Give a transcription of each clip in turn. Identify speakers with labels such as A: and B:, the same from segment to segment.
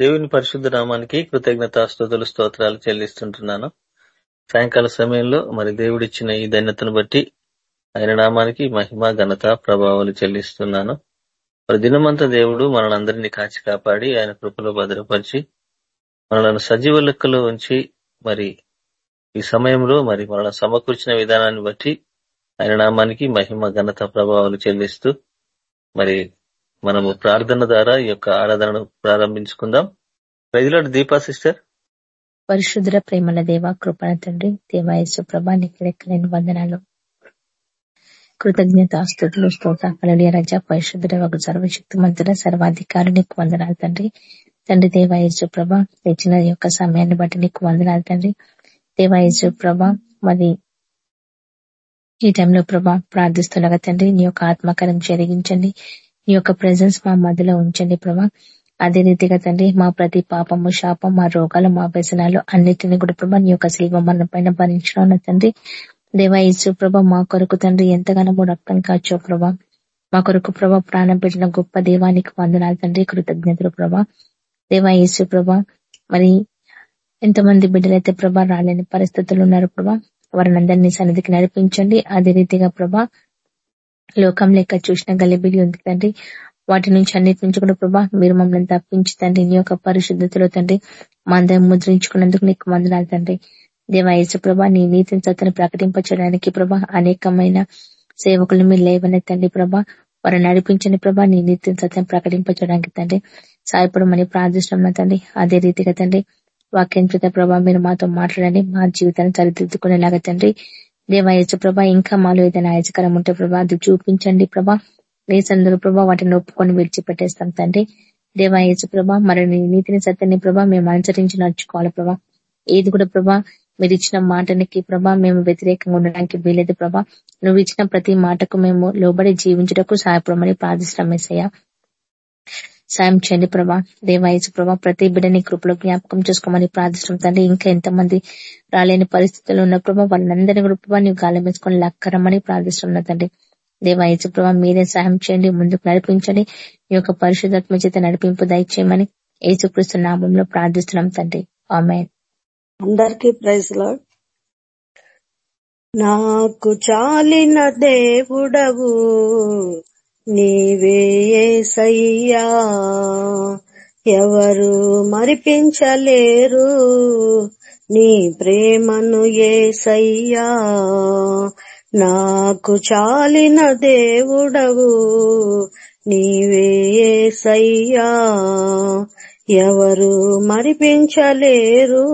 A: దేవుని పరిశుద్ధ నామానికి కృతజ్ఞతాస్తుతులు స్తోత్రాలు చెల్లిస్తుంటున్నాను. సాయంకాల సమయంలో మరి దేవుడిచ్చిన ఈ ధన్యతను బట్టి ఆయన నామానికి మహిమ ఘనత ప్రభావాలు చెల్లిస్తున్నాను. మరి దినమంతా దేవుడు మనలందరినీ కాచి కాపాడి ఆయన కృపలో భద్రపరిచి మనలను సజీవ లెక్కలో ఉంచి మరి ఈ సమయంలో మరి మనల్ని సమకూర్చిన విధానాన్ని బట్టి ఆయన నామానికి మహిమ ఘనత ప్రభావాలు చెల్లిస్తూ మరి మనము ప్రార్థన ద్వారా ఈ యొక్క ఆరాధనను ప్రారంభించుకుందాం. ప్రజలాడు దీపా సిస్టర్.
B: పరిశుద్ర ప్రేమల దేవ కృపణ తండ్రి దేవాయసు ప్రభా నీకు వందనాలు. కృతజ్ఞత స్థుతులు స్తోత రజ పరిశుద్ధుడ ఒక సర్వశక్తి మంతుడ సర్వాధికారు నీకు వందనాలు తండ్రి. తండ్రి దేవాయసు ప్రభ తెచ్చిన యొక్క సమయాన్ని బట్టి నీకు వందనాలు తండ్రి. దేవాయసు ప్రభ మరి ఈ టైంలో ప్రభా ప్రార్థిస్తుండగా తండ్రి. నీ యొక్క ఆత్మకరం జరిగించండి నీ యొక్క ప్రజెన్స్ మా మధ్యలో ఉంచండి ప్రభా. అదే రీతిగా తండ్రి మా ప్రతి పాపము శాపం మా రోగాలు మా వ్యసనాలు అన్నిటిని కూడా ప్రభా నీ యొక్క శిల్వ మన పైన భరించడం తండ్రి. దేవా యేసు మా కొరకు తండ్రి ఎంతగానో రక్తం కాచో ప్రభా. మా కొరకు ప్రభా ప్రాణం పెట్టిన గొప్ప దేవానికి వందనాలు తండ్రి కృతజ్ఞతలు ప్రభా. దేవా యేసు ప్రభా మరి ఎంతమంది బిడ్డలైతే ప్రభా రాలేని పరిస్థితులు ఉన్నారు ప్రభా వారిని అందరినీ సన్నిధికి నడిపించండి. అదే రీతిగా ప్రభా లోకం లెక్క చూసిన గలిబిలి ఉంది తండ్రి. వాటి నుంచి అన్నిటి నుంచి కూడా ప్రభా మీరు మమ్మల్ని తప్పించి తండ్రి నీ యొక్క పరిశుద్ధతలో తండ్రి మందరం ముద్రించుకున్నందుకు నీకు మందనాలు తండ్రి. దేవాయసు ప్రభా నీ నీతిని సత్తను ప్రకటింపచేయడానికి ప్రభా అనేకమైన సేవకులు మీరు లేవనెత్తండి ప్రభా. వారు నడిపించని ప్రభా నీ నీతిని సత్యం ప్రకటింపచేయడానికి తండ్రి. సాయపడమని ప్రార్థిస్తున్నాం తండ్రి. అదే రీతిగా తండ్రి వాక్యం చేత ప్రభా మీరు మాతో మాట్లాడండి. మా జీవితాన్ని సరిదిద్దుకునేలాగా తండ్రి. దేవాయచ ప్రభా ఇంకా మాలో ఏదైనా ఆయచకరం ఉంటే ప్రభా అది చూపించండి ప్రభా. లేసందరూ ప్రభా వాటిని ఒప్పుకొని విడిచిపెట్టేస్తాం తండ్రి. దేవాయచ ప్రభా మరి నీతిని సత్యాన్ని ప్రభా మేము అనుసరించి నడుచుకోవాలి ప్రభా. ఏది కూడా ప్రభా మీరు ఇచ్చిన మాటనికి ప్రభా మేము వ్యతిరేకంగా ఉండడానికి వీలేదు ప్రభా. నువ్వు ఇచ్చిన ప్రతి మాటకు మేము లోబడి జీవించటకు సహాయపడమని ప్రార్థిస్తాం ఎసయ్య సాయం చేయండి ప్రభా. దేవాయసు ప్రభా ప్రతి బిడ్డని కృపలో జ్ఞాపకం చేసుకోమని ప్రార్థిస్తాం తండ్రి. ఇంకా ఎంతమంది రాలేని పరిస్థితులు ఉన్న ప్రభా వాళ్ళందరినీ కూడా ప్రభా నీవు గాలం వేసుకొని లక్కరమని ప్రార్థిస్తున్నా తండ్రి. దేవాయచ ప్రభా మీరే సాయం చేయండి ముందుకు నడిపించండి. ఈ యొక్క పరిశుధాత్మ చేత నడిపింపు దయచేయమని ఏసుక్రీస్తు నామంలో ప్రార్థిస్తున్నాం తండ్రి. ఆమె
C: అందరికీ ప్రైజ్ నాకు చాలిన దేవుడవు నీవే సయ్యా ఎవరు మరిపించలేరు. నీ ప్రేమను ఏసయ్యా. నాకు చాలిన దేవుడవు. నీవే సయ్యా ఎవరు మరిపించలేరు.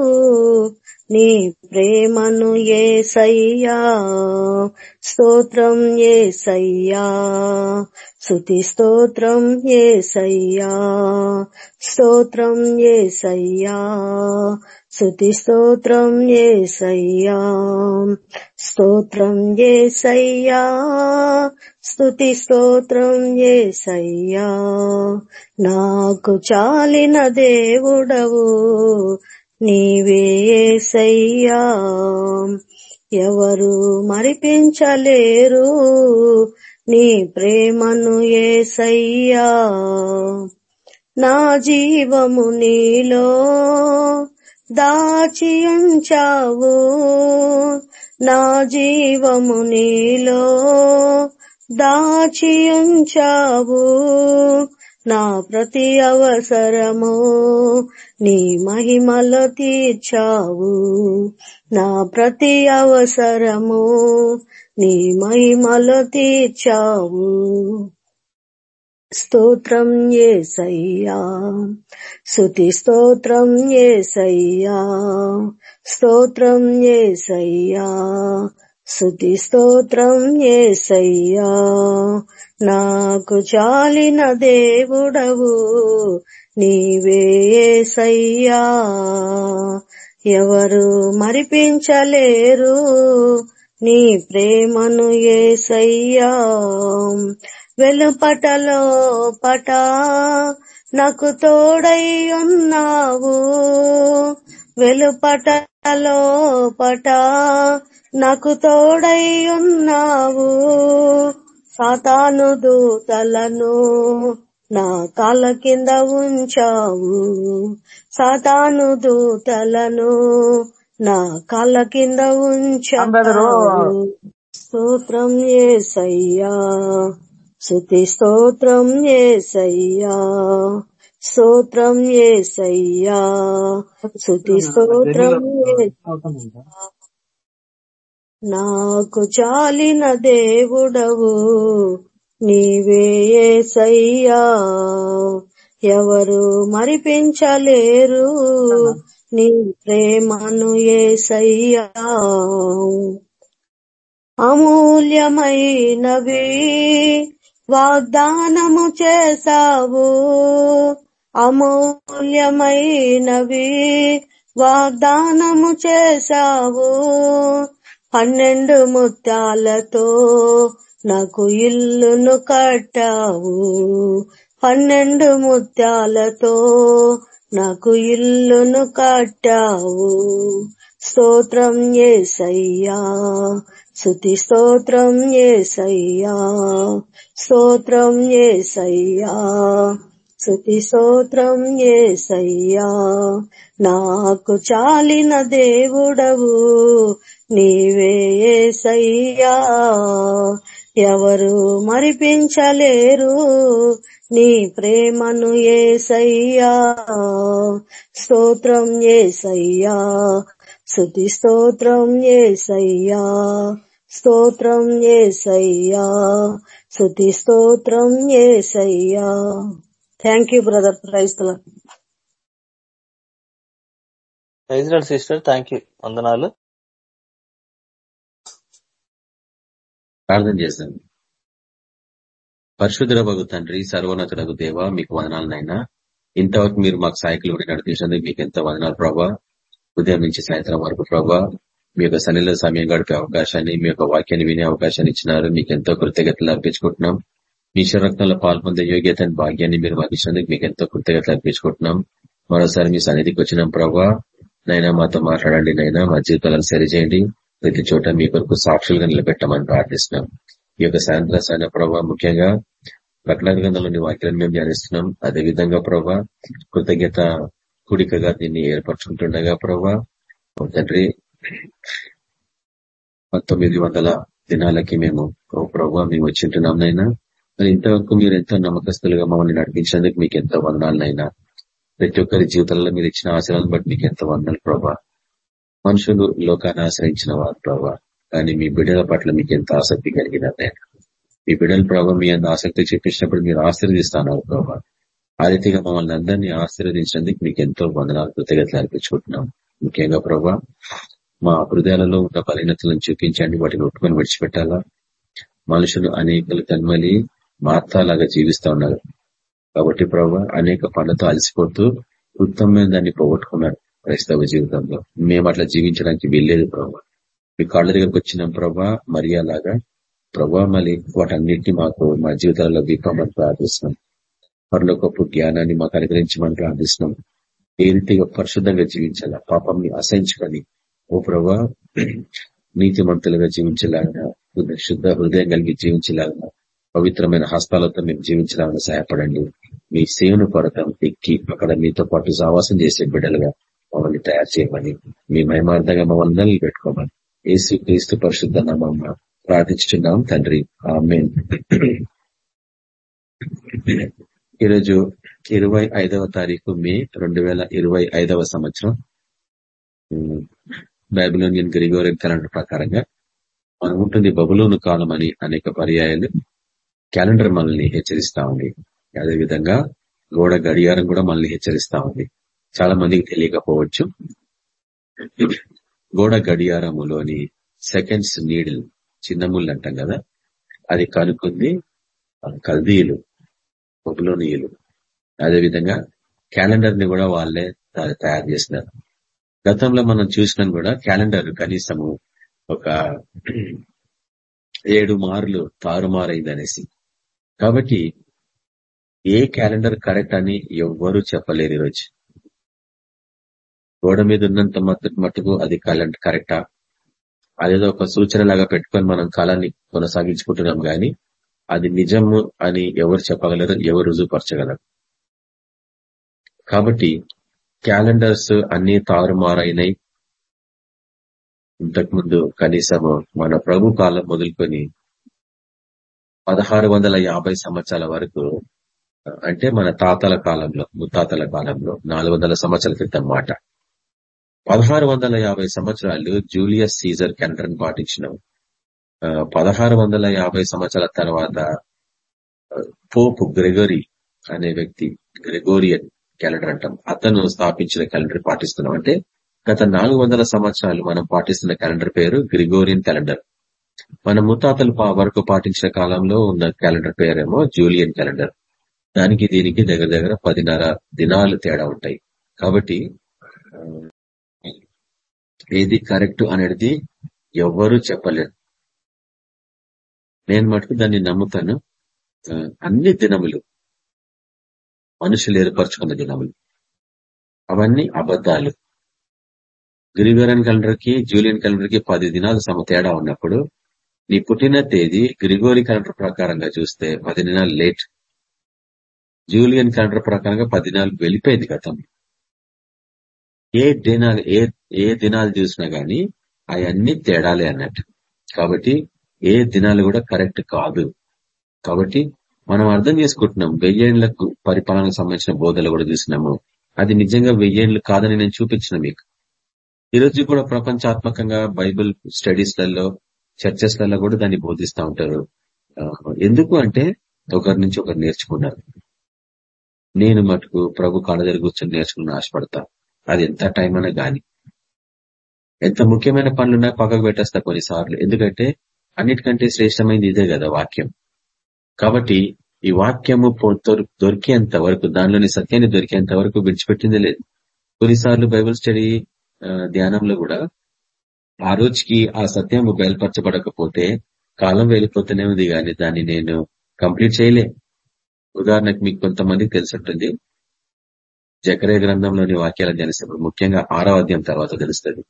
C: నీ ప్రేమను ఏసయ్యా స్తోత్రం ఏసయ్యా శృతి స్తోత్రం ఏసయ్యా స్తోత్రం ఏసయ్యా శృతి స్తోత్రం ఏసయ్యా స్తోత్రం ఏసయ్యా స్తుతి స్తోత్రం ఏసయ్యా. నాకు చాలిన దేవుడవు నీవే ఎవరు మరిపించలేరు. నీ ప్రేమను ఏసయ్యా. నా జీవము నీలో దాచి ఉంచావు. నా జీవము నీలో దాచి ఉంచావు. నా ప్రతి అవసరము నీ మహిమలో తీర్చావు. నా ప్రతి అవసరము నీ మహిమలో తీర్చావు. స్తోత్రం ఏసయ్యా శృతి స్తోత్రం ఏసయ్యా స్తోత్రం ఏసయ్యా శృతి స్తోత్రం ఏసయ్యా నాకు చాలిన దేవుడవు నీవే ఏసయ్యా. ఎవరు మరిపించలేరు నీ ప్రేమను ఏసయ్యా. వెలుపటలో పట నాకు తోడై ఉన్నావు వెలుపట పట నాకు తోడై ఉన్నావు. సాతాను దూతలను నా కాళ్ళ కింద ఉంచావు. సాతాను దూతలను నా కాళ్ళ కింద ఉంచావు. స్తోత్రం ఏసయ్యా. శృతి స్తోత్రం ఏసయ్యా. స్తోత్రం ఏసయ్యా. శృతి స్తోత్రం. నాకు చాలిన దేవుడవు నీవే ఏసయ్యా. ఎవరు మరిపించలేరు నీ ప్రేమను ఏసయ్యా. అమూల్యమైనవి వాగ్దానము చేశావు. అమూల్యమైనవి వాగ్దానము చేశావు. పన్నెండు ముత్యాలతో నాకు ఇల్లును కట్టావు. పన్నెండు ముత్యాలతో నాకు ఇల్లును కట్టావు. స్తోత్రం ఏసయ్యా శృతి స్తోత్రం ఏసయ్యా స్తోత్రం ఏసయ్యా. శృతి స్తోత్రం ఏసయ్యా. నాకు చాలిన దేవుడవు నీవే ఏసయ్యా. ఎవరు మరిపించలేరు నీ ప్రేమను ఏసయ్యా. స్తోత్రం ఏసయ్యా. స్థుతి స్తోత్రం ఏసయ్యా. స్తోత్రం ఏసయ్యా. స్థుతి స్తోత్రం ఏసయ్యా. థ్యాంక్ యూ బ్రదర్ క్రైస్తల
A: ఇజ్రాయల్ సిస్టర్ థ్యాంక్ యూ వందనాలు
D: ప్రార్థన చేశాను పరిశుద్ధ బగు తండ్రి సర్వోన్నతుడగు దేవ మీకు వదనాలనైనా ఇంతవరకు మీరు మాకు సైకిల్ కూడా నడిపించినందుకు మీకు ఎంతో వదనాలు ప్రభా. ఉదయం నుంచి సాయంత్రం వరకు ప్రభా. మీ యొక్క సన్నిలో సమయం గడిపే అవకాశాన్ని మీ యొక్క వాక్యాన్ని వినే అవకాశాన్ని ఇచ్చినారు. మీకు ఎంతో కృతజ్ఞతలు అర్పించుకుంటున్నాం. మీ పాల్పొందే యోగ్యతని భాగ్యాన్ని మీరు మాకు ఇచ్చినందుకు మీకు ఎంతో కృతజ్ఞత అర్పించుకుంటున్నాం. మరోసారి మీ సన్నిధికి వచ్చినాం ప్రభా. నైనా మాతో మాట్లాడండి నైనా. మా జీవితాలను సరిచేయండి. ప్రతి చోట మీ కొరకు సాక్షులుగా నిలబెట్టమని ప్రార్థిస్తున్నాం. ఈ యొక్క సాయంత్రం సాయన ప్రభావ ముఖ్యంగా ప్రకటన గ్రంథంలోని వాక్యాలను మేము ధ్యానిస్తున్నాం. అదే విధంగా ప్రభా కృతజ్ఞత కూడికగా దీన్ని ఏర్పరచుకుంటుండగా ప్రభా తండ్రి పంతొమ్మిది వందల దినాలకి మేము ఓ ప్రభా మేము వచ్చింటున్నాం నైనా. మరి ఇంతవరకు మీరు ఎంతో నమ్మకస్తులుగా మమ్మల్ని నడిపించేందుకు మీకు ఎంతో వందనాలనైనా. ప్రతి ఒక్కరి జీవితంలో మీరు ఇచ్చిన ఆశలను బట్టి మీకు ఎంతో వందనాలు ప్రభా. మనుషులు లోకాన్ని ఆశ్రయించిన వారు ప్రభా. కానీ మీ బిడ్డల పట్ల మీకు ఎంత ఆసక్తి కలిగిన మీ బిడ్డల ప్రభావ మీ అంత ఆసక్తి చూపించినప్పుడు మీరు ఆశీర్వదిస్తున్నారు ప్రభా. ఆ రీతిగా మమ్మల్ని అందరినీ ఆశీర్వదించినందుకు మీకు ఎంతో వందనాలు కృతజ్ఞతలు అర్పించుకుంటున్నాం ముఖ్యంగా ప్రభా మా హృదయాలలో ఉన్న బలహీనతలను చూపించండి వాటిని ఒట్టుకొని విడిచిపెట్టాలా? మనుషులు అనేకలు తన్మలి మార్తాలాగా జీవిస్తా ఉన్నారు. కాబట్టి ప్రభా అనేక పనులతో అలసిపోతూ ఉత్తమమైన దాన్ని పోగొట్టుకున్నారు క్రైస్తవ జీవితంలో. మేము అట్లా జీవించడానికి వెళ్ళేది ప్రభా. మీ కాళ్ళ దగ్గరకు వచ్చిన ప్రభా మరియాలాగా ప్రభా మళ్ళీ వాటన్నిటిని మాకు మా జీవితాల్లో విప్పమని ప్రార్థిస్తున్నాం. పరలోకపు జ్ఞానాన్ని మాకు అనుగ్రహించమని ప్రార్థిస్తున్నాం. ఏ రీతిగా పరిశుద్ధంగా జీవించాలా? పాపంని అసహించుకొని ఓ ప్రభా నీతిమంతులుగా జీవించలాగా శుద్ధ హృదయం కలిగి జీవించలాగా పవిత్రమైన హస్తాలతో మేము జీవించడానికి సహాయపడండి. మీ సేవను కొరతం ఎక్కి అక్కడ మీతో పాటు సావాసం చేసే బిడ్డలుగా మమ్మల్ని తయారు చేయమని మీ మహిమార్థంగా మమ్మల్ని నిలబెట్టుకోమని ఏసు క్రీస్తు పరిశుద్ధ నామమ్మ ప్రార్థించుతున్నాం తండ్రి. ఆమె ఈరోజు ఇరవై ఐదవ తారీఖు మే రెండు వేల ఇరవై ఐదవ సంవత్సరం. బైబిలోనియన్ గ్రిగోరియన్ క్యాలెండర్ ప్రకారంగా మనం ఉంటుంది బబులోను కాలం అని అనేక పర్యాయాలు. క్యాలెండర్ మనల్ని హెచ్చరిస్తా ఉంది. అదేవిధంగా గోడ గడియారం కూడా మనల్ని హెచ్చరిస్తా ఉంది. చాలా మందికి తెలియకపోవచ్చు. గోడ గడియారములోని సెకండ్స్ నీడిల్ చిన్న ముళ్ళు అంటాం కదా అది కనుక్కుంది కల్దీయులు బొబులోనియులు. అదేవిధంగా క్యాలెండర్ని కూడా వాళ్ళే తయారు చేసినారు. గతంలో మనం చూసినాం కూడా క్యాలెండర్ కనీసము ఒక ఏడు మార్లు తారుమారైందనేసి. కాబట్టి ఏ క్యాలెండర్ కరెక్ట్ అని ఎవ్వరూ చెప్పలేరు ఈరోజు. గోడ మీద ఉన్నంత మట్టుకు అది క్యాలెండర్ కరెక్టా? అదేదో ఒక సూచన లాగా పెట్టుకొని మనం కాలాన్ని కొనసాగించుకుంటున్నాం గాని అది నిజము అని ఎవరు చెప్పగలరు ఎవరు రుజువుపరచగలరు? కాబట్టి క్యాలెండర్స్ అన్ని తారుమారైనాయి ఇంతకుముందు కనీసము మన ప్రభు కాలం మొదలుకొని పదహారు వందల యాభై సంవత్సరాల వరకు అంటే మన తాతల కాలంలో ముత్తాతల కాలంలో నాలుగు వందల సంవత్సరాల క్రితం మాట. పదహారు వందల యాభై సంవత్సరాలు జూలియస్ సీజర్ క్యాలెండర్ పాటించినాం. పదహారు వందల యాభై సంవత్సరాల తర్వాత పోప్ గ్రెగరీ అనే వ్యక్తి గ్రెగోరియన్ క్యాలెండర్ అంటాం. అతను స్థాపించిన క్యాలెండర్ పాటిస్తున్నాం. అంటే గత నాలుగు వందల సంవత్సరాలు మనం పాటిస్తున్న క్యాలెండర్ పేరు గ్రిగోరియన్ క్యాలెండర్. మన ముత్తాతలు వరకు పాటించిన కాలంలో ఉన్న క్యాలెండర్ పేరేమో జూలియన్ క్యాలెండర్. దానికి దీనికి దగ్గర దగ్గర పదిన్నర దినాలు తేడా ఉంటాయి. కాబట్టి ఏది కరెక్ట్ అనేది ఎవ్వరూ చెప్పలేరు. నేను మటుకు దాన్ని నమ్ముతాను. అన్ని దినములు మనుషులు ఏర్పరచుకున్న దినములు అవన్నీ అబద్ధాలు. గ్రిగోరియన్ క్యాలెండర్కి జూలియన్ క్యాలెండర్కి పది దినాలు సమ తేడా ఉన్నప్పుడు నీ పుట్టిన తేదీ గ్రిగోరి క్యాలెండర్ ప్రకారంగా చూస్తే పది దినాలు లేట్. జూలియన్ క్యాలెండర్ ప్రకారంగా పది దినాలు వెళ్ళిపోయింది గతం ఏ దినాలు ఏ ఏ దినాలు చూసినా గానీ అవన్నీ తేడాలే అన్నట్టు. కాబట్టి ఏ దినాలు కూడా కరెక్ట్ కాదు. కాబట్టి మనం అర్థం చేసుకుంటున్నాం వెయ్యేళ్ళకు పరిపాలనకు సంబంధించిన బోధలు కూడా చూసినాము. అది నిజంగా వెయ్యేళ్ళు కాదని నేను చూపించిన మీకు. ఈరోజు కూడా ప్రపంచాత్మకంగా బైబుల్ స్టడీస్లలో చర్చెస్లలో కూడా దాన్ని బోధిస్తూ ఉంటారు. ఎందుకు అంటే ఒకరి నుంచి ఒకరు నేర్చుకున్నారు. నేను మటుకు ప్రభు కాళ్ళ దగ్గర కూర్చొని నేర్చుకుని ఆశపడతా. అది ఎంత టైం అయినా గాని. ఎంత ముఖ్యమైన పనులున్నా పక్కకు పెట్టేస్తా కొన్నిసార్లు. ఎందుకంటే అన్నిటికంటే శ్రేష్టమైనది ఇదే కదా వాక్యం. కాబట్టి ఈ వాక్యము దొరికేంత వరకు దానిలోని సత్యాన్ని దొరికేంత వరకు విడిచిపెట్టిందే లేదు. కొన్నిసార్లు బైబుల్ స్టడీ ధ్యానంలో కూడా ఆ రోజుకి ఆ సత్యము బయలుపరచబడకపోతే కాలం వెళ్ళిపోతూనే ఉంది కానీ దాన్ని నేను కంప్లీట్ చేయలే. ఉదాహరణకు మీకు కొంతమందికి తెలిసి జకరే గ్రంథంలోని వాక్యాలు ధ్యానిస్తున్నప్పుడు ముఖ్యంగా ఆరవ అధ్యాయం తర్వాత తెలుస్తుంది.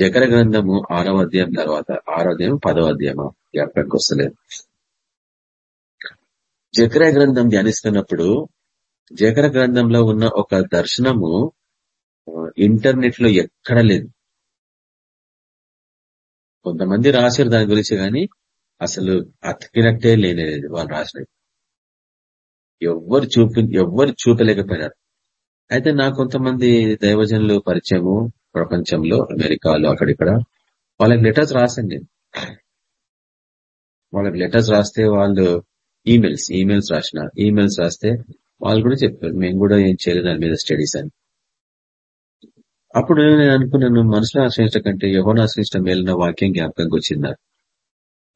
D: జకర గ్రంథము ఆరవ అధ్యాయం తర్వాత ఆరో అధ్యాయం పదవ అధ్యాయం జ్ఞాపకానికి వస్తలేదు. జకర గ్రంథం ధ్యానిస్తున్నప్పుడు జకర గ్రంథంలో ఉన్న ఒక దర్శనము ఇంటర్నెట్లో ఎక్కడ లేదు. కొంతమంది రాశారు దాని గురించి కానీ అసలు అతికినట్టే లేనేది వాళ్ళు రాసినది ఎవ్వరు చూపి ఎవ్వరు చూపలేకపోయినారు. అయితే నా కొంతమంది దైవజనులు పరిచయము ప్రపంచంలో అమెరికాలో అక్కడిక్కడ వాళ్ళకి లెటర్స్ రాసండి నేను. వాళ్ళకి లెటర్స్ రాస్తే వాళ్ళు ఈమెయిల్స్ ఈమెయిల్స్ రాసిన ఈమెయిల్స్ రాస్తే వాళ్ళు కూడా చెప్పారు మేము కూడా ఏం చేయలేదు దాని మీద స్టడీస్ అని. అప్పుడు నేను అనుకున్నాను మనుషుల ఆశ్రయించడం కంటే ఎవరు ఆశ్రయించడం మేలిన వాక్యం జ్ఞాపకంగా వచ్చిందారు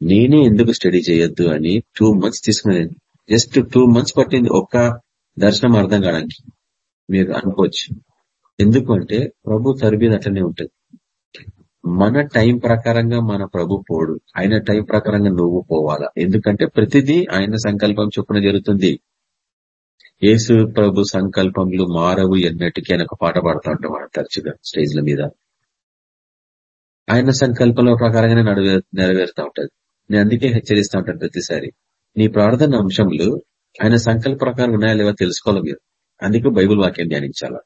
D: నేనే ఎందుకు స్టడీ చేయొద్దు అని టూ మంత్స్ తీసుకునేది జస్ట్ టూ మంత్స్ పట్టింది ఒక్క దర్శనం అర్థం కావడానికి. మీరు అనుకోవచ్చు. ఎందుకు అంటే ప్రభు తరబీది అట్లనే ఉంటుంది. మన టైం ప్రకారంగా మన ప్రభు పోడు. ఆయన టైం ప్రకారంగా నువ్వు పోవాలా? ఎందుకంటే ప్రతిదీ ఆయన సంకల్పం చొప్పున జరుగుతుంది. యేసు ప్రభు సంకల్పములు మారవు ఎన్నటికీ అని ఒక పాట పాడుతూ ఉంటాం మనం తరచుగా స్టేజ్ల మీద. ఆయన సంకల్పంలో ప్రకారంగానే నడువే నెరవేరుతూ ఉంటది. నేను అందుకే హెచ్చరిస్తూ ఉంటాను ప్రతిసారి. నీ ప్రార్థన అంశములు ఆయన సంకల్ప ప్రకారం ఉన్నాయా లేవో తెలుసుకోవాలి మీరు. అందుకు బైబుల్ వాక్యం ధ్యానించాలా.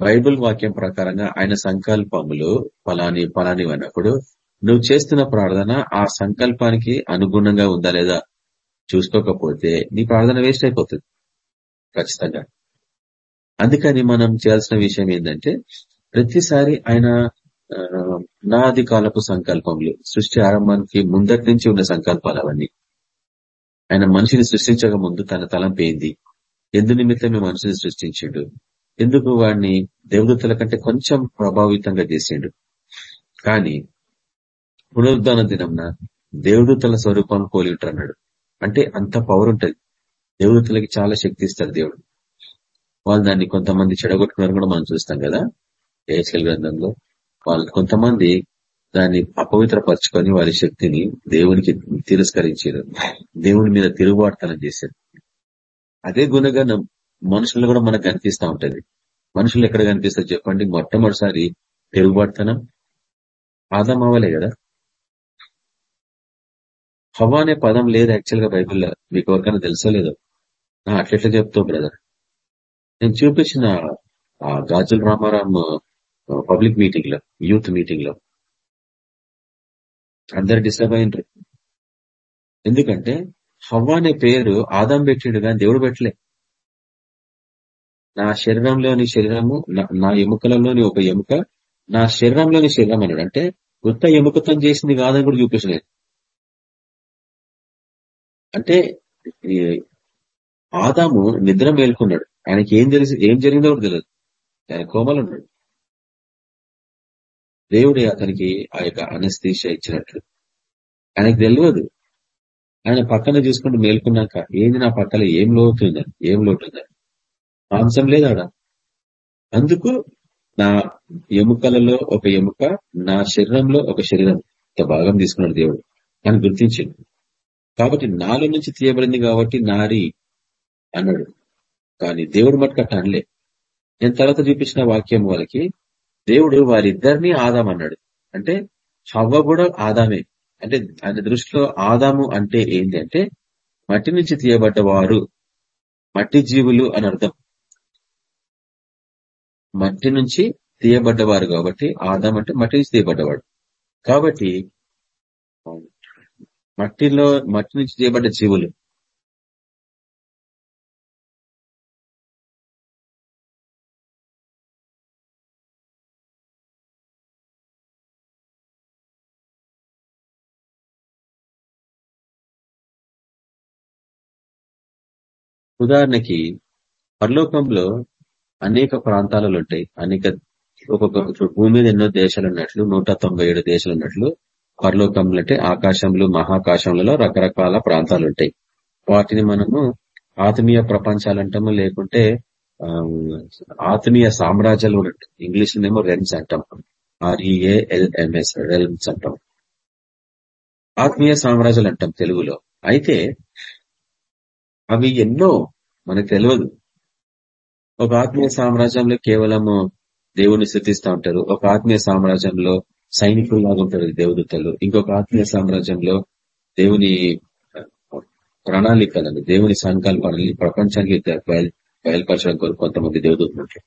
D: బైబుల్ వాక్యం ప్రకారంగా ఆయన సంకల్పములు ఫలాని ఫలాని అన్నప్పుడు నువ్వు చేస్తున్న ప్రార్థన ఆ సంకల్పానికి అనుగుణంగా ఉందా లేదా చూసుకోకపోతే నీ ప్రార్థన వేస్ట్ అయిపోతుంది. ఖచ్చితంగా. అందుకని మనం చేయాల్సిన విషయం ఏంటంటే ప్రతిసారి ఆయన నాది కాలపు సంకల్పములు సృష్టి ఆరంభానికి ముందటి నుంచి ఉన్న సంకల్పాలు అవన్నీ. ఆయన మనిషిని సృష్టించక ముందు తన తలంపేంది ఎందు నిమిత్తమే మనిషిని సృష్టించిండు? ఎందుకు వాడిని దేవదూతల కంటే కొంచెం ప్రభావితంగా చేసిండు? కానీ పునరుద్ధాన దినంన దేవదూతల స్వరూపం పోలి అన్నాడు అంటే అంత పవర్ ఉంటది. దేవదూతలకి చాలా శక్తి ఇస్తారు దేవుడు. వాళ్ళు దాన్ని కొంతమంది చెడగొట్టుకున్నారు కూడా మనం చూస్తాం కదా ఏహెచ్ఎల్ గ్రంథంలో. వాళ్ళు కొంతమంది దాన్ని అపవిత్రపరచుకొని వారి శక్తిని దేవునికి తిరస్కరించారు. దేవుని మీద తిరుగుబాటుతనం చేశారు. అదే గుణగణం మనుషులు కూడా మనకు కనిపిస్తూ ఉంటది. మనుషులు ఎక్కడ కనిపిస్తారు చెప్పండి? మొట్టమొదటిసారి తిరుగుబాటుతనం. ఆదం అవ్వలే కదా? హవా అనే పదం లేదు యాక్చువల్గా బైబిల్లో. మీకు ఎవరికైనా తెలుసో లేదో? అట్లెట్లా చెప్తావు బ్రదర్ నేను చూపించిన ఆ గాజుల రామారాం పబ్లిక్ మీటింగ్లో యూత్ మీటింగ్లో. అందరు డిస్టర్బ్ అయినరు. ఎందుకంటే హవ్వ అనే పేరు ఆదాం పెట్టిండు కానీ దేవుడు పెట్టలే. నా శరీరంలోని శరీరము నా- ఎముకలలోని ఒక ఎముక నా శరీరంలోని శరీరం అన్నాడు. అంటే కొత్త ఎముకతో చేసింది కాదని కూడా చూపించలేదు. అంటే ఈ ఆదాము నిద్ర మేల్కొన్నాడు. ఆయనకి ఏం తెలిసి ఏం జరిగిందో కూడా తెలియదు. ఆయన కోమలు ఉన్నాడు. దేవుడే అతనికి ఆ యొక్క అనస్తీష ఇచ్చినట్లు. ఆయనకు తెలియదు. ఆయన పక్కన చూసుకుంటూ మేల్కొన్నాక ఏంది నా పక్కన ఏం లోతుందని ఏం లోటుందని మాంసం లేదా అందుకు నా ఎముకలలో ఒక ఎముక నా శరీరంలో ఒక శరీరం. భాగం తీసుకున్నాడు దేవుడు. అని గుర్తించింది కాబట్టి నాలో నుంచి తీయబడింది కాబట్టి నారి అన్నాడు. కానీ దేవుడు మటుకు అనలే. నేను తర్వాత చూపించిన వాక్యం వాళ్ళకి దేవుడు వారిద్దరిని ఆదాం అన్నాడు. అంటే హవ్వ కూడా ఆదామే. అంటే ఆయన దృష్టిలో ఆదాము అంటే ఏంటి అంటే మట్టి నుంచి తీయబడ్డవారు మట్టి జీవులు అని అర్థం. మట్టి నుంచి తీయబడ్డవారు కాబట్టి ఆదాం అంటే మట్టి నుంచి తీయబడ్డవాడు. కాబట్టి మట్టిలో మట్టి నుంచి తీయబడ్డ జీవులు. ఉదాహరణకి పరలోకంలో అనేక ప్రాంతాలలో ఉంటాయి అనేక ఒక్కొక్క భూమి మీద ఎన్నో దేశాలు ఉన్నట్లు నూట తొంభై ఏడు దేశాలు ఉన్నట్లు పరలోకంలో అంటే ఆకాశంలో మహాకాశంలలో రకరకాల ప్రాంతాలు ఉంటాయి వాటిని మనము ఆత్మీయ ప్రపంచాలు అంటాము లేకుంటే ఆత్మీయ సామ్రాజ్యాలు కూడా ఉంటాయి. ఇంగ్లీష్ ఏమో రెన్స్ అంటాం. ఆర్ఈఏఎల్ఎంఎస్ రెల్మ్స్ అంటాం. ఆత్మీయ సామ్రాజ్యాలు అంటాం తెలుగులో. అయితే అవి ఎన్నో మనకు తెలియదు ఒక ఆత్మీయ సామ్రాజ్యంలో కేవలము దేవుని స్థుతిస్తూ ఉంటారు. ఒక ఆత్మీయ సామ్రాజ్యంలో సైనికుల్లాగా ఉంటారు దేవదూతలు. ఇంకొక ఆత్మీయ సామ్రాజ్యంలో దేవుని ప్రణాళికలను దేవుని సంకల్పాలని ప్రపంచానికి బయలుపరచడం కొరకు కొంతమంది దేవదూతలు ఉంటారు.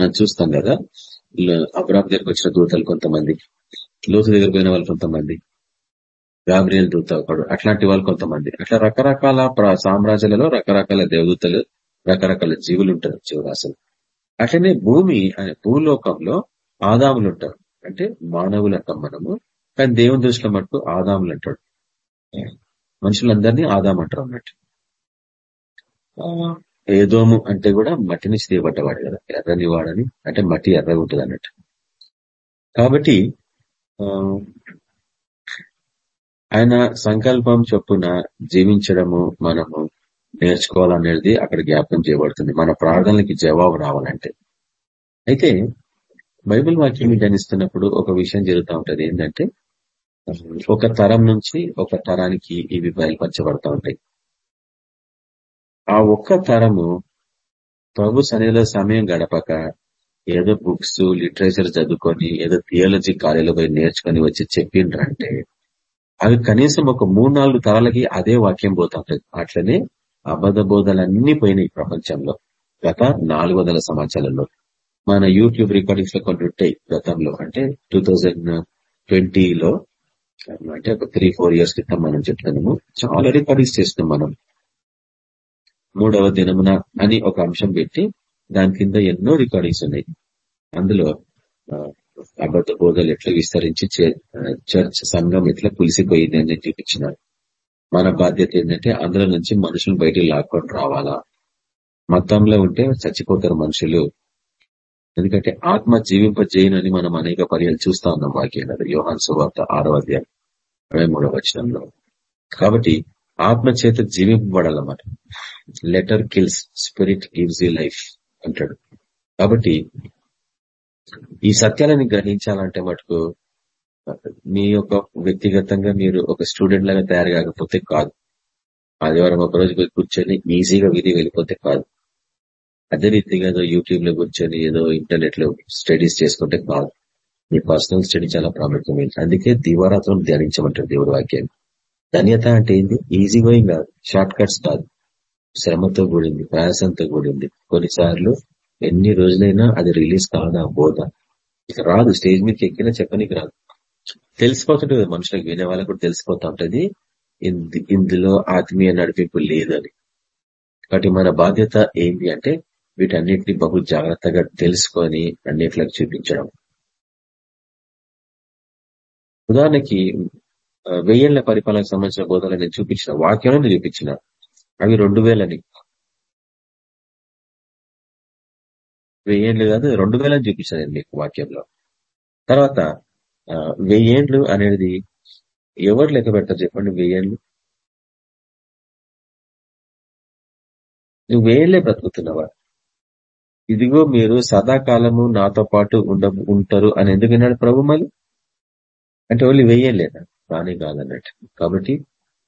D: మనం చూస్తాం కదా అబ్రాహ్ దగ్గరకు వచ్చిన దూతలు కొంతమంది లోతు దగ్గర పోయిన వాళ్ళు కొంతమంది. గాబ్రియల్ దూత ఒకడు. అట్లాంటి వాళ్ళు కొంతమంది. అట్లా రకరకాల సామ్రాజ్యాలలో రకరకాల దేవదూతలు రకరకాల జీవులు ఉంటారు జీవరాశులు. అట్లనే భూమి అనే భూలోకంలో ఆదాములు ఉంటారు అంటే మానవులు అంటాం మనము. కానీ దేవుని దృష్టిలో మటుకు ఆదాములు అంటాడు మనుషులందరినీ ఆదాం అంటారు అన్నట్టు. ఆ, ఏదోము అంటే కూడా మట్టి నుంచి తీయబడ్డవాడు కదా. ఎర్రని వాడని. అంటే మట్టి ఎర్రగా ఉంటుంది అన్నట్టు కాబట్టి ఆ, ఆయన సంకల్పం చొప్పున జీవించడము మనము నేర్చుకోవాలనేది అక్కడ జ్ఞాపకం చేయబడుతుంది. మన ప్రార్థనలకి జవాబు రావాలంటే. అయితే బైబిల్ వాక్యం ధ్యానిస్తున్నప్పుడు ఒక విషయం జరుగుతూ ఉంటది. ఏంటంటే ఒక తరం నుంచి ఒక తరానికి ఇవి బయలుపరచబడతా ఉంటాయి. ఆ ఒక్క తరము ప్రభు సన్నిధిలో సమయం గడపక ఏదో బుక్స్ లిటరేచర్ చదువుకొని ఏదో థియాలజీ కాలేజీలో పోయి నేర్చుకొని వచ్చి చెప్పిండ్రంటే అవి కనీసం ఒక మూడు నాలుగు తరాలకి అదే వాక్యం పోతా అట్లనే అబద్ధ బోధలన్నీ పోయినాయి ప్రపంచంలో. గత నాలుగు వందల సంవత్సరాలలో. మన యూట్యూబ్ రికార్డింగ్స్లో కొన్ని ఉంటాయి గతంలో. అంటే టూ థౌజండ్ ట్వంటీలో అంటే ఒక త్రీ ఫోర్ ఇయర్స్ క్రితం మనం చెప్తున్నాము. చాలా రికార్డింగ్స్ చేస్తున్నాం మనం. మూడవ దినమున అని ఒక అంశం పెట్టి దాని కింద ఎన్నో రికార్డింగ్స్ ఉన్నాయి. అందులో అబద్ధ బోధలు ఎట్లా విస్తరించి చర్చ్ సంఘం ఎట్లా పులిసిపోయింది అని చూపించినారు. మన బాధ్యత ఏంటంటే అందులో నుంచి మనుషులు బయటికి లాక్కొని రావాలా? మతంలో ఉంటే చచ్చిపోతారు మనుషులు. ఎందుకంటే ఆత్మ జీవింపజేయనని మనం అనేక పర్యాలు చూస్తా ఉన్నాం వాక్యం కదా యోహాన్ సువార్త ఆరో అధ్యాయం ఇరవై మూడవ వచనంలో. కాబట్టి ఆత్మ చేత జీవింపబడాలన్నమాట. Letter kills spirit gives you life అంటాడు. కాబట్టి ఈ సత్యాలని గ్రహించాలంటే మటుకు మీ యొక్క వ్యక్తిగతంగా మీరు ఒక స్టూడెంట్ లాగా తయారు కాకపోతే కాదు. ఆదివారం ఒక రోజు కూర్చొని ఈజీగా విధి వెళ్ళిపోతే కాదు. అదే రీతిగా ఏదో యూట్యూబ్లో కూర్చొని ఏదో ఇంటర్నెట్లో స్టడీస్ చేసుకుంటే కాదు. మీ పర్సనల్ స్టడీ చాలా ప్రాముఖ్యమైనది. అందుకే దివారాత్రం ధ్యానించమంటారు దేవుడి వాక్యాన్ని. ధన్యత అంటే ఏంది? ఈజీ గోయింగ్ కాదు. షార్ట్ కట్స్ కాదు. శ్రమతో కూడింది ప్రయాసంతో కూడింది. కొన్నిసార్లు ఎన్ని రోజులైనా అది రిలీజ్ కాదు ఆ బోధ ఇక రాదు స్టేజ్ మీదకి ఎక్కినా చెప్పనీకి రాదు. తెలిసిపోతుంటుంది మనుషులకు వినే వాళ్ళకు కూడా తెలిసిపోతా ఉంటది. ఇందులో ఆత్మీయ నడిపింపు లేదని. కాబట్టి మన బాధ్యత ఏంటి అంటే వీటన్నిటిని బహు జాగ్రత్తగా తెలుసుకొని అన్నిట్లకు చూపించడం. ఉదాహరణకి వెయ్యేళ్ళ పరిపాలనకు సంబంధించిన బోధనలు నేను చూపించిన వాక్యాలను చూపించిన. అవి రెండు వేలని. వెయ్యేండ్లు కాదు రెండు వేలని చూపించాను నేను మీకు వాక్యంలో. తర్వాత వెయ్యేండ్లు అనేది ఎవరు లెక్క పెడతారు చెప్పండి వెయ్యేండ్లు? నువ్వు వేయలే బ్రతుకుతున్నావా? ఇదిగో మీరు సదాకాలము నాతో పాటు ఉండ ఉంటారు అని ఎందుకు విన్నాడు ప్రభు మళ్ళీ అంటే ఓన్లీ వెయ్యలేదా రాని కాదన్నట్టు. కాబట్టి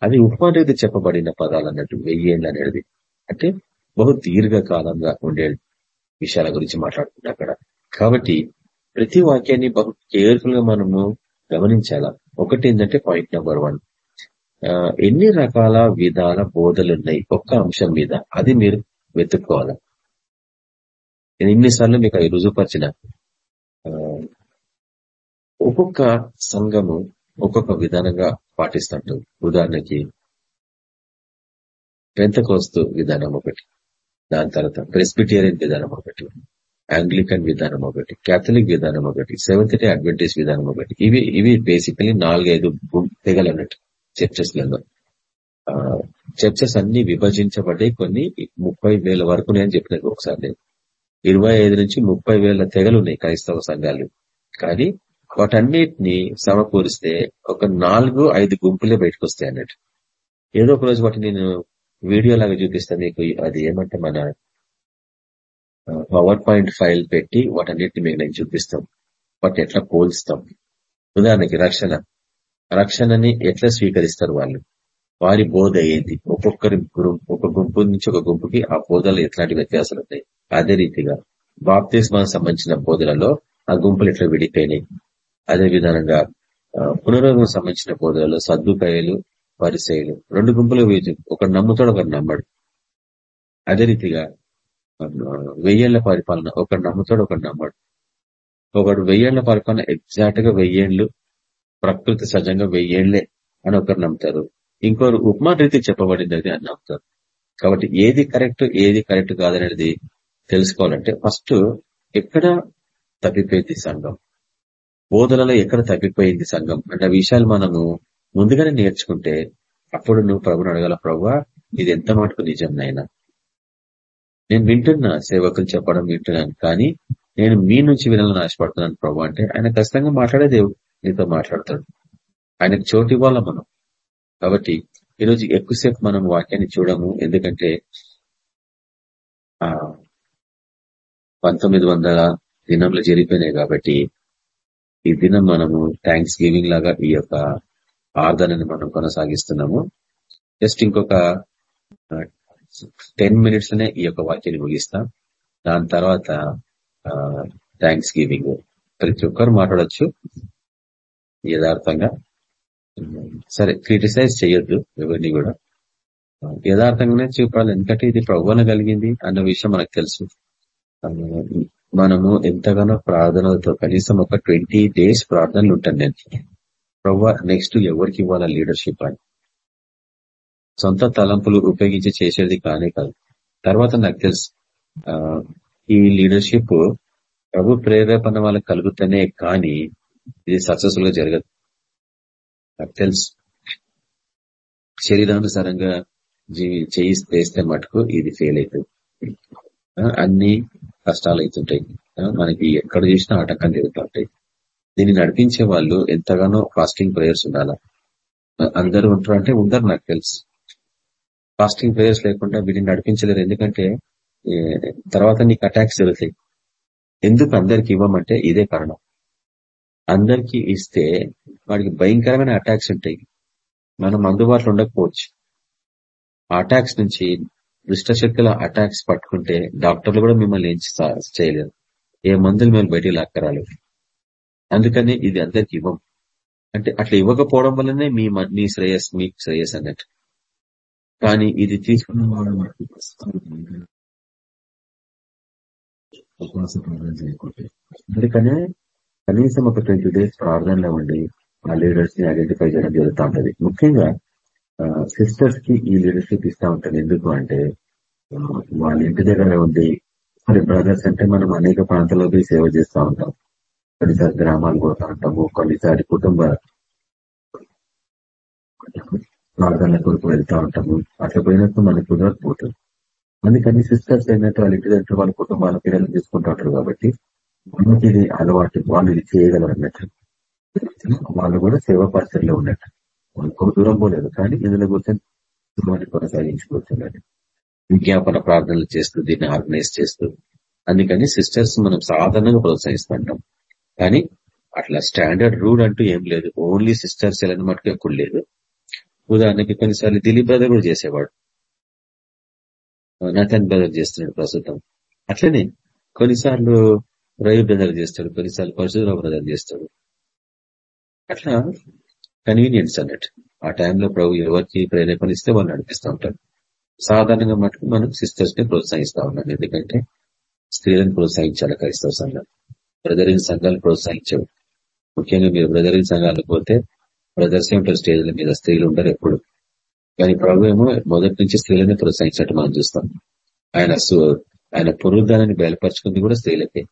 D: అది ఉపమానరీతి చెప్పబడిన పదాలు అన్నట్టు వెయ్యేళ్ళు అనేది. అంటే బహు దీర్ఘకాలంగా ఉండే విషయాల గురించి మాట్లాడుతుంది అక్కడ. కాబట్టి ప్రతి వాక్యాన్ని బహు కేర్ఫుల్గా మనము గమనించాలా? ఒకటి ఏంటంటే పాయింట్ నెంబర్ వన్ ఎన్ని రకాల విధాల బోధలు ఉన్నాయి? ఒక్క అంశం మీద. అది మీరు వెతుక్కోవాలి? నేను ఇన్నిసార్లు మీకు అవి రుజుపరిచిన ఒక్కొక్క సంఘము ఒక్కొక్క విధానంగా పాటిస్తుంటుంది. ఉదాహరణకి పెంతకోస్తు విధానం ఒకటి. దాని తర్వాత ప్రెస్బిటేరియన్ విధానం ఒకటి ఆంగ్లికన్ విధానం ఒకటి కేథలిక్ విధానం ఒకటి సెవెంత్ డే అడ్వెంటేజ్ విధానం ఒకటి. ఇవి ఇవి బేసికలీ నాలుగైదు తెగలు అన్నట్టు చర్చెస్లలో. చర్చెస్ అన్ని విభజించబడ్డాయి కొన్ని ముప్పై వేల వరకు నేను చెప్పినది ఒకసారి నేను. ఇరవై ఐదు నుంచి ముప్పై వేల తెగలు ఉన్నాయి క్రైస్తవ సంఘాలు. కానీ వాటన్నిటిని సమకూరిస్తే ఒక నాలుగు ఐదు గుంపులే బయటకు వస్తాయి అన్నట్టు. ఏదో ఒక రోజు వాటిని నేను వీడియో లాగా చూపిస్తాను మీకు అది ఏమంటే మన పవర్ పాయింట్ ఫైల్ పెట్టి వాటన్నిటిని మీకు నేను చూపిస్తాం. వాటిని ఎట్లా పోల్స్తాం. ఉదాహరణకి రక్షణ. రక్షణని ఎట్లా స్వీకరిస్తారు వాళ్ళు? వారి బోధ ఏంది ఒక్కొక్కరి ఒక గుంపు నుంచి ఒక గుంపుకి ఆ బోధలు ఎట్లాంటి వ్యత్యాసాలు ఉంటాయి? అదే రీతిగా బాప్తిస్మానికి సంబంధించిన బోధలలో ఆ గుంపులు ఎట్లా విడిపోయినాయి? అదే విధానంగా పునరుగం సంబంధించిన బోధలలో సద్దుకాయలు పరిశైలు. రెండు గుంపులు ఒకడు నమ్ముతాడు ఒకరు నమ్మడు. అదే రీతిగా వెయ్యేళ్ళ పరిపాలన. ఒకడు నమ్ముతాడు ఒకడు నమ్మడు. ఒకడు వెయ్యేళ్ళ పరిపాలన ఎగ్జాక్ట్గా వెయ్యేళ్ళు ప్రకృతి సహజంగా వెయ్యేళ్ళే అని ఒకరు నమ్ముతారు. ఇంకొకరు ఉపమా రీతి చెప్పబడింది అది అని నమ్ముతారు. కాబట్టి ఏది కరెక్ట్ ఏది కరెక్ట్ కాదనేది తెలుసుకోవాలంటే ఫస్ట్ ఎక్కడ తప్పిపోయింది సంఘం? బోధనలో ఎక్కడ తప్పిపోయింది సంఘం? అంటే విషయాలు మనము ముందుగానే నేర్చుకుంటే అప్పుడు నువ్వు ప్రభుని అడగల ప్రభు ఇది ఎంత మటుకు నిజం నాయన? నేను వింటున్నా సేవకులు చెప్పడం వింటున్నాను కానీ నేను మీ నుంచి వినాలని ఆశపడుతున్నాను ప్రభు అంటే ఆయన ఖచ్చితంగా మాట్లాడే దేవుడు నీతో మాట్లాడతాడు. ఆయనకు చోటు ఇవ్వాలా మనం? కాబట్టి ఈరోజు ఎక్కువసేపు మనం వాక్యాన్ని చూడము ఎందుకంటే ఆ పంతొమ్మిది వందల దినంలో జరిగిపోయినాయి కాబట్టి ఈ దినం మనము థ్యాంక్స్ గివింగ్ లాగా ఈ యొక్క ఆర్దనని మనం కొనసాగిస్తున్నాము. జస్ట్ ఇంకొక టెన్ మినిట్స్లోనే ఈ యొక్క వాక్యాన్ని ముగిస్తాం. దాని తర్వాత థ్యాంక్స్ గివింగ్ ప్రతి ఒక్కరు మాట్లాడచ్చు. యథార్థంగా. సరే క్రిటిసైజ్ చేయొద్దు ఎవరిని కూడా. యథార్థంగానే చూపాలి. ఎందుకంటే ఇది ప్రవ్వన కలిగింది అన్న విషయం మనకు తెలుసు. మనము ఎంతగానో ప్రార్థనలతో కనీసం ఒక ట్వంటీ డేస్ ప్రార్థనలు ఉంటాను నేను. ప్రవ్వ నెక్స్ట్ ఎవరికి ఇవ్వాలా లీడర్షిప్ అని? సొంత తలంపులు ఉపయోగించి చేసేది కానే కాదు. తర్వాత నాకు తెలుసు ఈ లీడర్షిప్ ప్రభు ప్రేరేపణ వాళ్ళకి కలుగుతనే కానీ ఇది సక్సెస్ఫుల్గా జరగదు. నాకు తెలుసు. శరీరానుసారంగా జీవి చేస్తే మటుకు ఇది ఫెయిల్ అవుతుంది అన్ని కష్టాలు అవుతుంటాయి. మనకి ఎక్కడ చూసినా ఆటంకం జరుగుతుంటాయి. దీన్ని నడిపించే వాళ్ళు ఎంతగానో ఫాస్టింగ్ ప్రేయర్స్ ఉండాలా? అందరూ ఉంటారు అంటే ఉండరు నాకు తెలుసు. ఫాస్టింగ్ ప్రేయర్స్ లేకుండా వీటిని నడిపించలేరు. ఎందుకంటే తర్వాత నీకు అటాక్స్ జరుగుతాయి. ఎందుకు అందరికి ఇవ్వమంటే ఇదే కారణం. అందరికి ఇస్తే వాడికి భయంకరమైన అటాక్స్ ఉంటాయి. మనం అందుబాటులో ఉండకపోవచ్చు. అటాక్స్ నుంచి దుష్టశక్తుల అటాక్స్ పట్టుకుంటే డాక్టర్లు కూడా మిమ్మల్ని ఏం చేయలేరు. ఏ మందులు మేము బయటికి లాక్కరాలేదు. అందుకని ఇది అందరికి ఇవ్వం. అంటే అట్లా ఇవ్వకపోవడం వల్లనే మీ మీ శ్రేయస్ మీ శ్రేయస్ అన్నట్టు. కానీ ఇది తీసుకున్న వాడు ఉపవాస ప్రార్థన చేయకూడదు అందుకనే కనీసం ఒక ట్వంటీ డేస్ ప్రార్థనలో ఉండి ఆ లీడర్స్ని ఐడెంటిఫై చేయడం జరుగుతూ ఉంటది. ముఖ్యంగా సిస్టర్స్కి ఈ లీడర్షిప్ ఇస్తా ఉంటారు ఎందుకు అంటే వాళ్ళ ఇంటి దగ్గర ఉండి మరి బ్రదర్స్ అంటే మనం అనేక ప్రాంతాల్లో సేవ చేస్తూ ఉంటాం. కొన్నిసారి గ్రామాలు పోతా ఉంటాము కొన్నిసారి కుటుంబ ప్రార్థనల కొరకు వెళ్తా ఉంటాము అట్లా పోయినప్పుడు మనకు కుదరకపోతుంది అందుకని సిస్టర్స్ ఏంటంటే వాళ్ళ ఇంటి దగ్గర వాళ్ళ కుటుంబాల పిల్లలు తీసుకుంటూ ఉంటారు కాబట్టి మనకి ఇది అలవాటు వాళ్ళు ఇది చేయగలరు అన్నట్టు వాళ్ళు కూడా సేవా పరిస్థితిలో ఉన్నట్టు వాళ్ళకు దూరం పోలేదు కానీ ఇందులో కూర్చొని కొనసాగించుకోవచ్చు విజ్ఞాపన ప్రార్థనలు చేస్తూ దీన్ని ఆర్గనైజ్ చేస్తూ అందుకని సిస్టర్స్ మనం సాధారణంగా ప్రోత్సహిస్తుంటాం కానీ అట్లా స్టాండర్డ్ రూల్ అంటూ ఏం లేదు. ఓన్లీ సిస్టర్స్ ఎలా మటుకు ఎక్కువ లేదు. ఉదాహరణకి కొన్నిసార్లు దిలీప్ బ్రదర్ కూడా చేసేవాడు. నతన్ బ్రదర్ చేస్తున్నాడు ప్రస్తుతం. అట్లనే కొన్నిసార్లు రవి బ్రదర్ చేస్తాడు కొన్నిసార్లు పరశురావు బ్రదర్ చేస్తాడు. అట్లా కన్వీనియన్స్ అన్నట్టు. ఆ టైంలో ప్రభు ఎవరికి ప్రేరేపణిస్తే వాళ్ళు నడిపిస్తూ ఉంటారు. సాధారణంగా మటుకు మనం సిస్టర్స్ని ప్రోత్సహిస్తా ఉన్నాం. ఎందుకంటే స్త్రీలను ప్రోత్సహించాలి క్రైస్తవ సంఘం. బ్రదరింగ్ సంఘాలు ప్రోత్సహించవు. ముఖ్యంగా మీరు బ్రదరింగ్ సంఘాలకు పోతే బ్రదర్సే ఉంటారు స్టేజ్ల మీద స్త్రీలు ఉండరు ఎప్పుడు. కానీ ప్రభు ఏమో మొదటి నుంచి స్త్రీలనే ప్రోత్సహించినట్టు మనం చూస్తాం. ఆయన సు- ఆయన పునరుద్ధానాన్ని బయలుపరుచుకుంది కూడా స్త్రీలకే.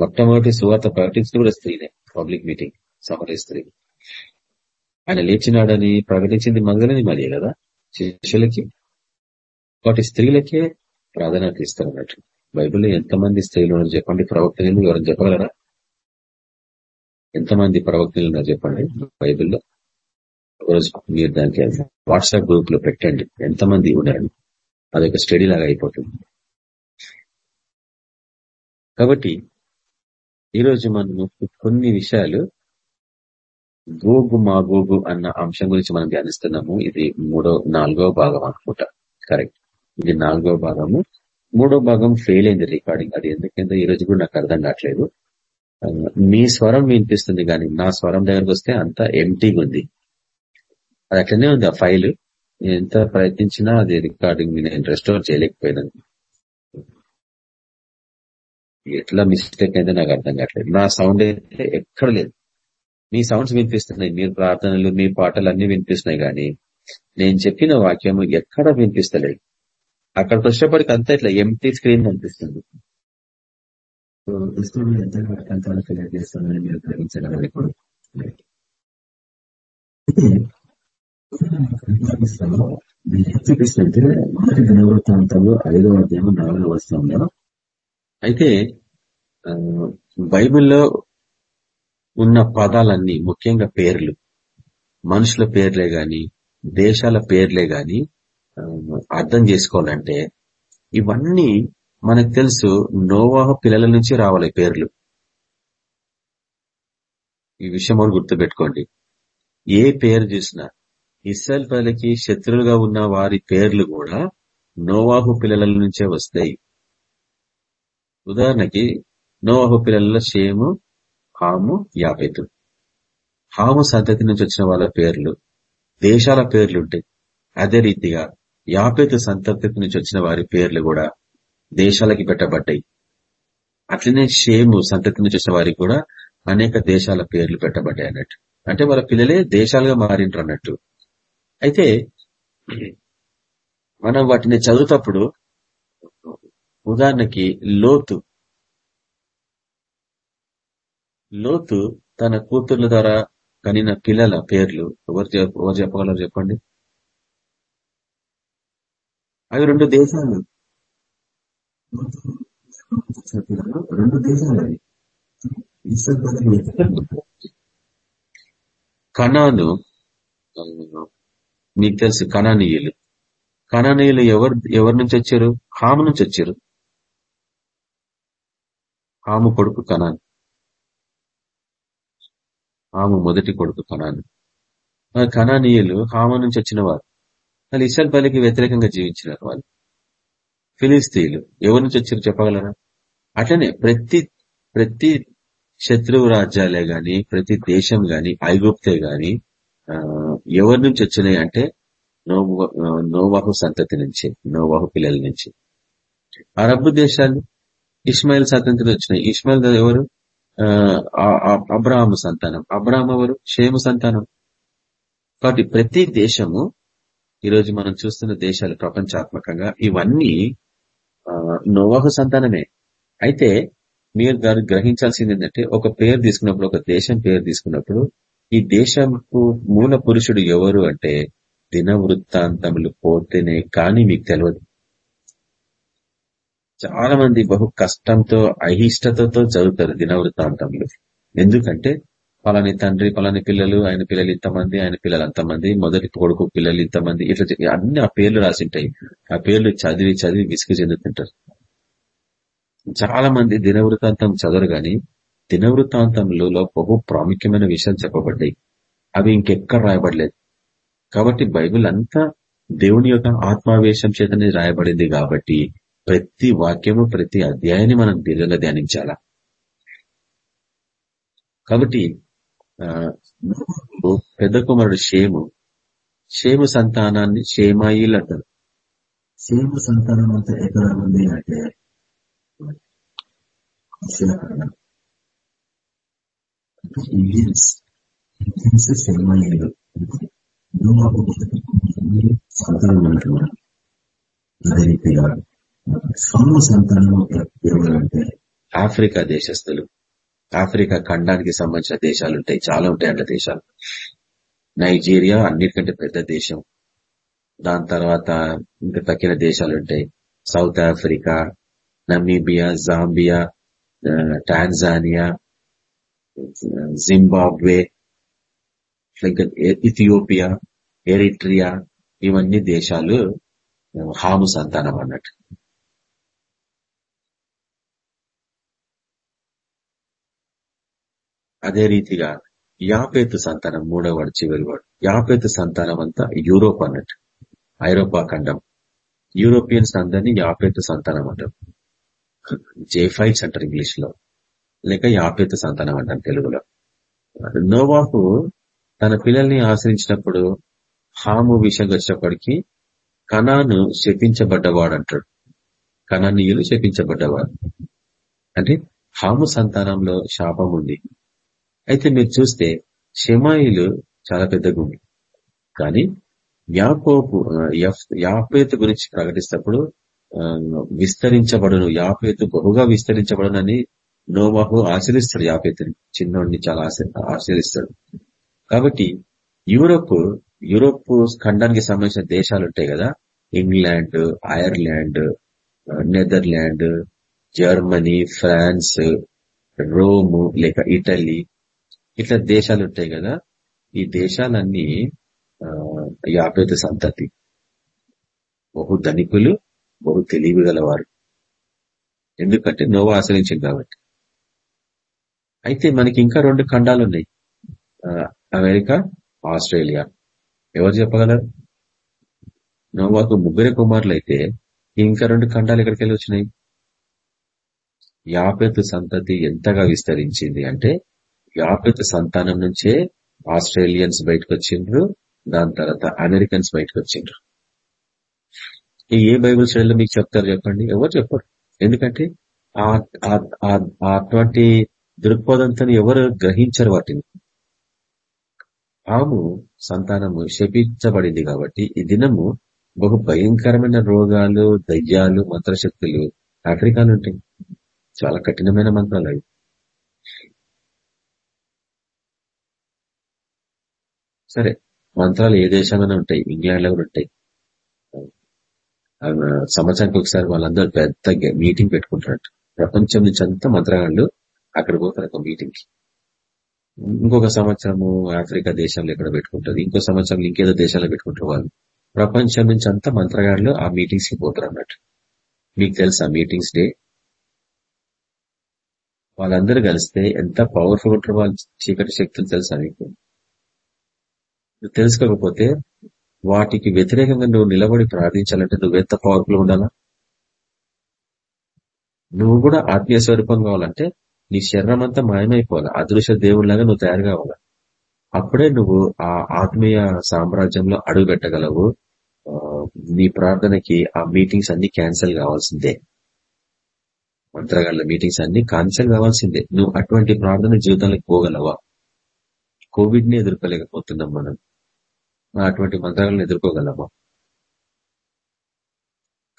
D: మొట్టమొదటి సువార్త ప్రకటించింది కూడా స్త్రీనే పబ్లిక్ మీటింగ్ సమర స్త్రీ ఆయన లేచినాడని ప్రకటించింది మగలని మరి కదా శిష్యులకి. వాటి స్త్రీలకే ప్రాధాన్యత ఇస్తారన్నట్టు. బైబిల్లో ఎంతమంది స్త్రీలు ఉన్నారు చెప్పండి? ప్రవక్తలు ఎవరైనా చెప్పగలరా? ఎంతమంది ప్రవక్తలు ఉన్నారు చెప్పండి బైబిల్లో? ఒకరోజు మీరు దానికి వాట్సాప్ గ్రూప్లో పెట్టండి. ఎంతమంది ఉన్నారు? అదొక స్టడీ లాగా అయిపోతుంది. కాబట్టి ఈరోజు మనము కొన్ని విషయాలు గోగు మా గోగు అన్న అంశం గురించి మనం ధ్యానిస్తున్నాము. ఇది మూడో నాలుగో భాగం అనుకుంటా. కరెక్ట్. ఇది నాలుగో భాగము. మూడో భాగం ఫెయిల్ అయింది రికార్డింగ్ అది ఎందుకంటే ఈ రోజు కూడా నాకు అర్థం కావట్లేదు. మీ స్వరం వినిపిస్తుంది కానీ నా స్వరం దగ్గరకు వస్తే అంత ఎంటీగా ఉంది. అది అట్లనే ఉంది ఆ ఫైల్ ఎంత ప్రయత్నించినా అది రికార్డింగ్ నేను రెస్టోర్ చేయలేకపోయినాను. ఎట్లా మిస్టేక్ అయిందో నాకు అర్థం కావట్లేదు. నా సౌండ్ అయితే ఎక్కడ లేదు. మీ సౌండ్స్ వినిపిస్తున్నాయి. మీరు ప్రార్థనలు మీ పాటలు అన్ని వినిపిస్తున్నాయి కానీ నేను చెప్పిన వాక్యం ఎక్కడ వినిపిస్తలేదు. అక్కడికి వచ్చేప్పటికి అంతా ఇట్లా ఎంటీ స్క్రీన్ అనిపిస్తుంది సో క్రిస్తువులు ఎంతగా అర్థాలు చేస్తున్నారని మీరు గ్రహించగలరు ఇప్పుడు చూపిస్తుంటే మొదటి దినవృత్తాంతంలో ఐదవ అధ్యాయం నాలుగవ అయితే ఆ, బైబిల్లో ఉన్న పదాలన్నీ ముఖ్యంగా పేర్లు. మనుషుల పేర్లే గాని దేశాల పేర్లే గాని అర్థం చేసుకోవాలంటే ఇవన్నీ మనకు తెలుసు నోవాహ పిల్లల నుంచి రావాలి పేర్లు. ఈ విషయం గుర్తుపెట్టుకోండి. ఏ పేరు చూసినా ఇస్రాయల్ ప్రజలకి శత్రువులుగా ఉన్న వారి పేర్లు కూడా నోవాహు పిల్లల నుంచే వస్తాయి. ఉదాహరణకి నోవాహు పిల్లల షేము హాము యాపెతు. హాము సంతతి నుంచి వచ్చిన వాళ్ళ పేర్లు దేశాల పేర్లు ఉంటాయి. అదే రీతిగా యాపేతు సంతప్తి నుంచి వచ్చిన వారి పేర్లు కూడా దేశాలకి పెట్టబడ్డాయి. అట్లనే షేము సంతతి నుంచి వచ్చిన వారికి కూడా అనేక దేశాల పేర్లు పెట్టబడ్డాయి అన్నట్టు. అంటే వాళ్ళ పిల్లలే దేశాలుగా మారింటారు అన్నట్టు. అయితే మనం వాటిని చదువుతప్పుడు ఉదాహరణకి లోతు. లోతు తన కూతుర్ల ద్వారా కనిన పిల్లల పేర్లు ఎవరు ఎవరు చెప్పగలరు చెప్పండి? అవి రెండు దేశాలు. రెండు దేశాలు. అవి కణాను మీకు తెలుసు కణానీయులు కణానీయులు ఎవరు ఎవరి నుంచి వచ్చారు? హాము నుంచి వచ్చారు. హాము కొడుకు కణాను హాము మొదటి కొడుకు కణాను కణానీయులు హాము నుంచి వచ్చిన వారు. వాళ్ళు ఇసల్ పల్లికి వ్యతిరేకంగా జీవించినారు వాళ్ళు. ఫిలిస్తీన్లు ఎవరి నుంచి వచ్చారు చెప్పగలరా? అట్లనే ప్రతి ప్రతి శత్రువు రాజ్యాలే గాని ప్రతి దేశం గాని ఐగుప్తే గాని ఎవరి నుంచి వచ్చినాయి అంటే నోవాహు సంతతి నుంచి నోవాహు పిల్లల నుంచి. అరబ్ దేశాలు ఇస్మాయిల్ సంతతి వచ్చినాయి. ఇస్మాయిల్ ఎవరు? ఆ, అబ్రాహాము సంతానం. అబ్రాహం ఎవరు? షేము సంతానం. కాబట్టి ప్రతి దేశము ఈరోజు మనం చూస్తున్న దేశాలు ప్రపంచాత్మకంగా ఇవన్నీ ఆ, నోవాహు సంతానమే. అయితే మీరు గారు గ్రహించాల్సింది ఏంటంటే ఒక పేరు తీసుకున్నప్పుడు ఒక దేశం పేరు తీసుకున్నప్పుడు ఈ దేశంకు మూల పురుషుడు ఎవరు అంటే దిన వృత్తాంతములు పోతేనే కానీ మీకు తెలియదు చాలా మంది బహు కష్టంతో అయిష్టతతో చదువుతారు దిన వృత్తాంతములు ఎందుకంటే పలాని తండ్రి పలాని పిల్లలు ఆయన పిల్లలు ఇంతమంది ఆయన పిల్లలు అంతమంది మొదటి కొడుకు పిల్లలు ఇంతమంది ఇట్లా అన్ని ఆ పేర్లు రాసింటాయి ఆ పేర్లు చదివి చదివి విసుగు చెందుతుంటారు. చాలా మంది దినవృత్తాంతం చదవరు గాని దినవృత్తాంతంలో బహు ప్రాముఖ్యమైన విషయాలు చెప్పబడ్డాయి. అవి ఇంకెక్కడ రాయబడలేదు. కాబట్టి బైబిల్ అంతా దేవుని యొక్క ఆత్మావేశం చేతనే రాయబడింది కాబట్టి ప్రతి వాక్యము ప్రతి అధ్యాయాన్ని మనం దీర్ఘంగా ధ్యానించాలా? కాబట్టి పెద్ద కుమారుడు షేము. షేము సంతానాన్ని షేమాయిల్ అంటారు. షేము సంతానం అంతా ఎక్కడ ఉంది అంటే ఇండియన్స్. ఇండియన్స్ షేమాయిలు. సంతానం అంటున్నారు అదే రీతిగా సంతానం ఆఫ్రికా దేశస్తులు ఆఫ్రికా ఖండానికి సంబంధించిన దేశాలు ఉంటాయి. చాలా ఉంటాయి అట్లా దేశాలు. నైజీరియా అన్నిటికంటే పెద్ద దేశం. దాని తర్వాత ఇంకా తక్కిన దేశాలు ఉంటాయి. South Africa Namibia Zambia Tanzania Zimbabwe ఇంకా ఇథియోపియా ఎరిట్రియా ఇవన్నీ దేశాలు హాము సంతానం అన్నట్టు. అదే రీతిగా యాపేతు సంతానం మూడవ వాడు చివరి వాడు. యాపేతు సంతానం అంతా యూరోప్ అన్నట్టు. ఐరోపా ఖండం. యూరోపియన్స్ అందరినీ యాపేతు సంతానం అంటారు. జేఫైట్స్ అంటారు ఇంగ్లీష్లో లేక యాపేతు సంతానం అంటారు తెలుగులో. నోవాహు తన పిల్లల్ని ఆశ్రయించినప్పుడు హాము విషయంగా వచ్చినప్పటికీ కణాను శపించబడ్డవాడు అంటాడు. కణానీయులు శపించబడ్డవాడు అంటే హాము సంతానంలో శాపం ఉంది. అయితే మీరు చూస్తే షమాయిలు చాలా పెద్ద గుంపు కానీ యాకోపు యఫ్- యాపేతు గురించి ప్రకటిస్తప్పుడు విస్తరించబడును యాపేతు బహుగా విస్తరించబడునని నోవాహు ఆచరిస్తాడు యాపేతుని చిన్నోడిని చాలా ఆశ- ఆచరిస్తాడు కాబట్టి యూరోప్ యూరోప్ ఖండానికి సంబంధించిన దేశాలు ఉంటాయి కదా England Ireland Netherland Germany France Rome లేక ఇటలీ ఇట్లా దేశాలు ఉంటాయి కదా ఈ దేశాలన్నీ యాపేత సంతతి. బహు ధనికులు బహు తెలివి గలవారు. ఎందుకంటే నోవా ఆశ్రయించింది కాబట్టి. అయితే మనకి ఇంకా రెండు ఖండాలు ఉన్నాయి అమెరికా ఆస్ట్రేలియా. ఎవరు చెప్పగలరు? నోవాకు ముగ్గురే కుమారులు అయితే ఇంకా రెండు ఖండాలు ఎక్కడికి వెళ్ళి వచ్చినాయి యాపెత్తు సంతతి ఎంతగా విస్తరించింది అంటే యాపెతు సంతానం నుంచే ఆస్ట్రేలియన్స్ బయటకు వచ్చిండ్రు దాని తర్వాత అమెరికన్స్ బయటకు వచ్చిండ్రు ఈ ఏ బైబిల్ స్టడీలో మీకు చెప్తారు చెప్పండి? ఎవరు చెప్పరు. ఎందుకంటే ఆ- అటువంటి దృక్పథంతో ఎవరు గ్రహించరు వాటిని. ఆము సంతానము శపించబడింది కాబట్టి ఈ దినము బహు భయంకరమైన రోగాలు దయ్యాలు మంత్రశక్తులు ఆఫ్రికాలో ఉంటాయి చాలా కఠినమైన మంత్రాలు అవి. సరే మంత్రాలు ఏ దేశంలోనే ఉంటాయి? ఇంగ్లాండ్లో కూడా ఉంటాయి. సంవత్సరానికి ఒకసారి వాళ్ళందరూ పెద్ద మీటింగ్ పెట్టుకుంటారు ప్రపంచం నుంచి అంతా మంత్రగాళ్ళు అక్కడ పోతారు ఒక మీటింగ్కి. ఇంకొక సంవత్సరము ఆఫ్రికా దేశంలో ఎక్కడ పెట్టుకుంటారు. ఇంకో సంవత్సరం ఇంకేదో దేశాల్లో పెట్టుకుంటారు వాళ్ళు. ప్రపంచం నుంచి అంతా మంత్రగాళ్ళు ఆ మీటింగ్స్కి పోతారు అన్నట్టు. మీకు తెలుసా మీటింగ్స్ డే? వాళ్ళందరూ కలిస్తే ఎంత పవర్ఫుల్ ఉంటారు వాళ్ళ చీకటి శక్తులు తెలుసా మీకు? తెలుసుకోకపోతే వాటికి వ్యతిరేకంగా నువ్వు నిలబడి ప్రార్థించాలంటే నువ్వెంత పవర్ఫుల్ ఉండాలా? నువ్వు కూడా ఆత్మీయ స్వరూపం కావాలంటే నీ శరీరం అంతా మాయమైపోవాలి. అదృశ్య దేవుడిలాగా నువ్వు తయారు కావాలి? అప్పుడే నువ్వు ఆ ఆత్మీయ సామ్రాజ్యంలో అడుగు పెట్టగలవు నీ ప్రార్థనకి ఆ మీటింగ్స్ అన్ని క్యాన్సిల్ కావాల్సిందే. మంత్రగాళ్ళ మీటింగ్స్ అన్ని క్యాన్సిల్ కావాల్సిందే. నువ్వు అటువంటి ప్రార్థన జీవితానికి పోగలవా? కోవిడ్ని ఎదుర్కోలేకపోతున్నాం మనం. అటువంటి మంత్రాలను ఎదుర్కోగలమా.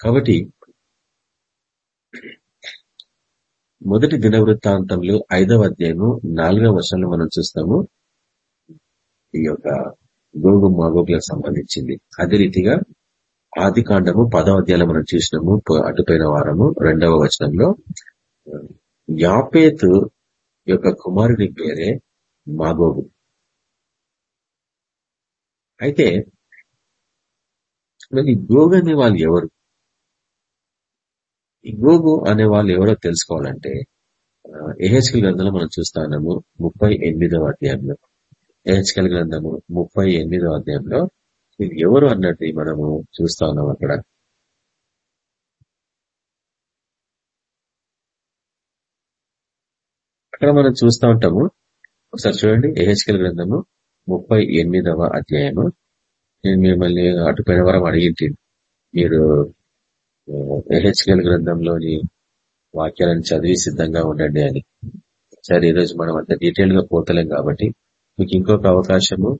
D: కాబట్టి మొదటి దిన వృత్తాంతంలో ఐదవ అధ్యాయము నాలుగవ వర్షాలను మనం చూస్తాము. ఈ యొక్క గోగు మాగోగులకు సంబంధించింది. అదే రీతిగా ఆది కాండము పదవ అధ్యాయంలో మనం చూసినాము అటుపోయిన వారము రెండవ వచనంలో. యాపేతు యొక్క కుమారుడి పేరే మాగోగు. అయితే మరి గోగు అనే వాళ్ళు ఎవరు? ఈ గోగు అనే వాళ్ళు ఎవరో తెలుసుకోవాలంటే ఎహెచ్కల్ గ్రంథంలో మనం చూస్తా ముప్పై ఎనిమిదవ అధ్యాయంలో. ఎహెచ్కల్ గ్రంథము ముప్పై ఎనిమిదవ అధ్యాయంలో ఇది ఎవరు అన్నట్టు మనము చూస్తా ఉన్నాం అక్కడ. అక్కడ మనం చూస్తూ ఉంటాము. ఒకసారి చూడండి ఎహెచ్కల్ గ్రంథము ముప్పై ఎనిమిదవ అధ్యాయము. నేను మిమ్మల్ని అటుపైన వరం అడిగింది మీరు ఎహెచ్కల్ గ్రంథంలోని వాక్యాలను చదివి సిద్ధంగా ఉండండి అని. సరే ఈరోజు మనం అంత డీటెయిల్గా పోతలేం కాబట్టి మీకు ఇంకొక అవకాశము.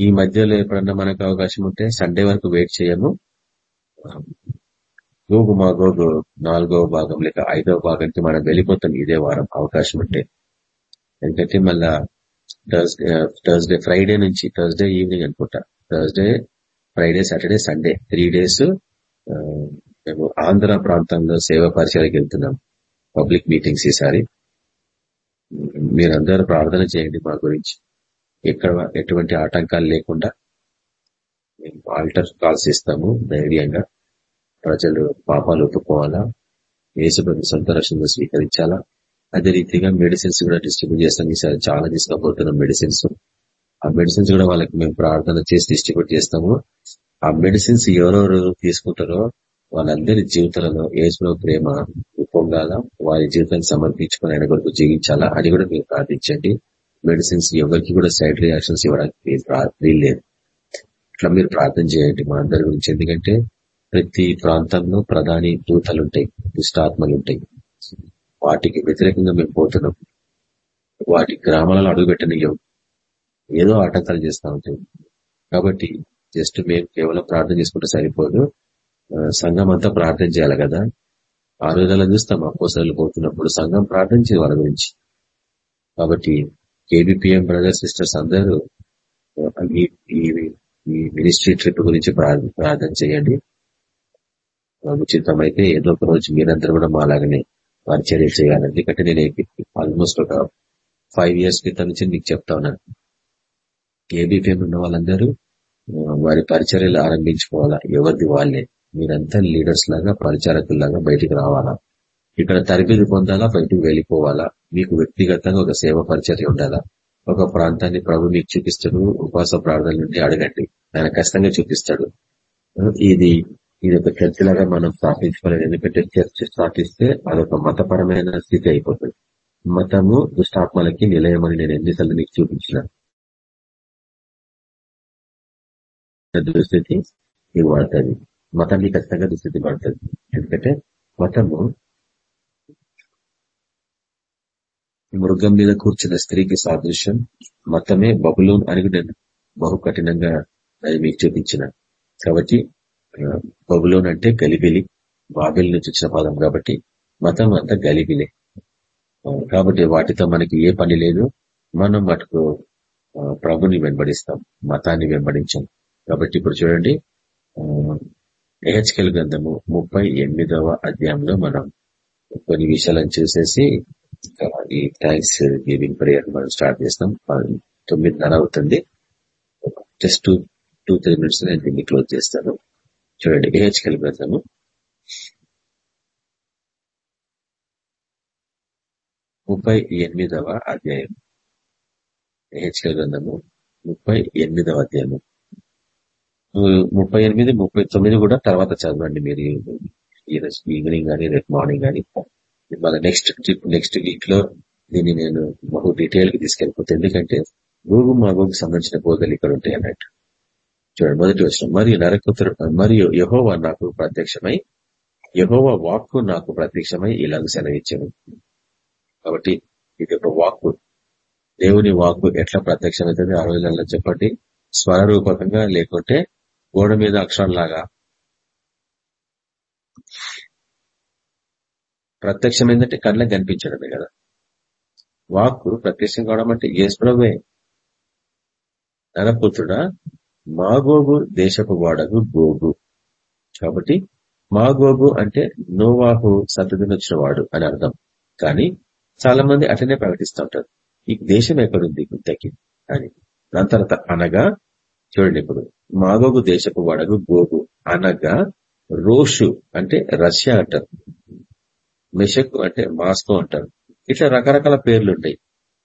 D: ఈ మధ్యలో ఎప్పుడన్నా మనకు అవకాశం ఉంటే సండే వరకు వెయిట్ చేయము. గోగు మా గోగు నాలుగవ భాగం లేక ఐదవ భాగానికి మనం వెళ్ళిపోతాం ఇదే వారం. అవకాశం ఉంటే. ఎందుకంటే మళ్ళా థర్స్డే థర్స్డే ఫ్రైడే నుంచి థర్స్డే ఈవినింగ్ అనుకుంటా. Thursday Friday Saturday Sunday three days మేము ఆంధ్ర ప్రాంతంలో సేవా పరిచయాలకు వెళ్తున్నాం. పబ్లిక్ మీటింగ్స్ ఈసారి. మీరందరూ ప్రార్థన చేయండి మా గురించి. ఎక్కడ ఎటువంటి ఆటంకాలు లేకుండా మేము ఆల్టర్ కాల్స్ ఇస్తాము ధైర్యంగా. ప్రజలు పాపాలు ఒప్పుకోవాలా? ఏసుప్రభు సొంత రక్షణ స్వీకరించాలా? అదే రీతిగా మెడిసిన్స్ కూడా డిస్ట్రిబ్యూట్ చేస్తాం. ఈసారి చాలా తీసుకోబోతున్నాం మెడిసిన్స్ ఆ మెడిసిన్స్ కూడా వాళ్ళకి మేము ప్రార్థన చేసి డిస్ట్రిబ్యూట్ చేస్తాము. ఆ మెడిసిన్స్ ఎవరెవరు తీసుకుంటారో వాళ్ళందరి జీవితాలలో ఏసులో ప్రేమ పొంగాల వారి జీవితాన్ని సమర్పించుకుని ఆయన కొరకు జీవించాలా అని కూడా మీరు ప్రార్థించండి. మెడిసిన్స్ ఎవరికి కూడా సైడ్ రియాక్షన్స్ ఇవ్వడానికి వీల్లేదు ఇట్లా మీరు ప్రార్థన చేయండి మా అందరి గురించి. ఎందుకంటే ప్రతి ప్రాంతంలో ప్రధాని దూతలుంటాయి దుష్టాత్మలుంటాయి. వాటికి వ్యతిరేకంగా మేము పోతున్నాం. వాటి గ్రామాలలో అడుగుపెట్టనియం. ఏదో ఆటంకాలు చేస్తూ ఉంటాయి. కాబట్టి జస్ట్ మేము కేవలం ప్రార్థన చేసుకుంటే సరిపోదు. సంఘం అంతా ప్రార్థన చేయాలి కదా. ఆ రోజుల్లో చూస్తాం అపోసలు పోతున్నప్పుడు సంఘం ప్రార్థించేది వాళ్ళ గురించి. కాబట్టి కేబిపిఎం బ్రదర్ సిస్టర్స్ అందరూ ఈ మినిస్ట్రీ ట్రిప్ గురించి ప్రార్థన చేయండి. ఉచితమైతే ఏదో ఒక రోజు మీరందరూ కూడా మాలాగనే పరిచర్యలు చేయాలి. ఎందుకంటే నేను ఆల్మోస్ట్ ఒక ఫైవ్ ఇయర్స్ క్రితం నుంచి మీకు చెప్తా ఉన్నాను. కేబీపీఎం ఉన్న వాళ్ళందరూ వారి పరిచర్యలు ఆరంభించుకోవాలా? ఎవరిది వాళ్ళే? మీరంతా లీడర్స్ లాగా పరిచారకుల్లాగా బయటికి రావాలా? ఇక్కడ తరబిది పొందాలా? బయటకు వెళ్ళిపోవాలా? మీకు వ్యక్తిగతంగా ఒక సేవ పరిచర్య ఉండాలా? ఒక ప్రాంతాన్ని ప్రభు మీకు చూపిస్తాడు. ఉపవాస ప్రార్థన నుండి అడగండి. ఆయన కష్టంగా చూపిస్తాడు. ఇది ఇది ఒక చర్చ్ లాగా మనం స్థాపించుకోలేదు ఎందుకంటే చర్చ్ స్థాపిస్తే అదొక మతపరమైన స్థితి అయిపోతుంది. మతము దుష్టాత్మలకి నిలయమని నేను ఎన్నిసార్లు మీకు చూపించిన. దుస్థితి ఇది పడుతుంది మతాన్ని ఖచ్చితంగా దుస్థితి పడుతుంది. ఎందుకంటే మతము మృగం మీద కూర్చున్న స్త్రీకి సాదృశ్యం. మతమే బబులోన్ అని నేను బహు కఠినంగా అది మీకు చూపించిన. కాబట్టి బబులోన్ అంటే గలిబిలి బాబిల్ నుంచి వచ్చిన పదం కాబట్టి మతం అంతా గలిబిలే. కాబట్టి వాటితో మనకి ఏ పని లేదు. మనం మటుకు ప్రభుని వెంబడిస్తాం మతాన్ని వెంబడించాం. కాబట్టి ఇప్పుడు చూడండి ఏహెచ్కెల్ గ్రంథము ముప్పై ఎనిమిదవ అధ్యాయంలో మనం కొన్ని విషయాలను చూసేసి ఈ థ్యాంక్స్ గివింగ్ ప్రేయర్ మనం స్టార్ట్ చేస్తాం. తొమ్మిదిన్నర అవుతుంది. Just two two three minutes నేను దీన్ని క్లోజ్ చేస్తాను. చూడండి ఏహెచ్కెల్ గ్రంథము ముప్పై ఎనిమిదవ అధ్యాయం. ఏహెచ్కెల్ గ్రంథము ముప్పై ఎనిమిదవ అధ్యాయము. ముప్పై ఎనిమిది ముప్పై తొమ్మిది కూడా తర్వాత చదవండి మీరు. ఈరోజు ఈవినింగ్ కానీ రేపు మార్నింగ్ కానీ. మన నెక్స్ట్ ట్రిప్ నెక్స్ట్ వీక్లో దీన్ని నేను బహు డీటెయిల్గా తీసుకెళ్ళిపోతే. ఎందుకంటే గోగు మా భూమికి సంబంధించిన బోధలు ఇక్కడ ఉంటాయి అన్నట్టు. చూడండి మొదటి వచ్చిన మరియు నరకుతురు మరియు యహోవా నాకు ప్రత్యక్షమై యహోవా వాక్కు నాకు ప్రత్యక్షమై ఇలాగ సెలవిచ్చాను కాబట్టి ఇది ఒక వాక్కు. దేవుని వాక్కు ఎట్లా ప్రత్యక్షమవుతుంది? ఆ రోజులలో చెప్పండి. స్వరూపకంగా లేకుంటే గోడ మీద అక్షరంలాగా. ప్రత్యక్షం ఏంటంటే కళ్ళకి కనిపించడమే కదా. వాక్కు ప్రత్యక్షం కావడం అంటే యేసుప్రభే నరపుత్రుడా? మాగోగు దేశపు వాడగు గోగు. కాబట్టి మాగోగు అంటే నోవాహు సంతతిని వాడు అని అర్థం. కానీ చాలా మంది అటనే ప్రకటిస్తూ ఉంటారు. ఈ దేశం ఎక్కడుంది? గుంతకి అని. దాని తర్వాత అనగా చూడండి ఇప్పుడు మాగోగు దేశపు వాడగు గోగు. అనగా రోషు అంటే రష్యా అంటారు. మెషక్ అంటే మాస్కో అంటారు. ఇట్లా రకరకాల పేర్లు ఉంటాయి.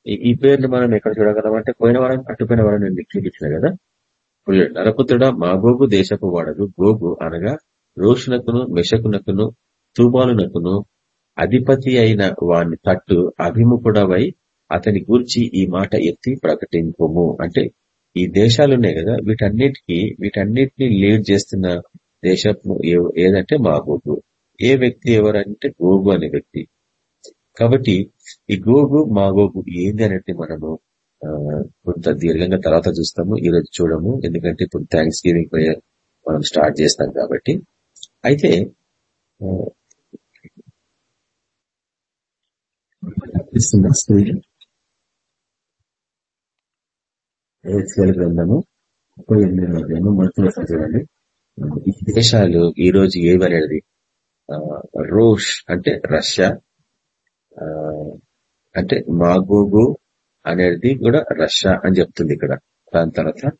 D: ఈ పేర్లు మనం ఎక్కడ చూడగలం అంటే పోయిన వారం అట్టుపోయిన వారం నేను కదా. ఇప్పుడు నరపుత్రుడ మాగోగు దేశపు వాడరు గోగు అనగా రోషునకును మెషకునకును తూబాలునకును అధిపతి అయిన వాని తట్టు అభిముఖుడవై అతని గూర్చి ఈ మాట ఎత్తి ప్రకటింపము. అంటే ఈ దేశాలున్నాయి కదా వీటన్నిటికీ వీటన్నిటిని లీడ్ చేస్తున్న దేశం ఏదంటే మాగోగు ఏ వ్యక్తి ఎవరంటే గోగు అనే వ్యక్తి. కాబట్టి ఈ గోగు మాగోగు ఏంది అనేది మనము కొంత దీర్ఘంగా తర్వాత చూస్తాము. ఈ రోజు చూడము. ఎందుకంటే ఇప్పుడు థ్యాంక్స్ గివింగ్ ప్రేయర్ మనం స్టార్ట్ చేస్తాం కాబట్టి. అయితే గ్రంథము ముప్పై ఎనిమిది మొదటి చూడండి. దేశాలు ఈ రోజు ఏవనేది రోష్ అంటే రష్యా అంటే మాగోగు అనేది కూడా రష్యా అని చెప్తుంది ఇక్కడ. దాని తర్వాత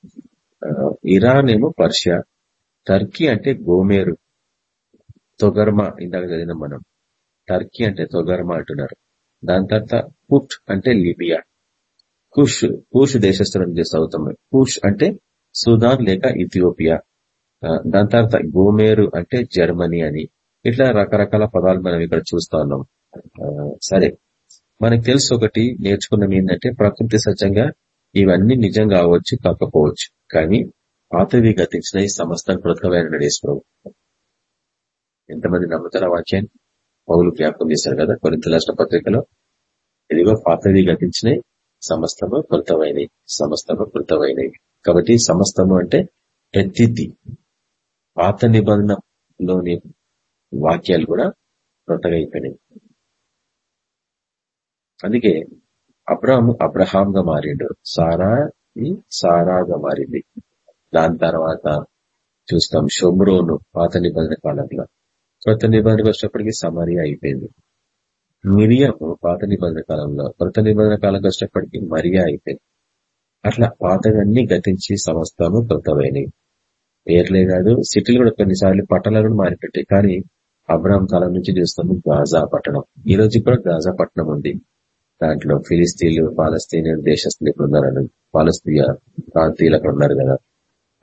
D: ఇరాన్ ఏమో పర్షియా టర్కీ అంటే గోమేరు. తొగర్మ ఇందాక చదివిన మనం. టర్కీ అంటే తొగర్మ అంటున్నారు. దాని తర్వాత కుట్ అంటే లిబియా. కుష్ కుష్ దేశస్థులం చేసి కుష్ అంటే సుదాన్ లేక ఇథియోపియా. దాని తర్వాత గోమేరు అంటే జర్మనీ అని. ఇట్లా రకరకాల పదాలు మనం ఇక్కడ చూస్తా ఉన్నాం. సరే. మనకు తెలుసు ఒకటి నేర్చుకున్నాం ఏంటంటే ప్రకృతి సజ్జంగా ఇవన్నీ నిజం కావచ్చు కాకపోవచ్చు. కానీ పాతవి గతించిన ఈ సమస్త కృతమైన నడేశ్వరం ఎంతమంది నమ్ముతారు వాక్యాన్ని? పౌలు జ్ఞాపకం చేశారు కదా కొరింత రాష్ట్ర పత్రికలో. ఇదిగో పాతవి గతించినవి సమస్తము కృతమైనవి సమస్తము కృతమైనవి కాబట్టి సమస్తము అంటే ప్రతిది. పాత నిబంధనలోని వాక్యాలు కూడా కొత్తగా అయిపోయినాయి. అందుకే అబ్రాహం అబ్రహాంగా మారిండు. సారా సారాగా మారింది. దాని తర్వాత చూస్తాం షొమ్రోను పాత నిబంధన కాలంలో. కొత్త నిబంధనకు వచ్చినప్పటికీ సమరియా అయిపోయింది. మిరియము పాత నిబంధన కాలంలో కొత్త నిబంధన కాలంకి వచ్చినప్పటికీ మరియా అయిపోయింది. అట్లా పాతవన్నీ గతించి సమస్తము కృతమైనవి పేర్లే కాదు సిటీలు కూడా కొన్నిసార్లు పట్టణాలు కూడా మారిపెట్టాయి. కానీ అబ్రాహం కాలం నుంచి చూస్తాము గాజా పట్టణం. ఈ రోజు కూడా గాజా పట్టణం ఉంది. దాంట్లో ఫిలిస్తీన్లు పాలస్తీనియన్ దేశస్తులు ఇప్పుడు ఉన్నారు పాలస్తీయ ప్రాంతీయులు అక్కడ ఉన్నారు కదా.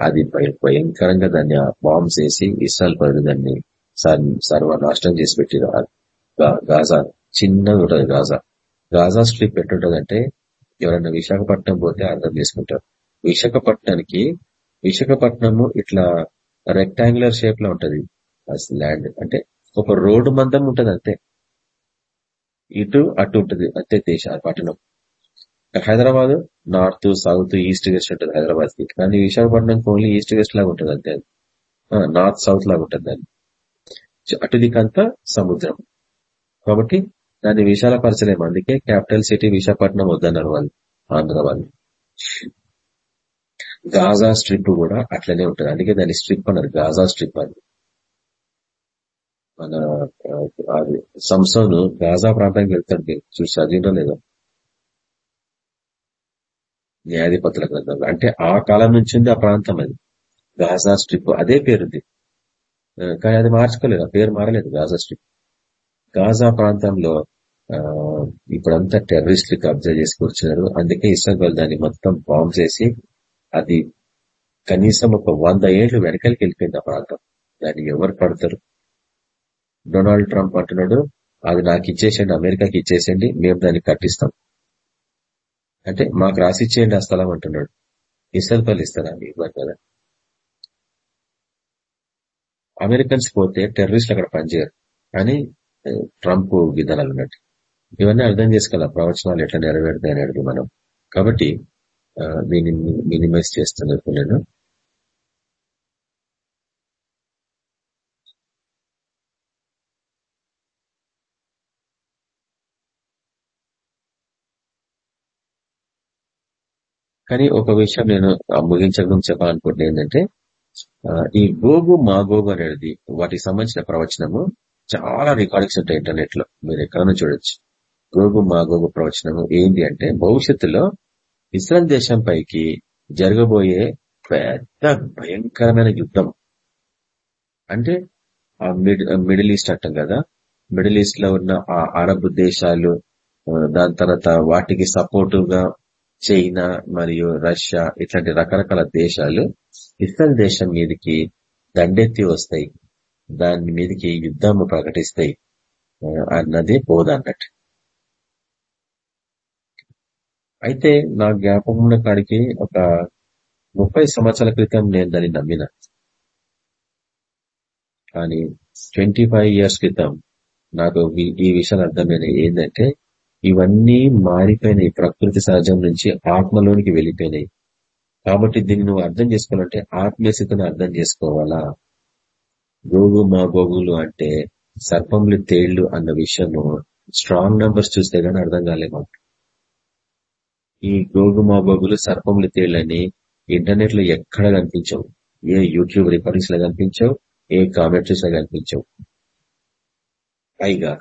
D: అది భయంకరంగా దాన్ని బాంబ్స్ వేసి ఇస్రాయల్ పరులు దాన్ని సర్వనాశనం చేసి పెట్టిరు. గాజా చిన్నగా ఉంటుంది గాజా. గాజా స్ట్రిప్ ఎట్టుంటదంటే ఎవరైనా విశాఖపట్నం పోతే అర్థం చేసుకుంటారు. విశాఖపట్నానికి విశాఖపట్నము ఇట్లా రెక్టాంగులర్ షేప్లో ఉంటది ల్యాండ్ అంటే ఒక రోడ్డు మందం ఉంటది అంతే. ఇటు అటు ఉంటుంది. అంతే దేశ పట్టణం. Hyderabad north south east west ఉంటుంది హైదరాబాద్కి కానీ విశాఖపట్నం ఓన్లీ ఈస్ట్ వెస్ట్ లాగా ఉంటుంది అంతే. నార్త్ సౌత్ లాగా ఉంటుంది దాన్ని. అటు దిక్కంతా సముద్రం. కాబట్టి దాన్ని విశాలపరచలేము. అందుకే క్యాపిటల్ సిటీ విశాఖపట్నం వద్దన్నారు వాళ్ళు ఆంధ్ర వాళ్ళు. గాజా స్ట్రిప్ కూడా అట్లనే ఉంటుంది. అందుకే దాన్ని స్ట్రిప్ అన్నారు గాజా స్ట్రిప్ అని. మన అది సంస్థను గాజా ప్రాంతానికి వెళ్తాడు చూసి చదివినో లేదో. న్యాయాధిపతుల గ్రంథంలో అంటే ఆ కాలం నుంచి ఉంది ఆ ప్రాంతం అది. గాజా స్ట్రిప్ అదే పేరుంది. కానీ అది మార్చుకోలేదు. ఆ పేరు మారలేదు గాజా స్ట్రిప్. గాజా ప్రాంతంలో ఇప్పుడంతా టెర్రరిస్టులు కబ్జా చేసి కూర్చున్నారు. అందుకే ఇస్రాయల్ దాన్ని మొత్తం బాంబ్ చేసి అది కనీసం ఒక వంద ఏళ్ళు వెనకలికి వెళ్ళిపోయింది ఆ ప్రాంతం. దాన్ని ఎవరు పడతారు? డొనాల్డ్ ట్రంప్ అంటున్నాడు అది నాకు ఇచ్చేసేయండి అమెరికాకి ఇచ్చేసేయండి మేము దాన్ని కట్టిస్తాం. అంటే మాకు రాసిచ్చేయండి ఆ స్థలం అంటున్నాడు. ఇసల్పల్లి పల్లి ఇస్తారా ఇవ్వరు కదా. అమెరికన్స్ పోతే టెర్రరిస్టులు అక్కడ పనిచేయరు. అని ట్రంప్ విధానాలు ఉన్నట్టు. ఇవన్నీ అర్థం చేసుకోవాలి? ప్రవచనాలు ఎట్లా నెరవేరుతాయి అనేది మనం. కాబట్టి దీన్ని మినిమైజ్ చేస్తున్నారు నేను కానీ ఒక విషయం నేను ముగించక ముందు చెప్పాలనుకుంటున్నా ఏంటంటే ఈ గోగు మాగోగు అనేది వాటికి సంబంధించిన ప్రవచనము చాలా రికార్డింగ్స్ ఉంటాయి ఇంటర్నెట్లో మీరు ఎక్కడైనా చూడొచ్చు. గోగు మాగోగు ప్రవచనము ఏంటి అంటే భవిష్యత్తులో ఇస్రాయల్ దేశం పైకి జరగబోయే పెద్ద భయంకరమైన యుద్ధం. అంటే ఆ మిడిల్ ఈస్ట్ అంటాం కదా మిడిల్ ఈస్ట్లో ఉన్న ఆ అరబ్ దేశాలు దాని తర్వాత వాటికి సపోర్టుగా చైనా మరియు రష్యా ఇట్లాంటి రకరకాల దేశాలు ఇస్రాయల్ దేశం మీదకి దండెత్తి వస్తాయి. దాని మీదకి యుద్ధం ప్రకటిస్తాయి. ఆ, బోధ అన్నట్టు. అయితే నా జ్ఞాపకం ఉన్న కాడికి ఒక ముప్పై సంవత్సరాల క్రితం నేను దాన్ని నమ్మిన. కానీ ట్వంటీ ఫైవ్ ఇయర్స్ క్రితం నాకు ఈ- ఈ విషయాలు అర్థమైన ఏంటంటే ఇవన్నీ మారిపోయినాయి ప్రకృతి సహజం నుంచి ఆత్మలోనికి వెళ్ళిపోయినాయి. కాబట్టి దీన్ని నువ్వు అర్థం చేసుకోవాలంటే ఆత్మీయ స్థితిని అర్థం చేసుకోవాలా? గోగు మా గోగులు అంటే సర్పములు తేళ్ళు అన్న విషయము స్ట్రాంగ్ నంబర్స్ చూస్తే గానీ అర్థం కాలేము ఈ గోగు మా గోగులు సర్పములు అని ఇంటర్నెట్లో ఎక్కడ కనిపించవు? ఏ యూట్యూబ్ రికార్డింగ్స్లో కనిపించవు? ఏ కామెంటరీస్లో కనిపించవు. పైగా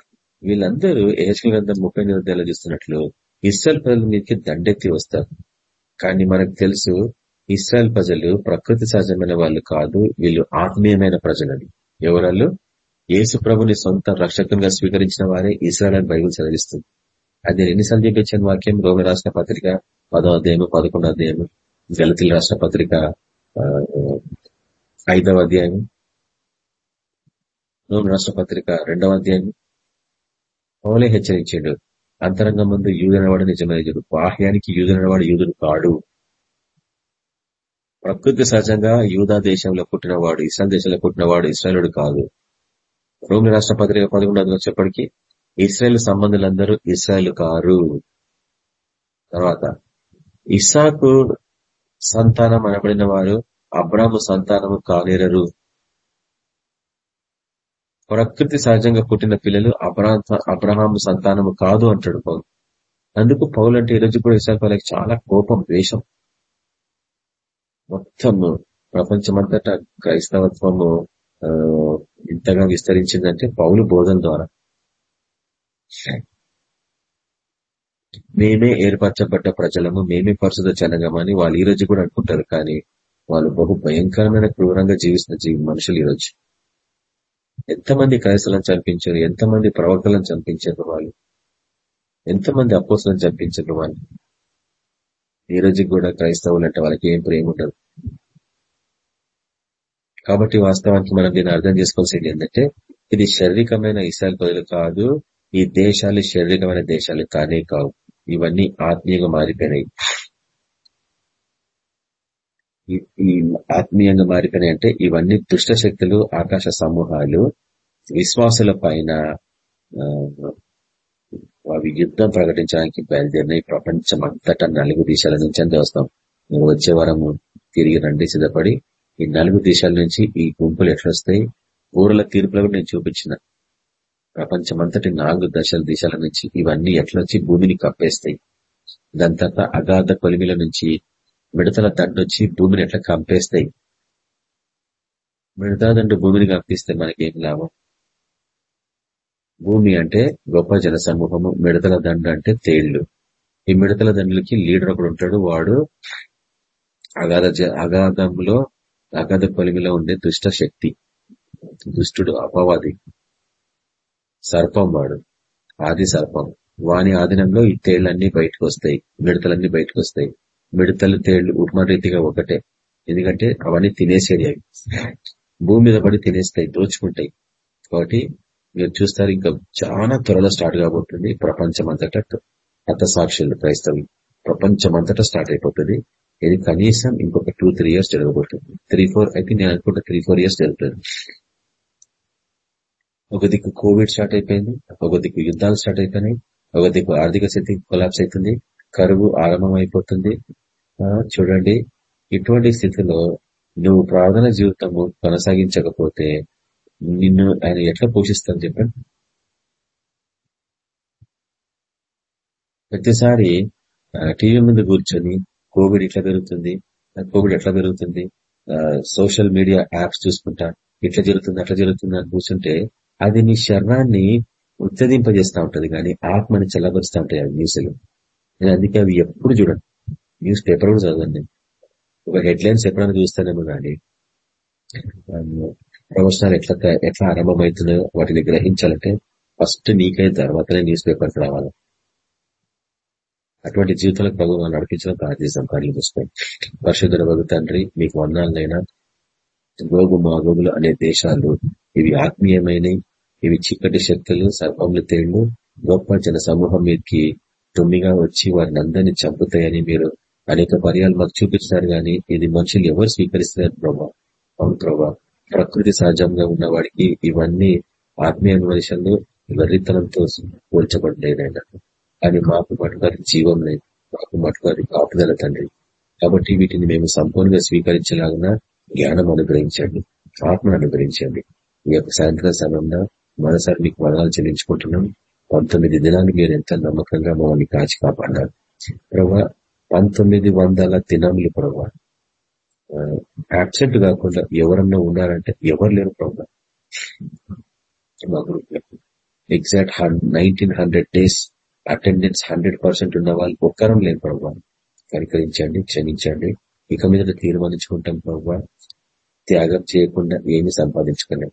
D: వీళ్ళందరూ ఏహెచ్కల్ గ్రంథం ముప్పై నిరుద్ధాలు చూస్తున్నట్లు ఇస్రాయల్ ప్రజల మీదకి దండెత్తి వస్తారు. కానీ మనకు తెలుసు ఇస్రాయల్ ప్రజలు ప్రకృతి సహజమైన వాళ్ళు కాదు వీళ్ళు ఆత్మీయమైన ప్రజలని ఎవరాళ్ళు యేసు ప్రభుని సొంత రక్షకునిగా స్వీకరించిన వారే ఇస్రాయల్ అని బైబుల్ చదివిస్తుంది. అది ఎన్నిసార్లు చూపించిన వాక్యం? రోమి రాష్ట్ర పత్రిక పదో అధ్యాయము పదకొండో అధ్యాయము గలతీల రాష్ట్ర పత్రిక ఐదవ అధ్యాయం రోమి రాష్ట్ర పత్రిక రెండవ అధ్యాయం పౌలే హెచ్చరించాడు. అంతరంగం ముందు యూదనవాడు నిజమైన బాహ్యానికి యూదనవాడు యూదుడు కాడు. ప్రకృతి సహజంగా యూదా దేశంలో పుట్టినవాడు ఇస్రాయల్ దేశంలో పుట్టినవాడు ఇస్రాయలుడు కాదు. రోమి రాష్ట్ర పత్రిక పదకొండు వచ్చేప్పటికీ ఇస్రాయల్ సంబంధులందరూ ఇస్రాయల్ కారు. తర్వాత ఇస్సాకు సంతానం అనబడిన వారు అబ్రాము సంతానము కానేరరు. ప్రకృతి సహజంగా పుట్టిన పిల్లలు అబ్రాంత అబ్రహాము సంతానము కాదు అంటాడు పౌలు. అందుకు పౌలు అంటే ఈరోజు కూడా ఇస్రాయల్ వాళ్ళకి చాలా కోపం ద్వేషం. మొత్తం ప్రపంచమంతటా క్రైస్తవత్వము ఇంతగా విస్తరించిందంటే పౌలు బోధన ద్వారా. మేమే ఏర్పరచబడ్డ ప్రజలము మేమే పరిశుద్ధ జనగమని వాళ్ళు ఈ రోజు కూడా అనుకుంటారు. కానీ వాళ్ళు బహు భయంకరమైన క్రూరంగా జీవిస్తున్న జీవి మనుషులు ఈ రోజు. ఎంతమంది క్రైస్తవులను చంపించారు? ఎంతమంది ప్రవక్తలను చంపించారు వాళ్ళు? ఎంతమంది అపోసులను చంపించారు వాళ్ళు? ఈ రోజుకి కూడా క్రైస్తవులు అంటే వాళ్ళకి ఏం ప్రేమ ఉండదు. కాబట్టి వాస్తవానికి మనం దీన్ని అర్థం చేసుకోవాల్సింది ఏంటంటే ఇది శారీరకమైన ఇసాల్ ప్రజలు కాదు ఈ దేశాలు శారీరకమైన దేశాలు కానే కావు. ఇవన్నీ ఆత్మీయంగా మారిపోయినాయి. ఈ- ఆత్మీయంగా మారిపోయినాయి అంటే ఇవన్నీ దుష్ట శక్తులు ఆకాశ సమూహాలు విశ్వాసుల పైన అవి యుద్ధం ప్రకటించడానికి బయలుదేరినాయి. ప్రపంచం అంతటా నలుగు దేశాల నుంచి అని వస్తాం. మేము వచ్చే వారము తిరిగి రండి సిద్ధపడి. ఈ నలుగు దేశాల నుంచి ఈ గుంపులు ఎట్లొస్తాయి ఊరల తీర్పులో కూడా నేను చూపించిన. ప్రపంచమంతటి నాలుగు దశల దేశాల నుంచి ఇవన్నీ ఎట్లొచ్చి భూమిని కప్పేస్తాయి? దాని తర్వాత అగాధ కొలిమిల నుంచి మిడతల దండొచ్చి భూమిని ఎట్లా కంపేస్తాయి? మిడతల దండు భూమిని కంపిస్తే మనకేం లాభం? భూమి అంటే గొప్ప జన సమూహము మిడతల దండు అంటే తేళ్ళు. ఈ మిడతల దండులకి లీడర్ ఒకడు ఉంటాడు వాడు అగాధ అగాధంలో అగాధ కొలిమిలో ఉండే దుష్ట శక్తి. దుష్టుడు అపవాది. సర్పం వాడు ఆది సర్పం. వాని ఆధీనంలో ఈ తేళ్ళన్నీ బయటకు వస్తాయి మిడతలన్నీ బయటకు వస్తాయి మిడతలు తేళ్ళు ఉపమ రీతిగా ఒకటే. ఎందుకంటే అవన్నీ తినేసేది. అవి భూమి మీద పడి తినేస్తాయి దోచుకుంటాయి. కాబట్టి మీరు చూస్తారు ఇంకా చాలా త్వరలో స్టార్ట్ కాబోతుంది ప్రపంచం అంతటా హత సాక్షులు ప్రపంచం అంతటా స్టార్ట్ అయిపోతుంది. ఇది కనీసం ఇంకొక టూ త్రీ ఇయర్స్ జరగబోతుంది. త్రీ ఫోర్ అయితే నేను అనుకుంటా త్రీ ఫోర్ ఇయర్స్ జరుగుతుంది. ఒక దిక్కు కోవిడ్ స్టార్ట్ అయిపోయింది ఒక దిక్కు యుద్ధాలు స్టార్ట్ అయిపోయినాయి ఒక దిక్కు ఆర్థిక స్థితి కొలాప్స్ అవుతుంది కరువు ఆరంభం అయిపోతుంది చూడండి. ఇటువంటి స్థితిలో నువ్వు ప్రార్థన జీవితము కొనసాగించకపోతే నిన్ను ఆయన ఎట్లా పోషిస్తాను చెప్పండి. ప్రతిసారి టీవీ ముందు కూర్చొని కోవిడ్ ఇట్లా పెరుగుతుంది కోవిడ్ ఎట్లా పెరుగుతుంది సోషల్ మీడియా యాప్స్ చూసుకుంటా ఇట్లా జరుగుతుంది అట్లా జరుగుతుంది అని కూర్చుంటే అది నీ శరీరాన్ని ఉత్తేజింపజేస్తూ ఉంటది. కానీ ఆత్మని చల్లబరుస్తూ ఉంటాయి అవి న్యూస్లు. నేను అందుకే అవి ఎప్పుడు చూడండి న్యూస్ పేపర్ కూడా చదవండి. ఒక హెడ్లైన్స్ ఎప్పుడైనా చూస్తానేమో కానీ ప్రవచనాలు ఎట్లా ఎట్లా ఆరంభమవుతున్నాయో వాటిని గ్రహించాలంటే ఫస్ట్ నీకే తర్వాతనే న్యూస్ పేపర్ రావాలి. అటువంటి జీవితాలకు ప్రభు మనం నడిపించడం ప్రార్థిస్తాం. కార్యం చూసుకొని పరిశుద్ధుల భగ తండ్రి మీకు వందాలైనా గోగు మాగోగులు అనే దేశాలు ఇవి ఆత్మీయమైనవి ఇవి చిక్కటి శక్తులు సర్పములు తేళ్ళు గొప్ప జన సమూహం మీదకి తుమ్మిగా వచ్చి వారిని అందరినీ చంపుతాయని మీరు అనేక పర్యాలు మాకు చూపిస్తారు కానీ ఇది మనుషులు ఎవరు స్వీకరిస్తున్నారు ప్రభా? అవును ప్రభా. ప్రకృతి సహజంగా ఉన్న వాడికి ఇవన్నీ ఆత్మీయ మనుషులు వెర్రితనంతో పోల్చబడలేదైనా కానీ మాకు మటుగారి జీవం లేదు. మాకు మటుగారి కాపుదల తండ్రి. కాబట్టి వీటిని మేము సంపూర్ణంగా స్వీకరించలాగిన జ్ఞానం అనుగ్రహించండి. ఆత్మను అనుగ్రహించండి. ఈ యొక్క సాయంత్రం సమయంలో మరోసారి మీకు వదనాలు చెల్లించుకుంటున్నాం. పంతొమ్మిది దినాలు మీరు ఎంత నమ్మకంగా మమ్మల్ని కాచి కాపాడారు ప్రభా పంతొమ్మిది వందల దినములు ప్రభా. యాబ్సెంట్ కాకుండా ఎవరన్నా ఉన్నారంటే ఎవరు లేరు ప్రభా. మా group exact nineteen hundred days attendance hundred percent ఉన్న వాళ్ళు ఒక్కరం లేరు ప్రభా. కనికరించండి క్షమించండి. ఇక మీద తీర్మానించుకుంటాం ప్రభా. త్యాగం చేయకుండా ఏమి సంపాదించుకోలేము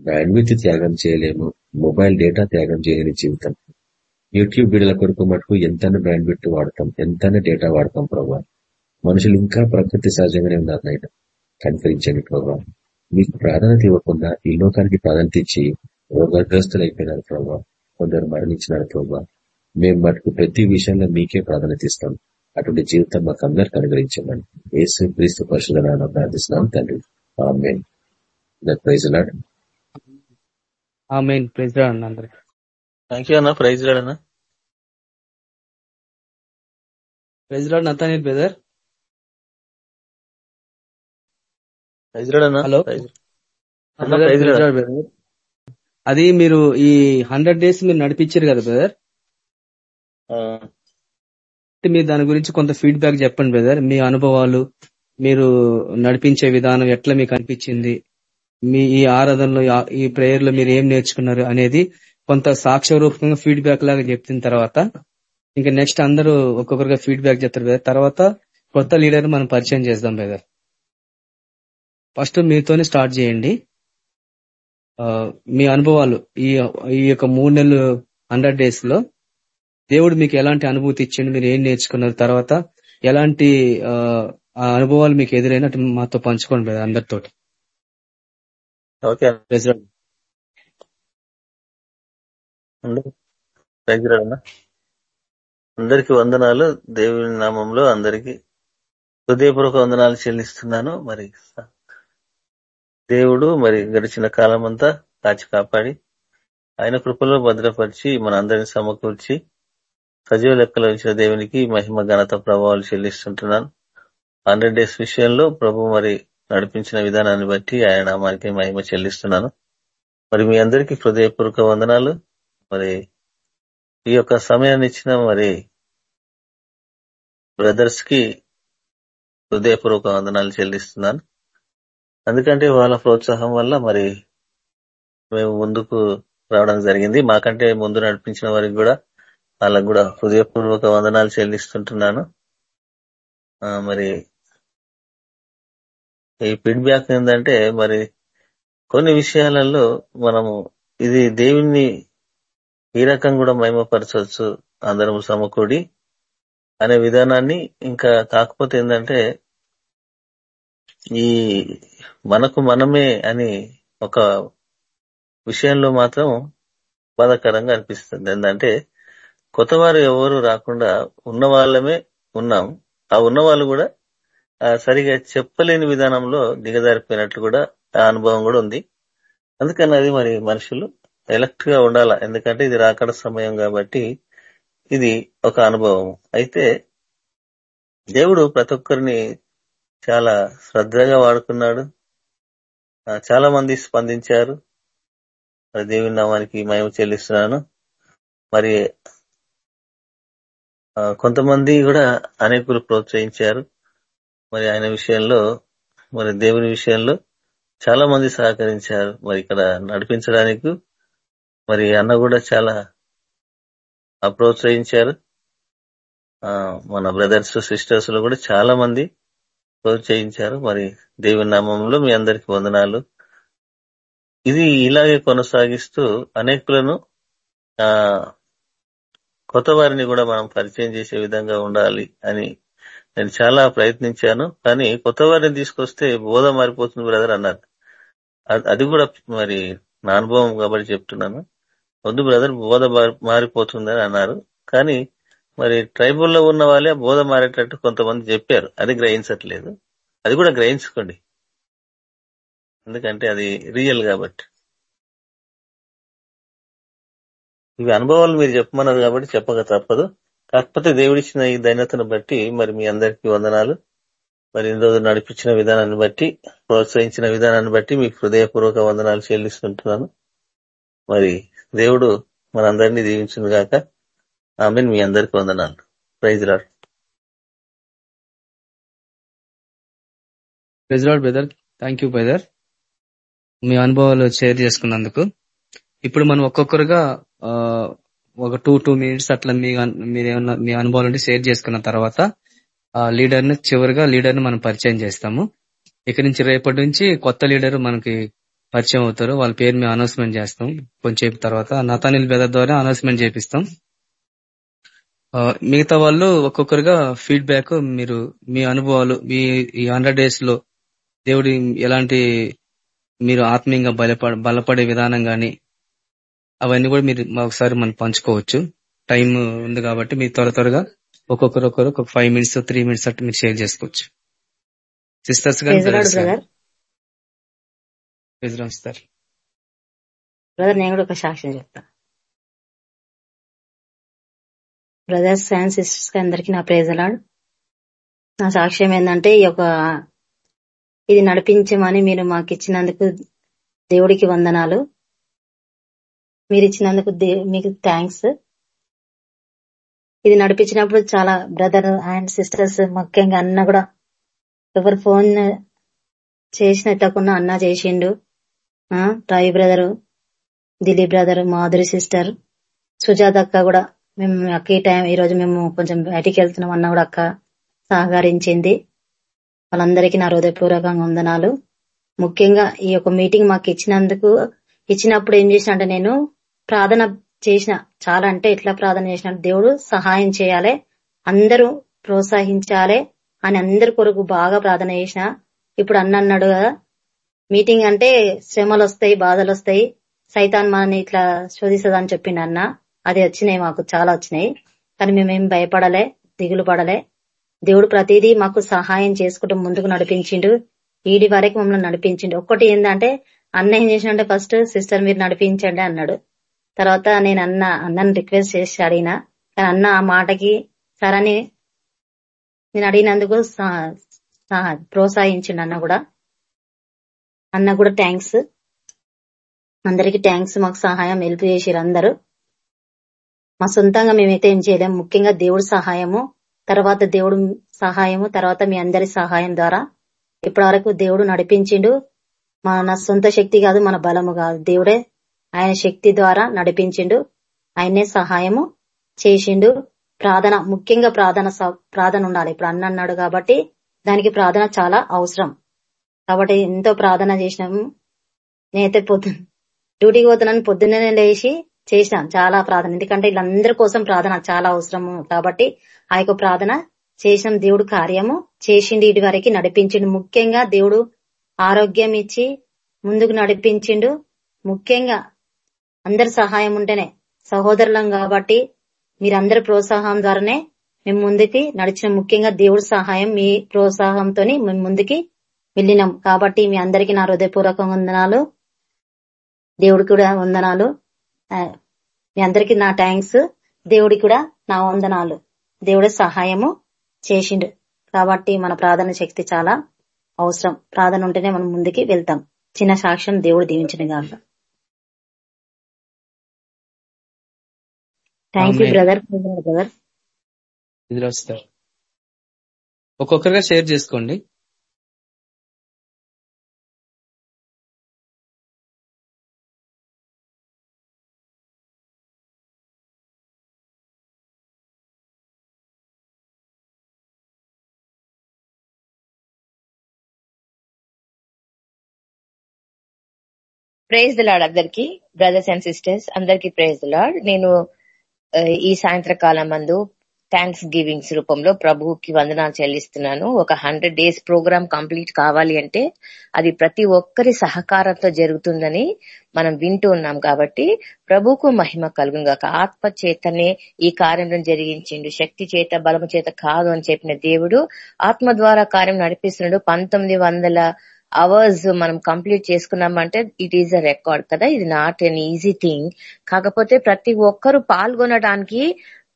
D: బ్యాండ్విత్ త్యాగం చేయలేము. మొబైల్ డేటా త్యాగం చేయలేని జీవితం. యూట్యూబ్ వీడియోల కొరకు మటుకు ఎంతైనా బ్యాండ్విత్ వాడతాం ఎంతైనా డేటా వాడతాం ప్రభావ మనుషులు ఇంకా ప్రకృతి సహజంగానే ఉన్నారు నాయన. కనికరించండి ప్రభావ మీకు ప్రాధాన్యత ఇవ్వకుండా ఈ లోకానికి ప్రాధాన్యత ఇచ్చి రోగగ్రస్తులు అయిపోయినారు ప్రభావ కొందరు మరణించినారు ప్రభావ మేము మటుకు ప్రతి విషయంలో మీకే ప్రాధాన్యత ఇస్తాం. అటువంటి జీవితం మాకు అందరికి అనుగ్రహించమని ఏసు క్రీస్తు పరిశుధన ప్రార్థిస్తున్నాం తండ్రి. ప్రైజ్ లాడ్
A: థ్యాంక్ యూ అన్న. ప్రైజ్ లాడ్ అన్న.
E: Nathaniel brother. హలో. అది మీరు ఈ హండ్రెడ్ డేస్ మీరు నడిపించారు కదా బ్రదర్? మీరు దాని గురించి కొంత ఫీడ్బ్యాక్ చెప్పండి బ్రదర్. మీ అనుభవాలు మీరు నడిపించే విధానం ఎట్లా మీకు అనిపించింది? మీ ఈ ఆరాధనలో ఈ ప్రేయర్లో మీరు ఏం నేర్చుకున్నారు అనేది కొంత సాక్ష్య రూపంగా ఫీడ్బ్యాక్ లాగా చెప్పిన తర్వాత ఇంకా నెక్స్ట్ అందరూ ఒక్కొక్కరుగా ఫీడ్బ్యాక్ చెప్తారు బ్రదర్ తర్వాత కొత్త లీడర్ మనం పరిచయం చేద్దాం బ్రదర్ ఫస్ట్ మీతోనే స్టార్ట్ చేయండి. మీ అనుభవాలు ఈ ఈ యొక్క మూడు నెలలు హండ్రెడ్ డేస్లో దేవుడు మీకు ఎలాంటి అనుభూతి ఇచ్చిండు మీరు ఏం నేర్చుకున్నారు తర్వాత ఎలాంటి అనుభవాలు మీకు ఎదురైనట్టు మాతో పంచుకోండి బ్రదర్ అందరితోటి.
A: ఓకే.
E: ప్రెసిడెంట్
A: ఉండు. ప్రైజ్ లాడ్ అన్న అందరికి వందనాలు. దేవుని నామంలో అందరికి హృదయపూర్వక వందనాలు చెల్లిస్తున్నాను. మరి దేవుడు మరి గడిచిన కాలం అంతా కాచి కాపాడి ఆయన కృపలో భద్రపరిచి మన అందరిని సమకూర్చి సజీవ లెక్కలో ఇచ్చిన దేవునికి మహిమ ఘనత ప్రభావాలు చెల్లిస్తుంటున్నాను. హండ్రెడ్ డేస్ విషయంలో ప్రభు మరి నడిపించిన విధానాన్ని బట్టి ఆయన నామానికి మహిమ చెల్లిస్తున్నాను. మరి మీ అందరికీ హృదయపూర్వక వందనాలు. మరి ఈ యొక్క సమయాన్ని ఇచ్చిన మరి బ్రదర్స్కి హృదయపూర్వక వందనాలు చెల్లిస్తున్నాను. ఎందుకంటే వాళ్ళ ప్రోత్సాహం వల్ల మరి మేము ముందుకు రావడం జరిగింది. మాకంటే ముందు నడిపించిన వారికి కూడా వాళ్ళకు కూడా హృదయపూర్వక వందనాలు చెల్లిస్తుంటున్నాను. మరి ఈ ఫీడ్బ్యాక్ ఏంటంటే మరి కొన్ని విషయాలలో మనము ఇది దేవుణ్ణి ఈ రకం కూడా మహిమపరచవచ్చు అందరం సమకూడి అనే విధానాన్ని ఇంకా కాకపోతే ఏంటంటే ఈ మనకు మనమే అని ఒక విషయంలో మాత్రం బాధాకరంగా అనిపిస్తుంది. ఏంటంటే కొత్తవారు ఎవరు రాకుండా ఉన్న వాళ్ళమే ఉన్నాం. ఆ ఉన్న వాళ్ళు కూడా సరిగా చెప్పలేని విధానంలో దిగజారిపోయినట్లు కూడా ఆ అనుభవం కూడా ఉంది. అందుకని అది మరి మనుషులు ఎలక్ట్గా ఉండాల? ఎందుకంటే ఇది రాకడ సమయం కాబట్టి ఇది ఒక అనుభవం అయితే దేవుడు ప్రతి ఒక్కరిని చాలా శ్రద్ధగా వాడుకున్నాడు. చాలా మంది స్పందించారు. దేవుని నామానికి మేము చెల్లిస్తున్నాను. మరి కొంతమంది కూడా అనేకులు ప్రోత్సహించారు. మరి ఆయన విషయంలో మరి దేవుని విషయంలో చాలా మంది సహకరించారు. మరి ఇక్కడ నడిపించడానికి మరి అన్న కూడా చాలా ప్రోత్సహించారు. మన బ్రదర్స్ సిస్టర్స్లో కూడా చాలా మంది ప్రోత్సహించారు. మరి దేవుని నామంలో మీ అందరికి వందనాలు. ఇది ఇలాగే కొనసాగిస్తూ అనేకులను ఆ కొత్త వారిని కూడా మనం పరిచయం చేసే విధంగా ఉండాలి అని నేను చాలా ప్రయత్నించాను. కానీ కొత్త వారిని తీసుకొస్తే బోధ మారిపోతుంది బ్రదర్ అన్నారు. అది కూడా మరి నా అనుభవం కాబట్టి చెప్తున్నాను. వద్దు బ్రదర్ బోధ మారిపోతుందని అన్నారు. కానీ మరి ట్రైబుల్లో ఉన్న వాళ్ళే బోధ మారేటట్టు కొంతమంది చెప్పారు. అది గ్రహించట్లేదు. అది కూడా గ్రహించుకోండి. ఎందుకంటే అది రియల్ కాబట్టి. ఇవి అనుభవాలు మీరు చెప్పమన్నారు కాబట్టి చెప్పక తప్పదు. కాకపోతే దేవుడిచ్చిన ఈ దైనతను బట్టి మరి మీ అందరికీ వందనాలు. మరి ఇన్ని రోజులు నడిపించిన విధానాన్ని బట్టి ప్రోత్సహించిన విధానాన్ని బట్టి మీకు హృదయపూర్వక వందనాలు చెల్లిస్తుంటున్నాను. మరి దేవుడు మనందరినీ దీవించింది గాక. ఆమె మీ అందరికీ వందనాలు. Praise lord.
E: Praise lord brother. Thank you brother. మీ అనుభవాలు షేర్ చేసుకున్నందుకు. ఇప్పుడు మనం ఒక్కొక్కరుగా ఒక టూ టూ మినిట్స్ అట్లా మీ మీరేమన్నా మీ అనుభవాలు ఉంటే షేర్ చేసుకున్న తర్వాత ఆ లీడర్ని చివరిగా లీడర్ని మనం పరిచయం చేస్తాము. ఇక నుంచి రేపటి నుంచి కొత్త లీడర్ మనకి పరిచయం అవుతారు. వాళ్ళ పేరు మేము అనౌన్స్మెంట్ చేస్తాం. కొంచెం తర్వాత నతానిల్ బెదర్ ద్వారా అనౌన్స్మెంట్ చేపిస్తాం. మిగతా వాళ్ళు ఒక్కొక్కరుగా ఫీడ్బ్యాక్ మీరు మీ అనుభవాలు మీ ఈ హండ్రెడ్ డేస్లో దేవుడి ఎలాంటి మీరు ఆత్మీయంగా బలపడ బలపడే విధానం గాని అవన్నీ కూడా మీరు ఒకసారి మనం పంచుకోవచ్చు. టైం ఉంది కాబట్టి మీరు త్వర త్వరగా ఒక్కొక్కరు ఒక్కొక్కరు ఒక ఫైవ్ మినిట్స్ త్రీ మినిట్స్ అట్లా మీరు షేర్ చేసుకోవచ్చు. సిస్టర్స్ గాని ప్రైజ్
F: బ్రదర్ నేను కూడా ఒక సాక్ష్యం చెప్తా. బ్రదర్స్ అండ్ సిస్టర్స్కి అందరికి నా ప్రేజలాడు నా సాక్ష్యం ఏంటంటే ఈ యొక్క ఇది నడిపించమని మీరు మాకు ఇచ్చినందుకు దేవుడికి వందనాలు. మీరు ఇచ్చినందుకు మీకు థ్యాంక్స్ ఇది నడిపించినప్పుడు చాలా బ్రదర్ అండ్ సిస్టర్స్ ముఖ్యంగా అన్న కూడా ఎవరు ఫోన్ చేసిన తక్కువ అన్న చేసిండు. రాయి brother Dileep brother Madhuri sister Sujatha అక్క కూడా మేము అక్క ఈ టైం ఈ రోజు మేము కొంచెం బయటికి వెళ్తున్నాం అన్న కూడా అక్క సహకరించింది. వాళ్ళందరికీ నా హృదయపూర్వకంగా వందనాలు. ముఖ్యంగా ఈ యొక్క మీటింగ్ మాకు ఇచ్చినందుకు ఇచ్చినప్పుడు ఏం చేసిన అంటే నేను ప్రార్థన చేసిన చాలా అంటే ఎట్లా ప్రార్థన చేసిన దేవుడు సహాయం చేయాలి అందరూ ప్రోత్సహించాలి అని అందరి కొరకు బాగా ప్రార్థన చేసిన. ఇప్పుడు అన్న అన్నాడు కదా మీటింగ్ అంటే శ్రమలు వస్తాయి బాధలు వస్తాయి సైతాన్ మనని ఇట్లా శోధిస్తుందని చెప్పిండు అన్న. అది వచ్చినాయి మాకు చాలా వచ్చినాయి. కానీ మేమేం భయపడలే దిగులు పడలే. దేవుడు ప్రతిదీ మాకు సహాయం చేసుకుంటూ ముందుకు నడిపించిండు. ఈడి వరకు మమ్మల్ని నడిపించిండు. ఒక్కటి ఏంటంటే అన్న ఏం చేసినంటే ఫస్ట్ సిస్టర్ మీరు నడిపించండి అన్నాడు. తర్వాత నేను అన్న అన్నని రిక్వెస్ట్ చేసి అడిగిన. కానీ అన్న ఆ మాటకి సరని నేను అడిగినందుకు ప్రోత్సహించిండు అన్న కూడా. అన్న కూడా థ్యాంక్స్ అందరికి థ్యాంక్స్ మాకు సహాయం హెల్ప్ చేసారు అందరూ. మా సొంతంగా మేమైతే ఏం చేయలేం. ముఖ్యంగా దేవుడి సహాయము తర్వాత దేవుడు సహాయము తర్వాత మీ అందరి సహాయం ద్వారా ఇప్పటివరకు దేవుడు నడిపించిండు. మన సొంత శక్తి కాదు మన బలము కాదు. దేవుడే ఆయన శక్తి ద్వారా నడిపించిండు. ఆయనే సహాయము చేసిండు. ప్రార్థన ముఖ్యంగా ప్రార్థన ప్రార్థన ఉండాలి. ఇప్పుడు అన్న అన్నాడు కాబట్టి దానికి ప్రార్థన చాలా అవసరం. కాబట్టి ఎంతో ప్రార్థన చేసినాము నేనైతే పొద్దు డ్యూటీకి పోతున్నాను. పొద్దున్నే లేచి చేసినాం చాలా ప్రార్థన. ఎందుకంటే వీళ్ళందరి కోసం ప్రార్థన చాలా అవసరము. కాబట్టి ఆ యొక్క ప్రార్థన చేసిన దేవుడు కార్యము చేసిండు ఇటు వరకు నడిపించిండు. ముఖ్యంగా దేవుడు ఆరోగ్యం ఇచ్చి ముందుకు నడిపించిండు. ముఖ్యంగా అందరి సహాయం ఉంటేనే సహోదరులం కాబట్టి మీరందరి ప్రోత్సాహం ద్వారానే మేము ముందుకి నడిచిన. ముఖ్యంగా దేవుడి సహాయం మీ ప్రోత్సాహంతో మేము ముందుకి వెళ్ళినాం. కాబట్టి మీ అందరికీ నా హృదయపూర్వక వందనాలు. దేవుడికి కూడా వందనాలు. మీ అందరికీ నా థ్యాంక్స్ దేవుడికి కూడా నా వందనాలు. దేవుడి సహాయము చేసిండు. కాబట్టి మన ప్రార్థన శక్తి చాలా అవసరం. ప్రార్థన ఉంటేనే మనం ముందుకి వెళ్తాం. చిన్న సాక్ష్యం దేవుడు దీవించిన కాక థ్యాంక్ యూ. బ్రదర్ బ్రదర్
E: ఒక్కొక్కరుగా షేర్ చేసుకోండి.
G: ప్రేజ్ ద లాడ్ అందరికి. బ్రదర్స్ అండ్ సిస్టర్స్ అందరికి ప్రేజ్ ద లాడ్ నేను ఈ ఈ సాయంత్రకాలం మందు థ్యాంక్స్ గివింగ్స్ రూపంలో ప్రభువుకి వందనాలు చెల్లిస్తున్నాను. ఒక హండ్రెడ్ డేస్ ప్రోగ్రామ్ కంప్లీట్ కావాలి అంటే అది ప్రతి ఒక్కరి సహకారంతో జరుగుతుందని మనం వింటూ ఉన్నాం కాబట్టి ప్రభువుకు మహిమ కలుగుగాక ఆత్మ చేతనే ఈ కార్యం జరిగించిండు. శక్తి చేత బలము చేత కాదు అని చెప్పిన దేవుడు ఆత్మ ద్వారా కార్యం నడిపిస్తున్నాడు. పంతొమ్మిది వందల అవర్స్ మనం కంప్లీట్ చేసుకున్నామంటే ఇట్ ఈస్ అ రికార్డ్ కదా. ఇది నాట్ ఎన్ ఈజీ థింగ్ కాకపోతే ప్రతి ఒక్కరు పాల్గొనడానికి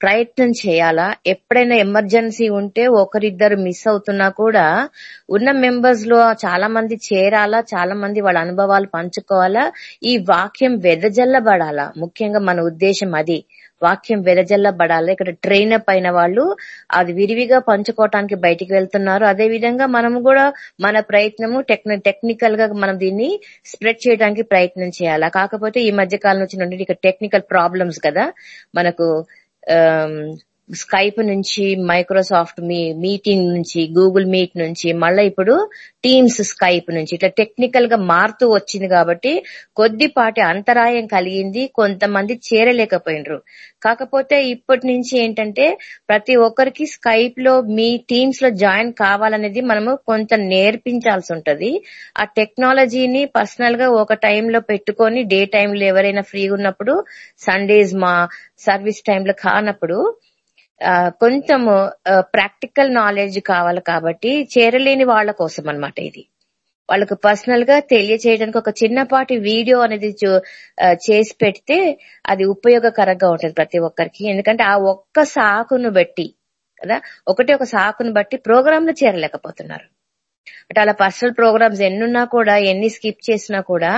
G: ప్రయత్నం చేయాలా? ఎప్పుడైనా ఎమర్జెన్సీ ఉంటే ఒకరిద్దరు మిస్ అవుతున్నా కూడా ఉన్న మెంబర్స్లో చాలా మంది చేరాలా? చాలా మంది వాళ్ళ అనుభవాలు పంచుకోవాలా? ఈ వాక్యం వెదజల్లబడాలా? ముఖ్యంగా మన ఉద్దేశం అది. వాక్యం వెదజల్లబడాలి. ఇక్కడ ట్రైన్ అప్ అయిన వాళ్ళు అది విరివిగా పంచుకోవటానికి బయటికి వెళ్తున్నారు. అదే విధంగా మనం కూడా మన ప్రయత్నము టెక్న టెక్నికల్గా మనం దీన్ని స్ప్రెడ్ చేయడానికి ప్రయత్నం చేయాలా? కాకపోతే ఈ మధ్య కాలం వచ్చిన ఇక టెక్నికల్ ప్రాబ్లమ్స్ కదా. మనకు um, స్కైప్ నుంచి మైక్రోసాఫ్ట్ మీ మీటింగ్ నుంచి గూగుల్ మీట్ నుంచి మళ్ళీ ఇప్పుడు టీమ్స్ స్కైప్ నుంచి. ఇట్లా టెక్నికల్గా మారుతూ వచ్చింది కాబట్టి కొద్దిపాటి అంతరాయం కలిగింది కొంతమంది చేరలేకపోయినరు. కాకపోతే ఇప్పటి నుంచి ఏంటంటే ప్రతి ఒక్కరికి స్కైప్లో మీ టీమ్స్లో జాయిన్ కావాలనేది మనము కొంత నేర్పించాల్సి ఉంటది. ఆ టెక్నాలజీని పర్సనల్గా ఒక టైంలో పెట్టుకొని డే టైంలో ఎవరైనా ఫ్రీగా ఉన్నప్పుడు సండేస్ మా సర్వీస్ టైంలో కానప్పుడు కొంచెము ప్రాక్టికల్ నాలెడ్జ్ కావాలి కాబట్టి చేరలేని వాళ్ళ కోసం అన్నమాట ఇది. వాళ్ళకు పర్సనల్గా తెలియచేయడానికి ఒక చిన్నపాటి వీడియో అనేది చేసి పెడితే అది ఉపయోగకరంగా ఉంటుంది ప్రతి ఒక్కరికి. ఎందుకంటే ఆ ఒక్క సాకును బట్టి కదా ఒకటి ఒక సాకును బట్టి ప్రోగ్రామ్లో చేరలేకపోతున్నారు. అంటే అలా పర్సనల్ ప్రోగ్రామ్స్ ఎన్నున్నా కూడా ఎన్ని స్కిప్ చేసినా కూడా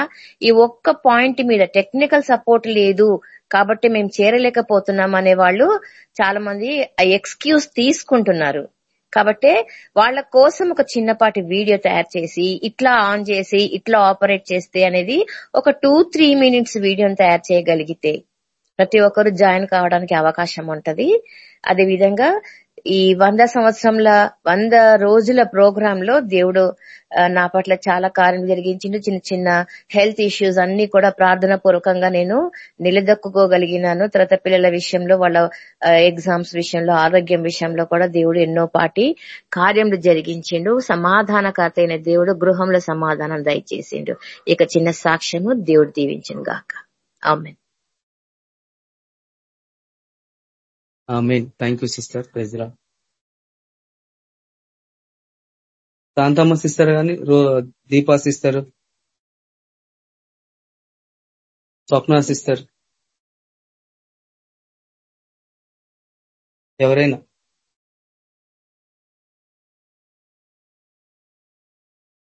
G: ఈ ఒక్క పాయింట్ మీద టెక్నికల్ సపోర్ట్ లేదు కాబట్టి మేము చేరలేకపోతున్నాం అనే వాళ్ళు చాలా మంది ఎక్స్క్యూజ్ తీసుకుంటున్నారు. కాబట్టి వాళ్ళ కోసం ఒక చిన్నపాటి వీడియో తయారు చేసి ఇట్లా ఆన్ చేసి ఇట్లా ఆపరేట్ చేస్తే అనేది ఒక టూ త్రీ మినిట్స్ వీడియోని తయారు చేయగలిగితే ప్రతి ఒక్కరు జాయిన్ కావడానికి అవకాశం ఉంటది. అదే విధంగా ఈ వంద సంవత్సరంల వంద రోజుల ప్రోగ్రామ్లో దేవుడు నా పట్ల చాలా కార్యం జరిగించిండు చిన్న చిన్న హెల్త్ ఇష్యూస్ అన్ని కూడా ప్రార్థన పూర్వకంగా నేను నిలదొక్కుకోగలిగినాను. తర్వాత పిల్లల విషయంలో వాళ్ళ ఎగ్జామ్స్ విషయంలో ఆరోగ్యం విషయంలో కూడా దేవుడు ఎన్నో పాటి కార్యములు జరిగించిండు. సమాధానకర్త అయిన దేవుడు గృహంలో సమాధానం దయచేసిండు. ఇక చిన్న సాక్ష్యము దేవుడు దీవించింది గాక. ఆమెన్.
E: మెయిన్ థ్యాంక్ యూ సిస్టర్ ప్రెజరా శాంతమ్మ సిస్టర్ గాని రో దీపా సిస్టర్ స్వప్న సిస్టర్ ఎవరైనా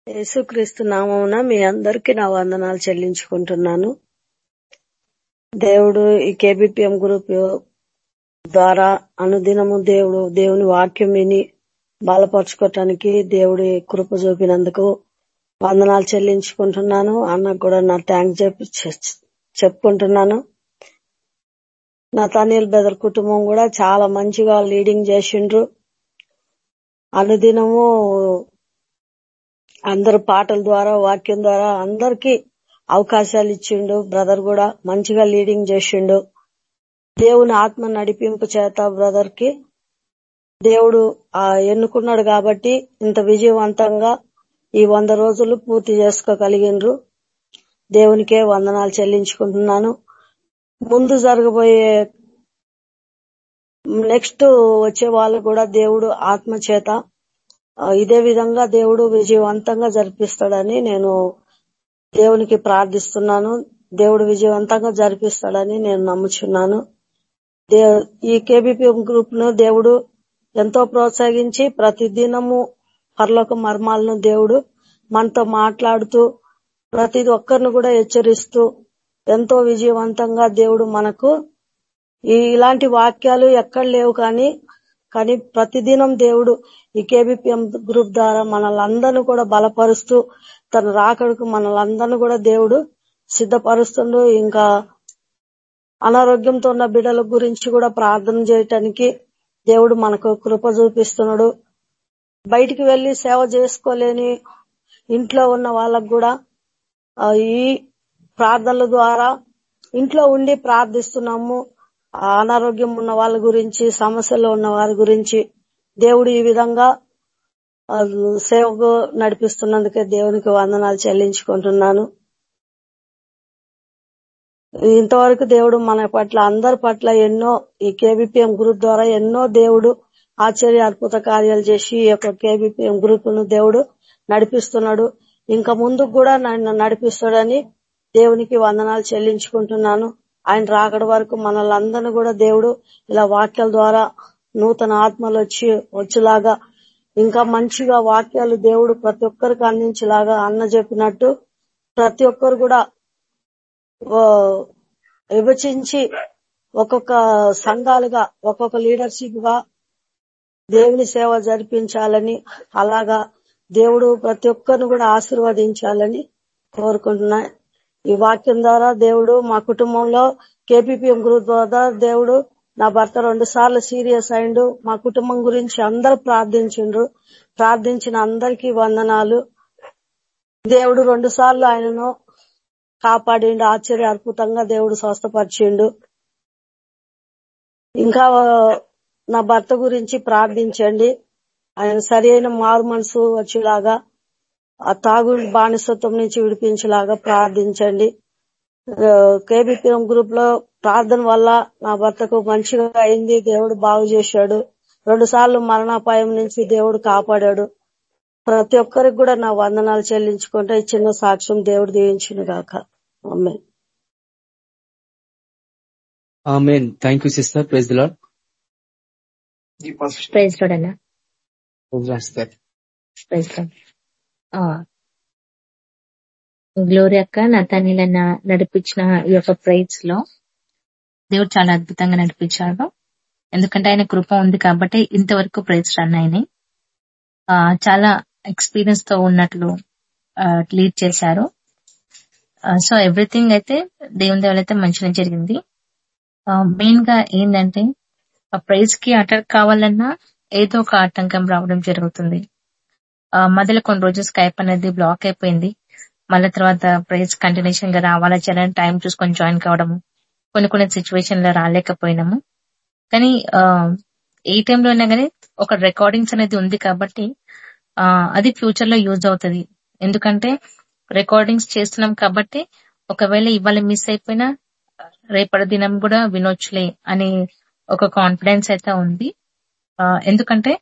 C: యేసుక్రీస్తు నామమున మీ అందరికీ నా వందనాలు చెల్లించుకుంటున్నాను. దేవుడు ఈ కేబిపిఎం గ్రూప్ ద్వారా అనుదినము దేవుడు దేవుని వాక్యం విని బలపరచుకోవటానికి దేవుడి కృప చూపినందుకు వందనాలు చెల్లించుకుంటున్నాను. అన్నకు కూడా నా థ్యాంక్స్ చెప్పి చె- చెప్పుకుంటున్నాను. నా తనీల్ బెదర్ కుటుంబం కూడా చాలా మంచిగా లీడింగ్ చేసిండ్రు. అనుదినము అందరు పాటల ద్వారా వాక్యం ద్వారా అందరికి అవకాశాలు ఇచ్చిండు. బ్రదర్ కూడా మంచిగా లీడింగ్ చేసిండు. దేవుని ఆత్మ నడిపింపు చేత బ్రదర్కి దేవుడు ఎన్నుకున్నాడు కాబట్టి ఇంత విజయవంతంగా ఈ వంద రోజులు పూర్తి చేసుకోగలిగిండ్రు. దేవునికే వందనాలు చెల్లించుకుంటున్నాను. ముందు జరగబోయే నెక్స్ట్ వచ్చే వాళ్ళు కూడా దేవుడు ఆత్మ చేత ఇదే విధంగా దేవుడు విజయవంతంగా జరిపిస్తాడని నేను దేవునికి ప్రార్థిస్తున్నాను. దేవుడు విజయవంతంగా జరిపిస్తాడని నేను నమ్ముచున్నాను. ఈ కేబిపిఎం గ్రూప్ను దేవుడు ఎంతో ప్రోత్సహించి ప్రతిదినము పర్లోక పరలోక మర్మాలను దేవుడు మనతో మాట్లాడుతూ ప్రతి ఒక్కరిని కూడా హెచ్చరిస్తూ ఎంతో విజయవంతంగా దేవుడు మనకు ఈ ఇలాంటి వాక్యాలు ఎక్కడ లేవు కానీ కానీ ప్రతిదినం దేవుడు ఈ కేబిపిఎం గ్రూప్ ద్వారా మనలందరినీ కూడా బలపరుస్తూ తన రాకడకు మనలందరినీ కూడా దేవుడు సిద్ధపరుస్తుండు. ఇంకా అనారోగ్యంతో ఉన్న బిడ్డల గురించి కూడా ప్రార్థన చేయటానికి దేవుడు మనకు కృప చూపిస్తున్నాడు. బయటికి వెళ్ళి సేవ చేసుకోలేని ఇంట్లో ఉన్న వాళ్ళకు కూడా ఈ ప్రార్థనల ద్వారా ఇంట్లో ఉండి ప్రార్థిస్తున్నాము. అనారోగ్యం ఉన్న వాళ్ళ గురించి సమస్యలో ఉన్న వారి గురించి దేవుడు ఈ విధంగా సేవకు నడిపిస్తున్నందుకే దేవునికి వందనాలు చెల్లించుకుంటున్నాను. ఇంతవరకు దేవుడు మన పట్ల అందరి పట్ల ఎన్నో ఈ కేబిపిఎం గ్రూప్ ద్వారా ఎన్నో దేవుడు ఆశ్చర్య అద్భుత కార్యాలు చేసి ఈ యొక్క కేబిపిఎం గ్రూప్ను దేవుడు నడిపిస్తున్నాడు. ఇంకా ముందుకు కూడా నన్ను నడిపిస్తాడని దేవునికి వందనాలు చెల్లించుకుంటున్నాను. ఆయన రాకడ వరకు మనల్ని కూడా దేవుడు ఇలా వాక్యాల ద్వారా నూతన ఆత్మలు వచ్చి వచ్చేలాగా ఇంకా మంచిగా వాక్యాలు దేవుడు ప్రతి ఒక్కరికి అందించేలాగా అన్న చెప్పినట్టు ప్రతి ఒక్కరు కూడా విభజించి ఒక్కొక్క సంఘాలుగా ఒక్కొక్క లీడర్షిప్గా దేవుని సేవ జరిపించాలని అలాగా దేవుడు ప్రతి ఒక్కరిని కూడా ఆశీర్వదించాలని కోరుకుంటున్నా. ఈ వాక్యం ద్వారా దేవుడు మా కుటుంబంలో కేపీపీఎం గ్రూప్ ద్వారా దేవుడు నా భర్త రెండు సార్లు సీరియస్ అయిండు. మా కుటుంబం గురించి అందరు ప్రార్థించిండ్రు. ప్రార్థించిన అందరికీ వందనాలు. దేవుడు రెండు సార్లు ఆయనను కాపాడిండు ఆశ్చర్య అద్భుతంగా దేవుడు స్వస్థపరిచిండు. ఇంకా నా భర్త గురించి ప్రార్థించండి. ఆయన సరి అయిన మారు మనసు వచ్చేలాగా ఆ తాగు బానిసత్వం నుంచి విడిపించేలాగా ప్రార్థించండి. కేబిపిఎం గ్రూప్లో ప్రార్థన వల్ల నా భర్తకు మంచిగా అయింది దేవుడు బాగు చేశాడు. రెండు సార్లు మరణాపాయం నుంచి దేవుడు కాపాడాడు. ప్రతి ఒక్కరికి కూడా నా వందనాలు చెల్లించుకుంటే ఈ చిన్న సాక్ష్యం దేవుడు దీవించును గాక
E: amen thank you sister praise lord
B: praise lord అన్న ప్రైజ్ లోడ్ గ్లోరీ అక్క నతానీలన్న నడిపించిన ఈ యొక్క ప్రైజ్లో దేవుడు చాలా అద్భుతంగా నడిపించాడు. ఎందుకంటే ఆయన కృప ఉంది కాబట్టి ఇంతవరకు ప్రైజ్ రన్ అయినాయి. ఆ, చాలా ఎక్స్పీరియన్స్తో ఉన్నట్లు లీడ్ చేశారు. సో ఎవ్రీథింగ్ అయితే దేవుని దేవుడు అయితే మంచిగా జరిగింది. మెయిన్గా ఏంటంటే ఆ ప్రైజ్కి అటాక్ కావాలన్నా ఏదో ఒక ఆటంకం రావడం జరుగుతుంది. ఆ, మొదలు కొన్ని రోజులు స్కైప్ అనేది బ్లాక్ అయిపోయింది. మళ్ళీ తర్వాత ప్రైజ్ కంటిన్యూషన్గా రావాలా చేయాలని టైం చూసుకొని జాయిన్ కావడము కొన్ని కొన్ని సిచ్యువేషన్లో రాలేకపోయినాము. కానీ ఏ టైంలో అయినా కానీ ఒక రికార్డింగ్స్ అనేది ఉంది కాబట్టి అది ఫ్యూచర్లో యూజ్ అవుతుంది. ఎందుకంటే రికార్డింగ్స్ చేస్తున్నాం కాబట్టి ఒకవేళ ఇవాళ మిస్ అయిపోయినా రేపటి దినం కూడా వినొచ్చులే అని ఒక కాన్ఫిడెన్స్ అయితే ఉంది. ఎందుకంటే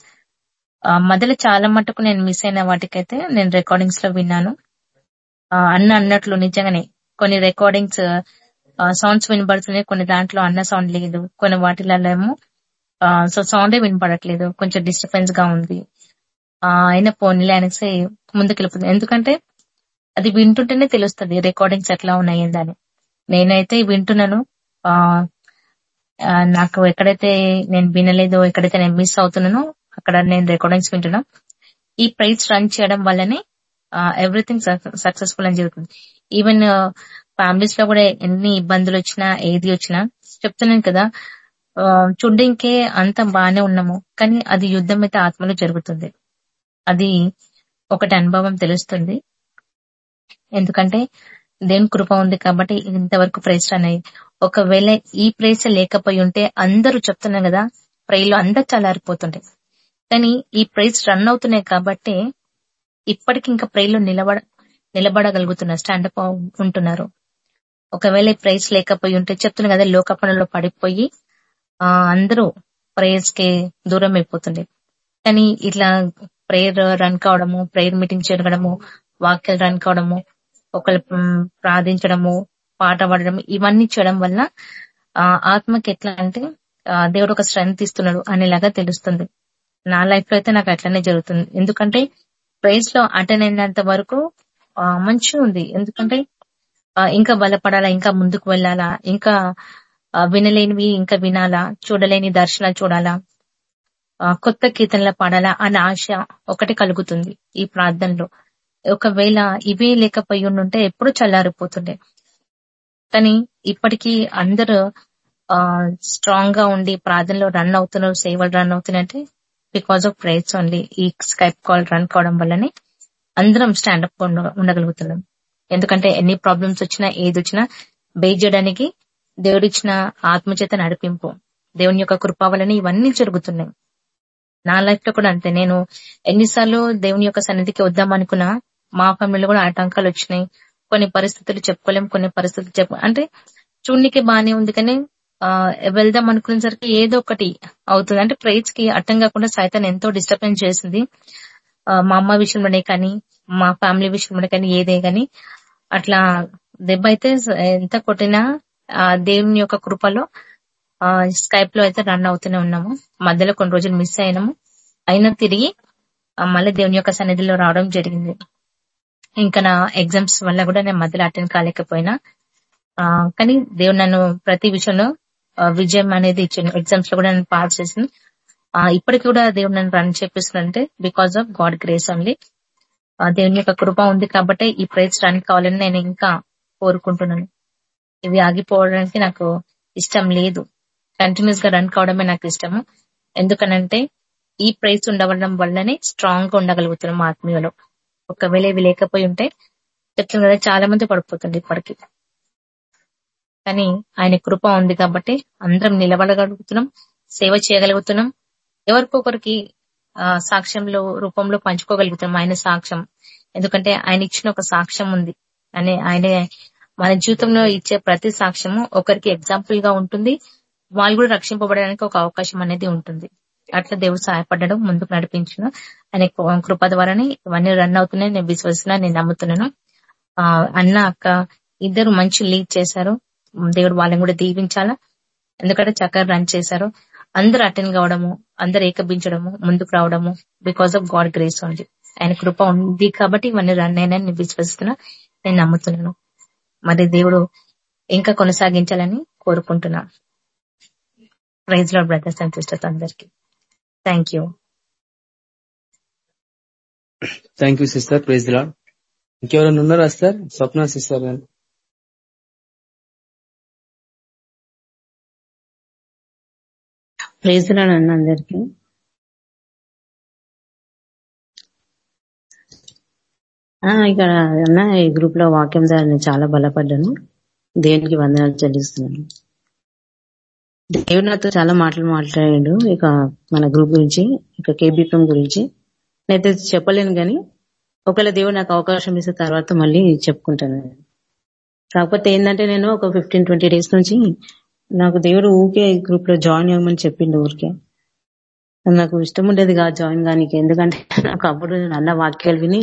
B: మొదలు చాలా మటుకు నేను మిస్ అయిన వాటికైతే నేను రికార్డింగ్స్లో విన్నాను. అన్న అన్నట్లు నిజంగానే కొన్ని రికార్డింగ్స్ సౌండ్స్ వినబడుతున్నాయి కొన్ని దాంట్లో అన్న సౌండ్ లేదు కొన్ని వాటిలలో ఏమో సో సౌండే వినపడట్లేదు కొంచెం డిస్టర్బెన్స్గా ఉంది. ఆయన అయినా పోనీలే అనేసి ముందుకు వెళ్ళిపోతుంది ఎందుకంటే అది వింటుంటేనే తెలుస్తుంది రికార్డింగ్స్ ఎట్లా ఉన్నాయని అని నేనైతే వింటున్నాను. ఆ నాకు ఎక్కడైతే నేను వినలేదో ఎక్కడైతే నేను మిస్ అవుతున్నానో అక్కడ నేను రికార్డింగ్స్ వింటున్నా. ఈ ప్రైజ్ రన్ చేయడం వల్లనే ఎవ్రీథింగ్ సక్సెస్ఫుల్ అని జరుగుతుంది. ఈవెన్ ఫ్యామిలీస్లో కూడా ఎన్ని ఇబ్బందులు వచ్చినా ఏది వచ్చినా చెప్తున్నాను కదా ఆ, చూడ్డానికే అంత బాగానే ఉన్నాము కానీ అది యుద్ధం అయితే ఆత్మలో జరుగుతుంది. అది ఒకటి అనుభవం తెలుస్తుంది. ఎందుకంటే దేవుని కృప ఉంది కాబట్టి ఇంతవరకు ప్రైస్ రన్ ఒకవేళ ఈ ప్రైస్ లేకపోయి ఉంటే అందరూ చెప్తున్నాం కదా ప్రైలో అందరు చల్లారిపోతుండే. కానీ ఈ ప్రైస్ రన్ అవుతున్నాయి కాబట్టి ఇప్పటికి ఇంకా ప్రైలో నిలబడ నిలబడగలుగుతున్నారు స్టాండప్ ఉంటున్నారు. ఒకవేళ ప్రైజ్ లేకపోయి ఉంటే చెప్తున్నా కదా లోకపణలో పడిపోయి ఆ అందరూ ప్రేయర్స్కి దూరం అయిపోతుండే. కానీ ఇట్లా ప్రేయర్ రన్ కావడము ప్రేయర్ మీటింగ్ జరగడము వాక్యాలు రనుకోవడము ఒకరు ఒకళ్ళు ప్రార్థించడము పాట పాడడం ఇవన్నీ చేయడం వల్ల ఆ ఆత్మకి ఎట్లా అంటే దేవుడు ఒక స్ట్రెంగ్త్ ఇస్తున్నాడు అనేలాగా తెలుస్తుంది. నా లైఫ్లో అయితే నాకు అట్లనే జరుగుతుంది. ఎందుకంటే ప్రైజ్లో అటెండ్ అయినంత వరకు మంచిగా ఉంది. ఎందుకంటే ఇంకా బలపడాలా ఇంకా ముందుకు వెళ్ళాలా ఇంకా వినలేనివి ఇంకా వినాలా చూడలేని దర్శనాలు చూడాలా కొత్త కీర్తనలు పాడాలా అనే ఆశ ఒకటి కలుగుతుంది ఈ ప్రార్థనలో. ఒకవేళ ఇవే లేకపోయి ఉంటే ఎప్పుడు చల్లారిపోతుండే. కానీ ఇప్పటికీ అందరూ ఆ స్ట్రాంగ్గా ఉండి ప్రార్థనలో రన్ అవుతున్నారు సేవలు రన్ అవుతున్నాయంటే బికాస్ ఆఫ్ ప్రేయర్స్ ఓన్లీ ఈ స్కైప్ కాల్ రన్ కావడం వల్లనే అందరం స్టాండప్ ఉండగలుగుతున్నాం. ఎందుకంటే ఎన్ని ప్రాబ్లమ్స్ వచ్చినా ఏది వచ్చినా బేస్ చేయడానికి దేవుడిచ్చిన ఆత్మచేత నడిపింపు దేవుని యొక్క కృప వలన ఇవన్నీ జరుగుతున్నాయి. నా లైఫ్లో కూడా అంతే. నేను ఎన్నిసార్లు దేవుని యొక్క సన్నిధికి వద్దాం అనుకున్నా మా ఫ్యామిలీలో కూడా ఆటంకాలు వచ్చినాయి. కొన్ని పరిస్థితులు చెప్పుకోలేం కొన్ని పరిస్థితులు చెప్ప అంటే చూడనికి బానే ఉంది కానీ ఆ వెళ్దాం అనుకునేసరికి ఏదో ఒకటి అవుతుంది. అంటే ప్రైజ్కి అట్టం కాకుండా సైతాన్ని ఎంతో డిస్టర్బెన్స్ చేసింది. మా అమ్మ విషయంలోనే కానీ మా ఫ్యామిలీ విషయంలోనే కానీ ఏదే కానీ అట్లా దెబ్బ అయితే ఎంత కొట్టినా ఆ దేవుని యొక్క కృపలో ఆ స్కైప్లో అయితే రన్ అవుతూనే ఉన్నాము. మధ్యలో కొన్ని రోజులు మిస్ అయినాము. అయినా తిరిగి మళ్ళీ దేవుని యొక్క సన్నిధిలో రావడం జరిగింది. ఇంకా నా ఎగ్జామ్స్ వల్ల కూడా నేను మధ్యలో అటెండ్ కాలేకపోయినా. ఆ, కానీ దేవుడు నన్ను ప్రతి విషయంలో విజయం అనేది ఇచ్చాను ఎగ్జామ్స్లో కూడా నేను పాస్ చేసింది. ఆ, ఇప్పటికి కూడా దేవుడు నన్ను run చేపిస్తున్నాడంటే because of God grace only దేవుని యొక్క కృప ఉంది కాబట్టి ఈ ప్రైజ్ రన్ కావాలని నేను ఇంకా కోరుకుంటున్నాను. ఇవి ఆగిపోవడానికి నాకు ఇష్టం లేదు. కంటిన్యూస్గా రన్ కావడమే నాకు ఇష్టము. ఎందుకనంటే ఈ ప్రైజ్ ఉండవడం వల్లనే స్ట్రాంగ్గా ఉండగలుగుతున్నాం ఆత్మీయలో. ఒకవేళ ఇవి లేకపోయి ఉంటే చెప్తుంది కదా చాలా మంది పడిపోతుంది ఇప్పటికి. కానీ ఆయన కృప ఉంది కాబట్టి అందరం నిలబడగలుగుతున్నాం సేవ చేయగలుగుతున్నాం. ఎవరికొకరికి ఆ, సాక్ష్యంలో రూపంలో పంచుకోగలుగుతున్నాం. ఆయన సాక్ష్యం. ఎందుకంటే ఆయన ఇచ్చిన ఒక సాక్ష్యం ఉంది. అని ఆయన మన జీవితంలో ఇచ్చే ప్రతి సాక్ష్యము ఒకరికి ఎగ్జాంపుల్గా ఉంటుంది. వాళ్ళు కూడా రక్షింపబడడానికి ఒక అవకాశం అనేది ఉంటుంది. అట్లా దేవుడు సహాయపడడం ముందుకు నడిపించిన. ఆయన కృప ద్వారానే ఇవన్నీ రన్ అవుతున్నాయి. నేను విశ్వసిస్తున్నాను నేను నమ్ముతున్నాను. ఆ అన్న అక్క ఇద్దరు మంచి లీడ్ చేశారు. దేవుడు వాళ్ళని కూడా దీవించాలా? ఎందుకంటే చక్కగా రన్ చేశారు. అందరూ అటెండ్ కావడము అందరు ఏకబించడము ముందుకు రావడము బికాస్ ఆఫ్ గాడ్ గ్రేస్ ఉంది ఆయన కృప ఉంది కాబట్టి ఇవన్నీ రన్ అయినా నేను విశ్వసిస్తున్నా నేను నమ్ముతున్నాను. మరి దేవుడు ఇంకా కొనసాగించాలని కోరుకుంటున్నా. ప్రైజ్లో బ్రదర్స్ అండ్ సిస్టర్స్ అందరికీ. Thank you
E: thank you sister praise lord ఇంకెవరైనా ఉన్నారా సార్ స్వప్న సిస్టర్ గారు
H: అన్న అందరికి. ఆ, ఇక్కడ అన్న ఈ గ్రూప్లో వాక్యం ద్వారా నేను చాలా బలపడ్డాను. దేవునికి వందనాలు చెల్లిస్తున్నాను. దేవుడు నాతో చాలా మాటలు మాట్లాడాడు. ఇక మన గ్రూప్ గురించి ఇక కేబీపీఎం గురించి. నేనైతే చెప్పలేను కానీ ఒకవేళ దేవుడు నాకు అవకాశం ఇస్తే తర్వాత మళ్ళీ చెప్పుకుంటాను. కాకపోతే ఏంటంటే నేను ఒక ఫిఫ్టీన్ ట్వంటీ డేస్ నుంచి నాకు దేవుడు ఊకే గ్రూప్లో జాయిన్ అవ్వమని చెప్పిండు ఊరికే. నాకు ఇష్టం ఉండేది కాదు జాయిన్ కానీ ఎందుకంటే నాకు అప్పుడు నేను అన్న వాక్యాలు విని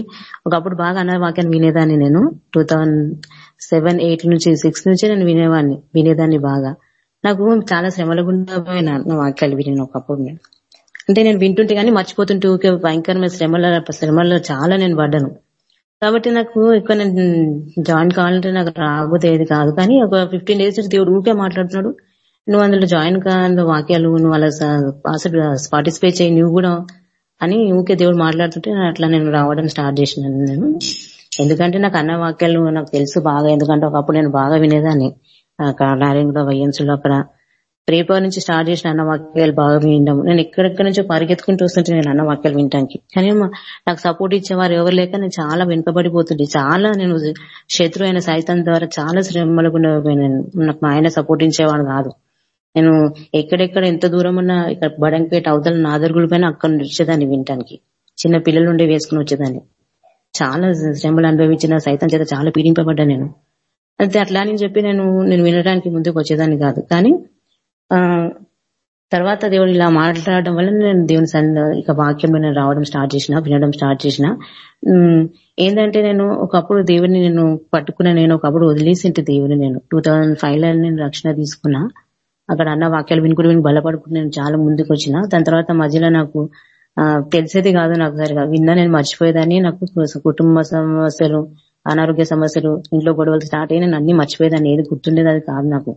H: ఒకప్పుడు బాగా అన్న వాక్యాలు వినేదాన్ని నేను. టూ థౌజండ్ సెవెన్ ఎయిట్ నుంచి సిక్స్ నుంచి నేను వినేవాడిని వినేదాన్ని బాగా. నాకు చాలా శ్రమల గుండా నా అన్న వాక్యాలు విని ఒకప్పుడు నేను అంటే నేను వింటుంటే కానీ మర్చిపోతుంటే ఊరికే భయంకరమైన శ్రమల శ్రమల్లో చాలా నేను పడ్డాను. కాబట్టి నాకు ఎక్కువ నేను జాయిన్ కావాలంటే నాకు రాబోయేది కాదు. కానీ ఒక ఫిఫ్టీన్ డేస్ నుంచి దేవుడు ఊకే మాట్లాడుతున్నాడు. నువ్వు అందులో జాయిన్ కాని వాక్యాలు నువ్వు అలా పార్టిసిపేట్ చేయి నువ్వు కూడా అని ఊకే దేవుడు మాట్లాడుతుంటే అట్లా నేను రావడం స్టార్ట్ చేసినాను నేను. ఎందుకంటే నాకు అన్న వాక్యాలు నాకు తెలుసు బాగా. ఎందుకంటే ఒకప్పుడు నేను బాగా వినేదాన్ని. అక్కడ నారాయణ వైఎన్సులో అక్కడ ప్రేపర్ నుంచి స్టార్ట్ చేసిన అన్న వాక్యాలు బాగా వినడం నేను ఎక్కడెక్కడి నుంచో పరిగెత్తుకుంటూ వస్తుంటే నేను అన్న వాక్యాలు వినటానికి కానీ నాకు సపోర్ట్ ఇచ్చేవారు ఎవరు లేక నేను చాలా వెనుకబడిపోతుండే. చాలా నేను శత్రు అయిన సైతం ద్వారా చాలా శ్రమలు నాకు మా ఆయన సపోర్ట్ ఇచ్చేవాడు కాదు. నేను ఎక్కడెక్కడ ఎంత దూరం ఉన్నా ఇక్కడ బడంపేట అవతల నాదరుగుడి పైన అక్కడ నుండి వచ్చేదాన్ని వినటానికి. చిన్న పిల్లలుండే వేసుకుని వచ్చేదాన్ని. చాలా శ్రమలు అనుభవించిన సైతం చేత చాలా పీడింపబడ్డా నేను. అయితే అట్లా అని చెప్పి నేను నేను వినడానికి ముందుకు వచ్చేదాన్ని కాదు. కానీ ఆ తర్వాత దేవుడు ఇలా మాట్లాడడం వల్ల నేను దేవుని సన్నిధి ఇక వాక్యం నేను రావడం స్టార్ట్ చేసిన వినడం స్టార్ట్ చేసిన. ఏంటంటే నేను ఒకప్పుడు దేవుడిని నేను పట్టుకున్న నేను ఒకప్పుడు వదిలేసింటి దేవుని నేను. టూ థౌజండ్ ఫైవ్లో నేను రక్షణ తీసుకున్నా. అక్కడ అన్న వాక్యాలు వినుకుని విని బలపడుకుని నేను చాలా ముందుకు వచ్చిన. దాని తర్వాత మధ్యలో నాకు తెలిసేది కాదు నాకు సరిగా. విన్నా నేను మర్చిపోయేదాన్ని. నాకు కుటుంబ సమస్యలు అనారోగ్య సమస్యలు ఇంట్లో గొడవలు స్టార్ట్ అయినా అన్ని మర్చిపోయేదాన్ని ఏది గుర్తుండేది అది కాదు నాకు.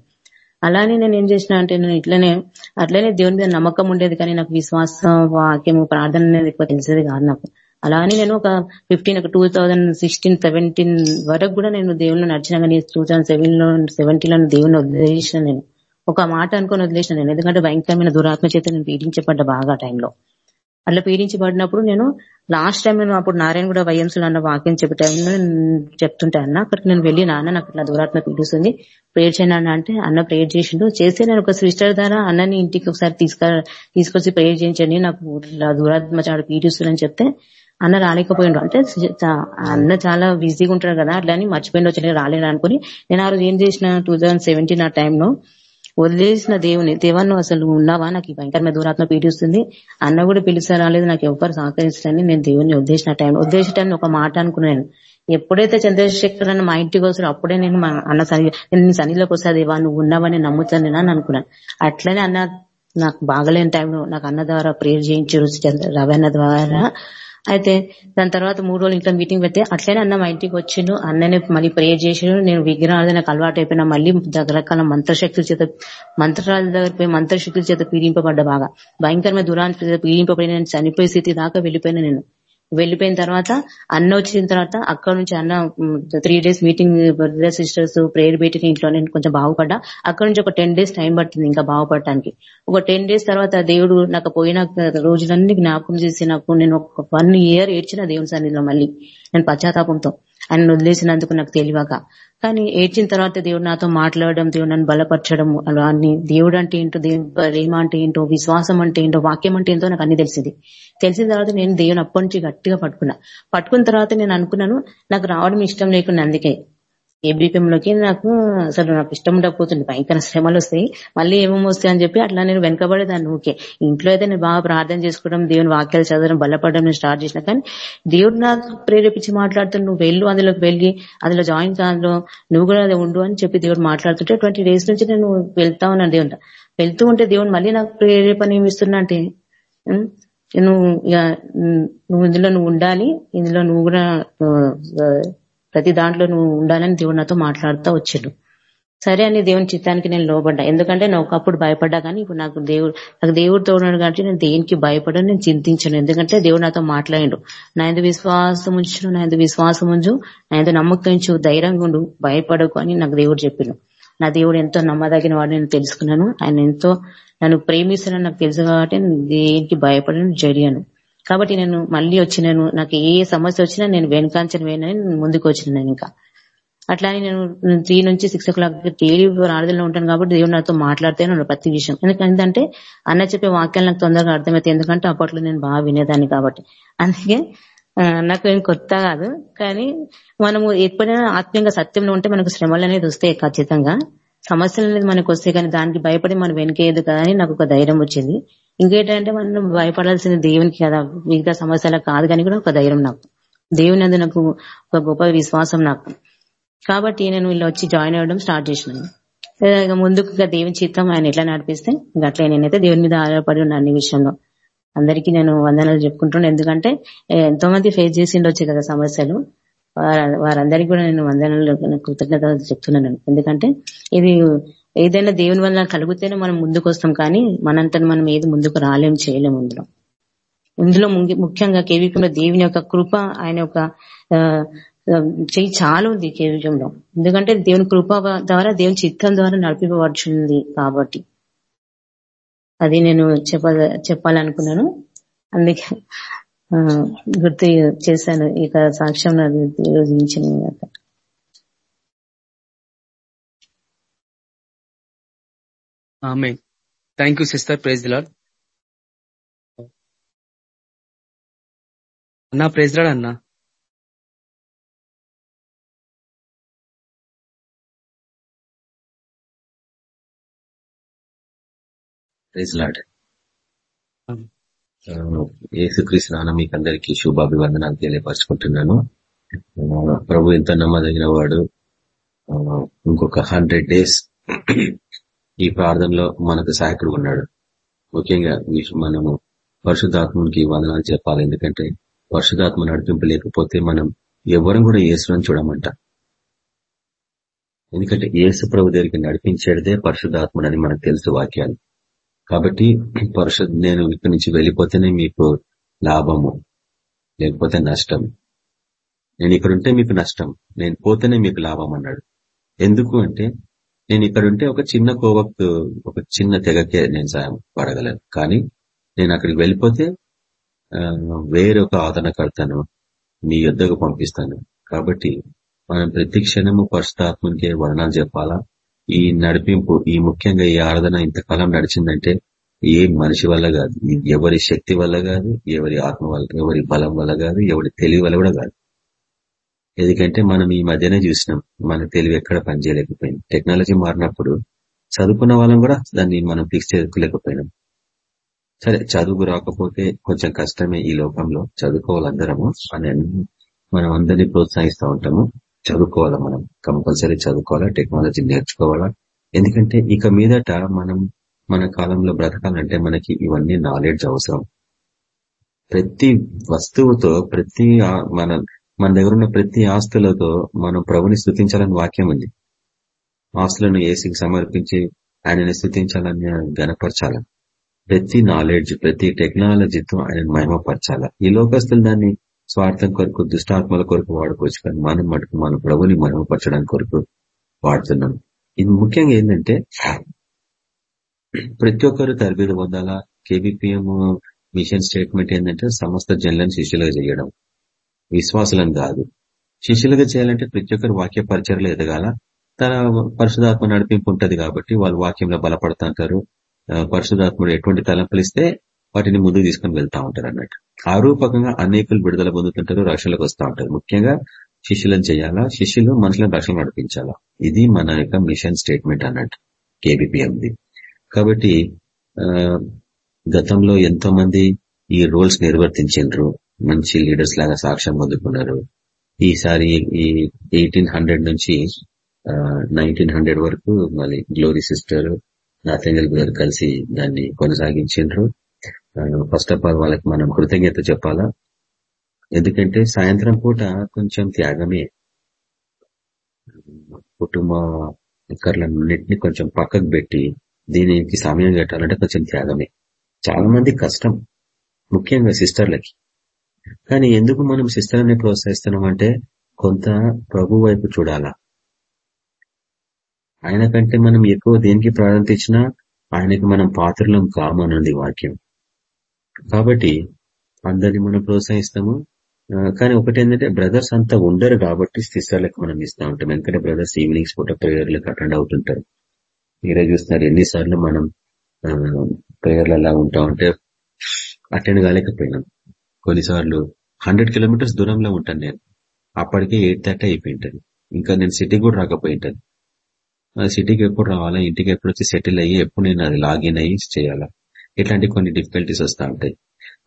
H: అలానే నేను ఏం చేసిన అంటే నేను ఇట్లనే అట్లనే దేవుని మీద నమ్మకం ఉండేది కానీ నాకు విశ్వాసం వాక్యము ప్రార్థన అనేది ఎక్కువ తెలిసేది కాదు నాకు. అలానే నేను ఒక ఫిఫ్టీన్ ఒక టూ థౌజండ్ సిక్స్టీన్ సెవెంటీన్ వరకు కూడా నేను దేవుళ్ళు నడిచిన కానీ టూ థౌసండ్ సెవెన్లో సెవెంటీన్లో దేవుని వదిలేసిన నేను. ఒక మాట అనుకుని వదిలేసిన నేను. ఎందుకంటే భయంకరమైన దురాత్మ చేత నేను పీడించబడ్డ బాగా టైంలో అట్లా పీడించబడినప్పుడు నేను లాస్ట్ టైం నేను అప్పుడు నారాయణ కూడా వైఎంసీలో అన్న వాక్యం చెప్పే టైంలో చెప్తుంటే అన్న అక్కడికి నేను వెళ్ళి నాన్న నాకు ఇట్లా దురాత్మ పిలుస్తుంది ప్రేయర్ చేయను అన్న అంటే అన్న ప్రేయర్ చేసిండు. చేస్తే నేను ఒక సిస్టర్ ద్వారా అన్నని ఇంటికి ఒకసారి తీసుక తీసుకొచ్చి ప్రేయర్ చేయించండి నాకు ఇట్లా దూరాత్మ చాడు పీడిస్తుందని చెప్తే అన్న రాలేకపోయిండు. అంటే అన్న చాలా బిజీగా ఉంటాడు కదా అట్లా అని మర్చిపోయిండు వచ్చి రాలేడు అనుకుని నేను ఆ రోజు ఏం చేసిన టూ థౌజండ్ సెవెంటీన్ ఆ టైంలో వదిలేసిన దేవుని దేవాన్ని అసలు ఉన్నావా? నాకు ఈ భయంకరమైన దూరాత్మ పీడిస్తుంది అన్న కూడా పిలిచా రాలేదు నాకు ఎవరు సహకరించడానికి నేను దేవుని ఉద్దేశించిన టైం ఉద్దేశించడానికి ఒక మాట అనుకున్నాను. ఎప్పుడైతే చంద్రశేఖర్ అన్న మా ఇంటికి వస్తారో అప్పుడే నేను మా అన్న సని నేను సన్నిలోకి వస్తా దేవా నువ్వు ఉన్నావని నమ్ముతాను నేను అని అనుకున్నాను. అట్లనే అన్న నాకు బాగలేని టైంలో నాకు అన్న ద్వారా ప్రేయర్ చేయించారు చంద్ర- రవి అన్న ద్వారా. అయితే దాని తర్వాత మూడు రోజులు ఇంట్లో మీటింగ్ పెడితే అట్లనే అన్న మా ఇంటికి వచ్చిండు. అన్ననే మళ్ళీ ప్రేయర్ చేసిండు. నేను విగ్రహాలు నాకు అలవాటు అయిపోయినా మళ్ళీ రకరకాల మంత్రశక్తుల చేత మంత్రాల దగ్గర పోయి మంత్రశక్తుల చేత పీడింపబడ్డ బాగా. భయంకరమైన దూరానికి పీడింపబడి నేను చనిపోయే స్థితి దాకా వెళ్ళిపోయినా నేను. వెళ్ళిపోయిన తర్వాత అన్న వచ్చిన తర్వాత అక్కడ నుంచి అన్న three days meeting brother sisters prayer meeting ఇంట్లో నేను కొంచెం బాగుపడ్డా. అక్కడ నుంచి ఒక టెన్ డేస్ టైం పడుతుంది ఇంకా బాగుపడటానికి. ఒక టెన్ డేస్ తర్వాత దేవుడు నాకు పోయిన రోజులన్నీ జ్ఞాపకం చేసి నాకు నేను ఒక వన్ ఇయర్ ఏడ్చిన దేవుని సన్నిధిలో మళ్ళీ. నేను పశ్చాత్తాపంతో. ఆయన వదిలేసినందుకు నాకు తెలియక. కానీ ఏడ్చిన తర్వాత దేవుడు నాతో మాట్లాడడం దేవుడు నన్ను బలపరచడం అలా అన్ని దేవుడు అంటే ఏంటో ప్రేమ అంటే ఏంటో విశ్వాసం అంటే ఏంటో వాక్యం అంటే ఏంటో నాకు అన్ని తెలిసింది. తెలిసిన తర్వాత నేను దేవుని అప్పటి నుంచి గట్టిగా పట్టుకున్నా. పట్టుకున్న తర్వాత నేను అనుకున్నాను నాకు రావడం ఇష్టం లేకుండా అందుకే. ఏబీపీఎంలోకి లోకి నాకు అసలు నాకు ఇష్టం ఉండకపోతుంది. భయంకర శ్రమలు వస్తాయి. మళ్ళీ ఏమేమి వస్తాయి అని చెప్పి అట్లా నేను వెనకబడేదాన్ని. ఊకే ఇంట్లో అయితే నేను బాగా ప్రార్థన చేసుకోవడం దేవుని వాక్యాలు చదవడం బలపడడం నేను స్టార్ట్ చేసిన. కానీ దేవుడు నాకు ప్రేరేపించి మాట్లాడుతూ నువ్వు వెళ్ళు అందులోకి వెళ్ళి అందులో జాయిన్ కాదు నువ్వు కూడా అది ఉండు అని చెప్పి దేవుడు మాట్లాడుతుంటే ట్వంటీ డేస్ నుంచి నేను వెళ్తా ఉన్నాను దేవుడు వెళ్తూ ఉంటే దేవుడు మళ్ళీ నాకు ప్రేరేపణ ఏమి అంటే నువ్వు ఇక, నువ్వు ఇందులో నువ్వు ఉండాలి. ఇందులో నువ్వు కూడా ప్రతి దాంట్లో నువ్వు ఉండాలని దేవుడు నాతో మాట్లాడుతూ వచ్చాడు. సరే అని దేవుని చిత్తానికి నేను లోబడ్డా. ఎందుకంటే నేను ఒకప్పుడు భయపడ్డా కానీ ఇప్పుడు నాకు దేవుడు నాకు దేవుడు ఉన్నాడు కాబట్టి నేను దేనికి భయపడను నేను చింతించను. ఎందుకంటే దేవుడు నాతో మాట్లాడిండు. నా ఎందు విశ్వాసం ఉంచు నా ఎందు విశ్వాసం ఉంచు నా ఎందు నమ్మకించు ధైర్యంగా ఉండు భయపడకు అని నాకు దేవుడు చెప్పిండు. నా దేవుడు ఎంతో నమ్మదగిన వాడు నేను తెలుసుకున్నాను. ఆయన ఎంతో నన్ను ప్రేమిస్తున్నాను నాకు తెలుసు కాబట్టి నేను దేనికి భయపడను జరిగాను కాబట్టి నేను మళ్ళీ వచ్చినాను. నాకు ఏ సమస్య వచ్చినా నేను వెనకాంచని వేయనని ముందుకు వచ్చినాను ఇంకా. అట్లానే నేను త్రీ నుంచి సిక్స్ ఓ క్లాక్ డైలీ ప్రార్థనలో ఉంటాను కాబట్టి దేవుడు నాతో మాట్లాడుతూనే ఉన్నాడు ప్రతి విషయం. ఎందుకంటే అన్న చెప్పే వాక్యాలు నాకు తొందరగా అర్థమైతే ఎందుకంటే అప్పట్లో నేను బాగా వినేదాన్ని కాబట్టి. అందుకే నాకు ఏం కొత్త కాదు. కానీ మనము ఎప్పుడైనా ఆత్మీయంగా సత్యంలో ఉంటే మనకు శ్రమలు అనేది వస్తాయి ఖచ్చితంగా. సమస్యలు అనేది మనకు వస్తాయి కానీ దానికి భయపడి మనం వెనుకేయదు కదా అని నాకు ఒక ధైర్యం వచ్చింది. ఇంకేంటంటే మనం భయపడాల్సిన దేవునికి కదా మిగతా సమస్యలకు కాదు కానీ కూడా ఒక ధైర్యం నాకు. దేవుని అందు నాకు ఒక గొప్ప విశ్వాసం నాకు. కాబట్టి నేను వీళ్ళు వచ్చి జాయిన్ అవ్వడం స్టార్ట్ చేసినాను. ఇక ముందుకు ఇక దేవుని చిత్తం ఆయన ఎట్లా నడిపిస్తే ఇంకా అట్లా నేనైతే దేవుని మీద ఆధారపడి ఉన్నాను అన్ని విషయంలో. అందరికీ నేను వందనాలు చెప్పుకుంటున్నాను. ఎందుకంటే ఎంతో మంది ఫేస్ చేసిండొచ్చు కదా సమస్యలు. వారందరికీ కూడా నేను వందనాలు కృతజ్ఞత చెప్తున్నాను. ఎందుకంటే ఇది ఏదైనా దేవుని వల్ల కలిగితేనే మనం ముందుకు వస్తాం కానీ మనంతా మనం ఏది ముందుకు రాలేం చేయలేము ఇందులో. ఇందులో ముఖ్యంగా కేవీకంలో దేవుని యొక్క కృప ఆయన యొక్క చెయ్యి చాలా ఉంది కేవీకంలో. ఎందుకంటే దేవుని కృప ద్వారా దేవుని చిత్తం ద్వారా నడిపించబడుతుంది కాబట్టి. అది నేను చెప్ప చెప్పాలనుకున్నాను. అందుకే గుర్తు చేశాను. ఇక సాక్ష్యం నాది ఈ నుంచి
E: ఆమె thank you sister praise the lord అన్నా ప్రైజ్ రాడ్ అన్నా.
D: ప్రైజ్ లాడ్ ఏసుక్రీస్తు um, నాన్న మీకు అందరికీ శుభాభివందనాలు తెలియపరచుకుంటున్నాను. Um, ప్రభు ఎంత నమ్మదగిన వాడు um, ఇంకొక హండ్రెడ్ డేస్ ఈ ప్రార్థనలో మనకు సహాయకుడు ఉన్నాడు. ముఖ్యంగా మనము పరిశుద్ధాత్మకి వందనాలు చెప్పాలి. ఎందుకంటే పరిశుధాత్మ నడిపింపు లేకపోతే మనం ఎవరం కూడా యేసులను చూడమంట. ఎందుకంటే యేసు ప్రభు దగ్గరికి నడిపించేదే పరిశుద్ధాత్మడని మనకు తెలుసు వాక్యాలు. కాబట్టి పరిశుద్ధ నేను ఇక్కడి నుంచి వెళ్ళిపోతేనే మీకు లాభము లేకపోతే నష్టం నేను ఇక్కడుంటే మీకు నష్టం నేను పోతేనే మీకు లాభం అన్నాడు. ఎందుకు అంటే నేను ఇక్కడ ఉంటే ఒక చిన్న కోవకు ఒక చిన్న తెగకే నేను సాయం పడగలను. కానీ నేను అక్కడికి వెళ్ళిపోతే వేరొక ఆదరణకర్తను మీ యుద్ధకు పంపిస్తాను. కాబట్టి మనం ప్రతి క్షణము పరిశుధాత్మకే వర్ణాలు చెప్పాలా? ఈ నడిపింపు ఈ ముఖ్యంగా ఈ ఆరాధన ఇంతకాలం నడిచిందంటే ఏ మనిషి వల్ల కాదు. ఎవరి శక్తి వల్ల కాదు ఎవరి ఆత్మ వల్ల ఎవరి బలం వల్ల కాదు ఎవరి తెలివి వల్ల కూడా కాదు. ఎందుకంటే మనం ఈ మధ్యనే చూసినాం మన తెలివి ఎక్కడ పనిచేయలేకపోయింది. టెక్నాలజీ మారినప్పుడు చదువుకున్న వాళ్ళం కూడా దాన్ని మనం ఫిక్స్ చేసుకోలేకపోయినాం సరే చదువు రాకపోతే కొంచెం కష్టమే ఈ లోకంలో. చదువుకోవాలందరము అని మనం అందరినీ ప్రోత్సహిస్తూ ఉంటాము. చదువుకోవాలా మనం? కంపల్సరీ చదువుకోవాలా? టెక్నాలజీ నేర్చుకోవాలా? ఎందుకంటే ఇక మీదట మనం మన కాలంలో బ్రతకాలంటే మనకి ఇవన్నీ నాలెడ్జ్ అవసరం. ప్రతి వస్తువుతో ప్రతి మన మన దగ్గర ఉన్న ప్రతి ఆస్తులతో మనం ప్రభుని స్థుతించాలని వాక్యం ఉంది. ఆస్తులను ఏసీకి సమర్పించి ఆయనని స్థుతించాలని గనపరచాల ప్రతి నాలెడ్జ్ ప్రతి టెక్నాలజీతో ఆయన మహిమపరచాల. ఈ లోకస్తులు దాన్ని స్వార్థం కొరకు దుష్టాత్మల కొరకు వాడుకోవచ్చు. కానీ మనం మటుకు మన ప్రభుని మహిమపరచడానికి కొరకు వాడుతున్నాం. ఇది ముఖ్యంగా ఏంటంటే ప్రతి ఒక్కరు తరబేది పొందాలా? కేబిపిఎం మిషన్ స్టేట్మెంట్ ఏంటంటే సమస్త జన్లను శిష్యులుగా చేయడం. విశ్వాసులను కాదు. శిష్యులుగా చేయాలంటే ప్రతి ఒక్కరు వాక్య పరిచయలు ఎదగాల. తన పరిశుధాత్మ నడిపింపు ఉంటది కాబట్టి వాళ్ళు వాక్యంలో బలపడుతుంటారు. పరిశుధాత్ముడు ఎటువంటి తలంపులు ఇస్తే వాటిని ముందుకు తీసుకొని వెళ్తా ఉంటారు అన్నట్టు. ఆ రూపకంగా అనేకులు విడుదల పొందుతుంటారు రక్షణలకు వస్తూ ఉంటారు. ముఖ్యంగా శిష్యులను చేయాలా? శిష్యులు మనుషులను రక్షణ నడిపించాలా? ఇది మన యొక్క మిషన్ స్టేట్మెంట్ అన్నట్టు కేబిపిఎంది కాబట్టి ఆ, గతంలో ఎంతో మంది ఈ రోల్స్ నిర్వర్తించారు మంచి లీడర్స్ లాగా సాక్ష్యం పొందుకున్నారు. ఈసారి ఈ ఎయిటీన్ హండ్రెడ్ నుంచి నైన్టీన్ హండ్రెడ్ వరకు మళ్ళీ గ్లోరీ సిస్టర్ నాథెంగల్ బ్రదర్ కలిసి దాన్ని కొనసాగించారు ఫస్ట్ ఆఫ్ ఆల్ వాళ్ళకి మనం కృతజ్ఞత చెప్పాలా? ఎందుకంటే సాయంత్రం పూట కొంచెం త్యాగమే. కుటుంబ ఇక్కర్లన్నింటినీ కొంచెం పక్కకు పెట్టి దీనికి సమయం కట్టాలంటే కొంచెం త్యాగమే. చాలా మంది కష్టం. ముఖ్యంగా సిస్టర్లకి. కానీ ఎందుకు మనం సిస్టర్ని ప్రోత్సహిస్తున్నాం అంటే కొంత ప్రభు వైపు చూడాలా. ఆయన కంటే మనం ఎక్కువ దేనికి ప్రాధాన్యత ఇచ్చినా ఆయనకి మనం పాత్రలం కామనుంది వాక్యం. కాబట్టి అందరిని మనం ప్రోత్సహిస్తాము. కానీ ఒకటి ఏంటంటే బ్రదర్స్ అంతా ఉండరు కాబట్టి సిస్టర్లకు మనం ఇస్తా ఉంటాం. ఎందుకంటే బ్రదర్స్ ఈవినింగ్స్ పూట ప్రేయర్లకు అటెండ్ అవుతుంటారు. మీరే చూస్తున్నారు ఎన్నిసార్లు మనం ప్రేయర్లు అలా ఉంటా ఉంటే అటెండ్ కాలేకపోయినాను కొన్నిసార్లు హండ్రెడ్ కిలోమీటర్స్ దూరంలో ఉంటాను నేను. అప్పటికే ఎయిట్ థర్టీ అయిపోయింటుంది. ఇంకా నేను సిటీకి కూడా రాకపోయింటది. సిటీకి ఎప్పుడు రావాలా ఇంటికి ఎప్పుడు వచ్చి సెటిల్ అయ్యి ఎప్పుడు నేను అది లాగిన్ అయ్యి చేయాలా? ఇట్లాంటి కొన్ని డిఫికల్టీస్ వస్తూ ఉంటాయి.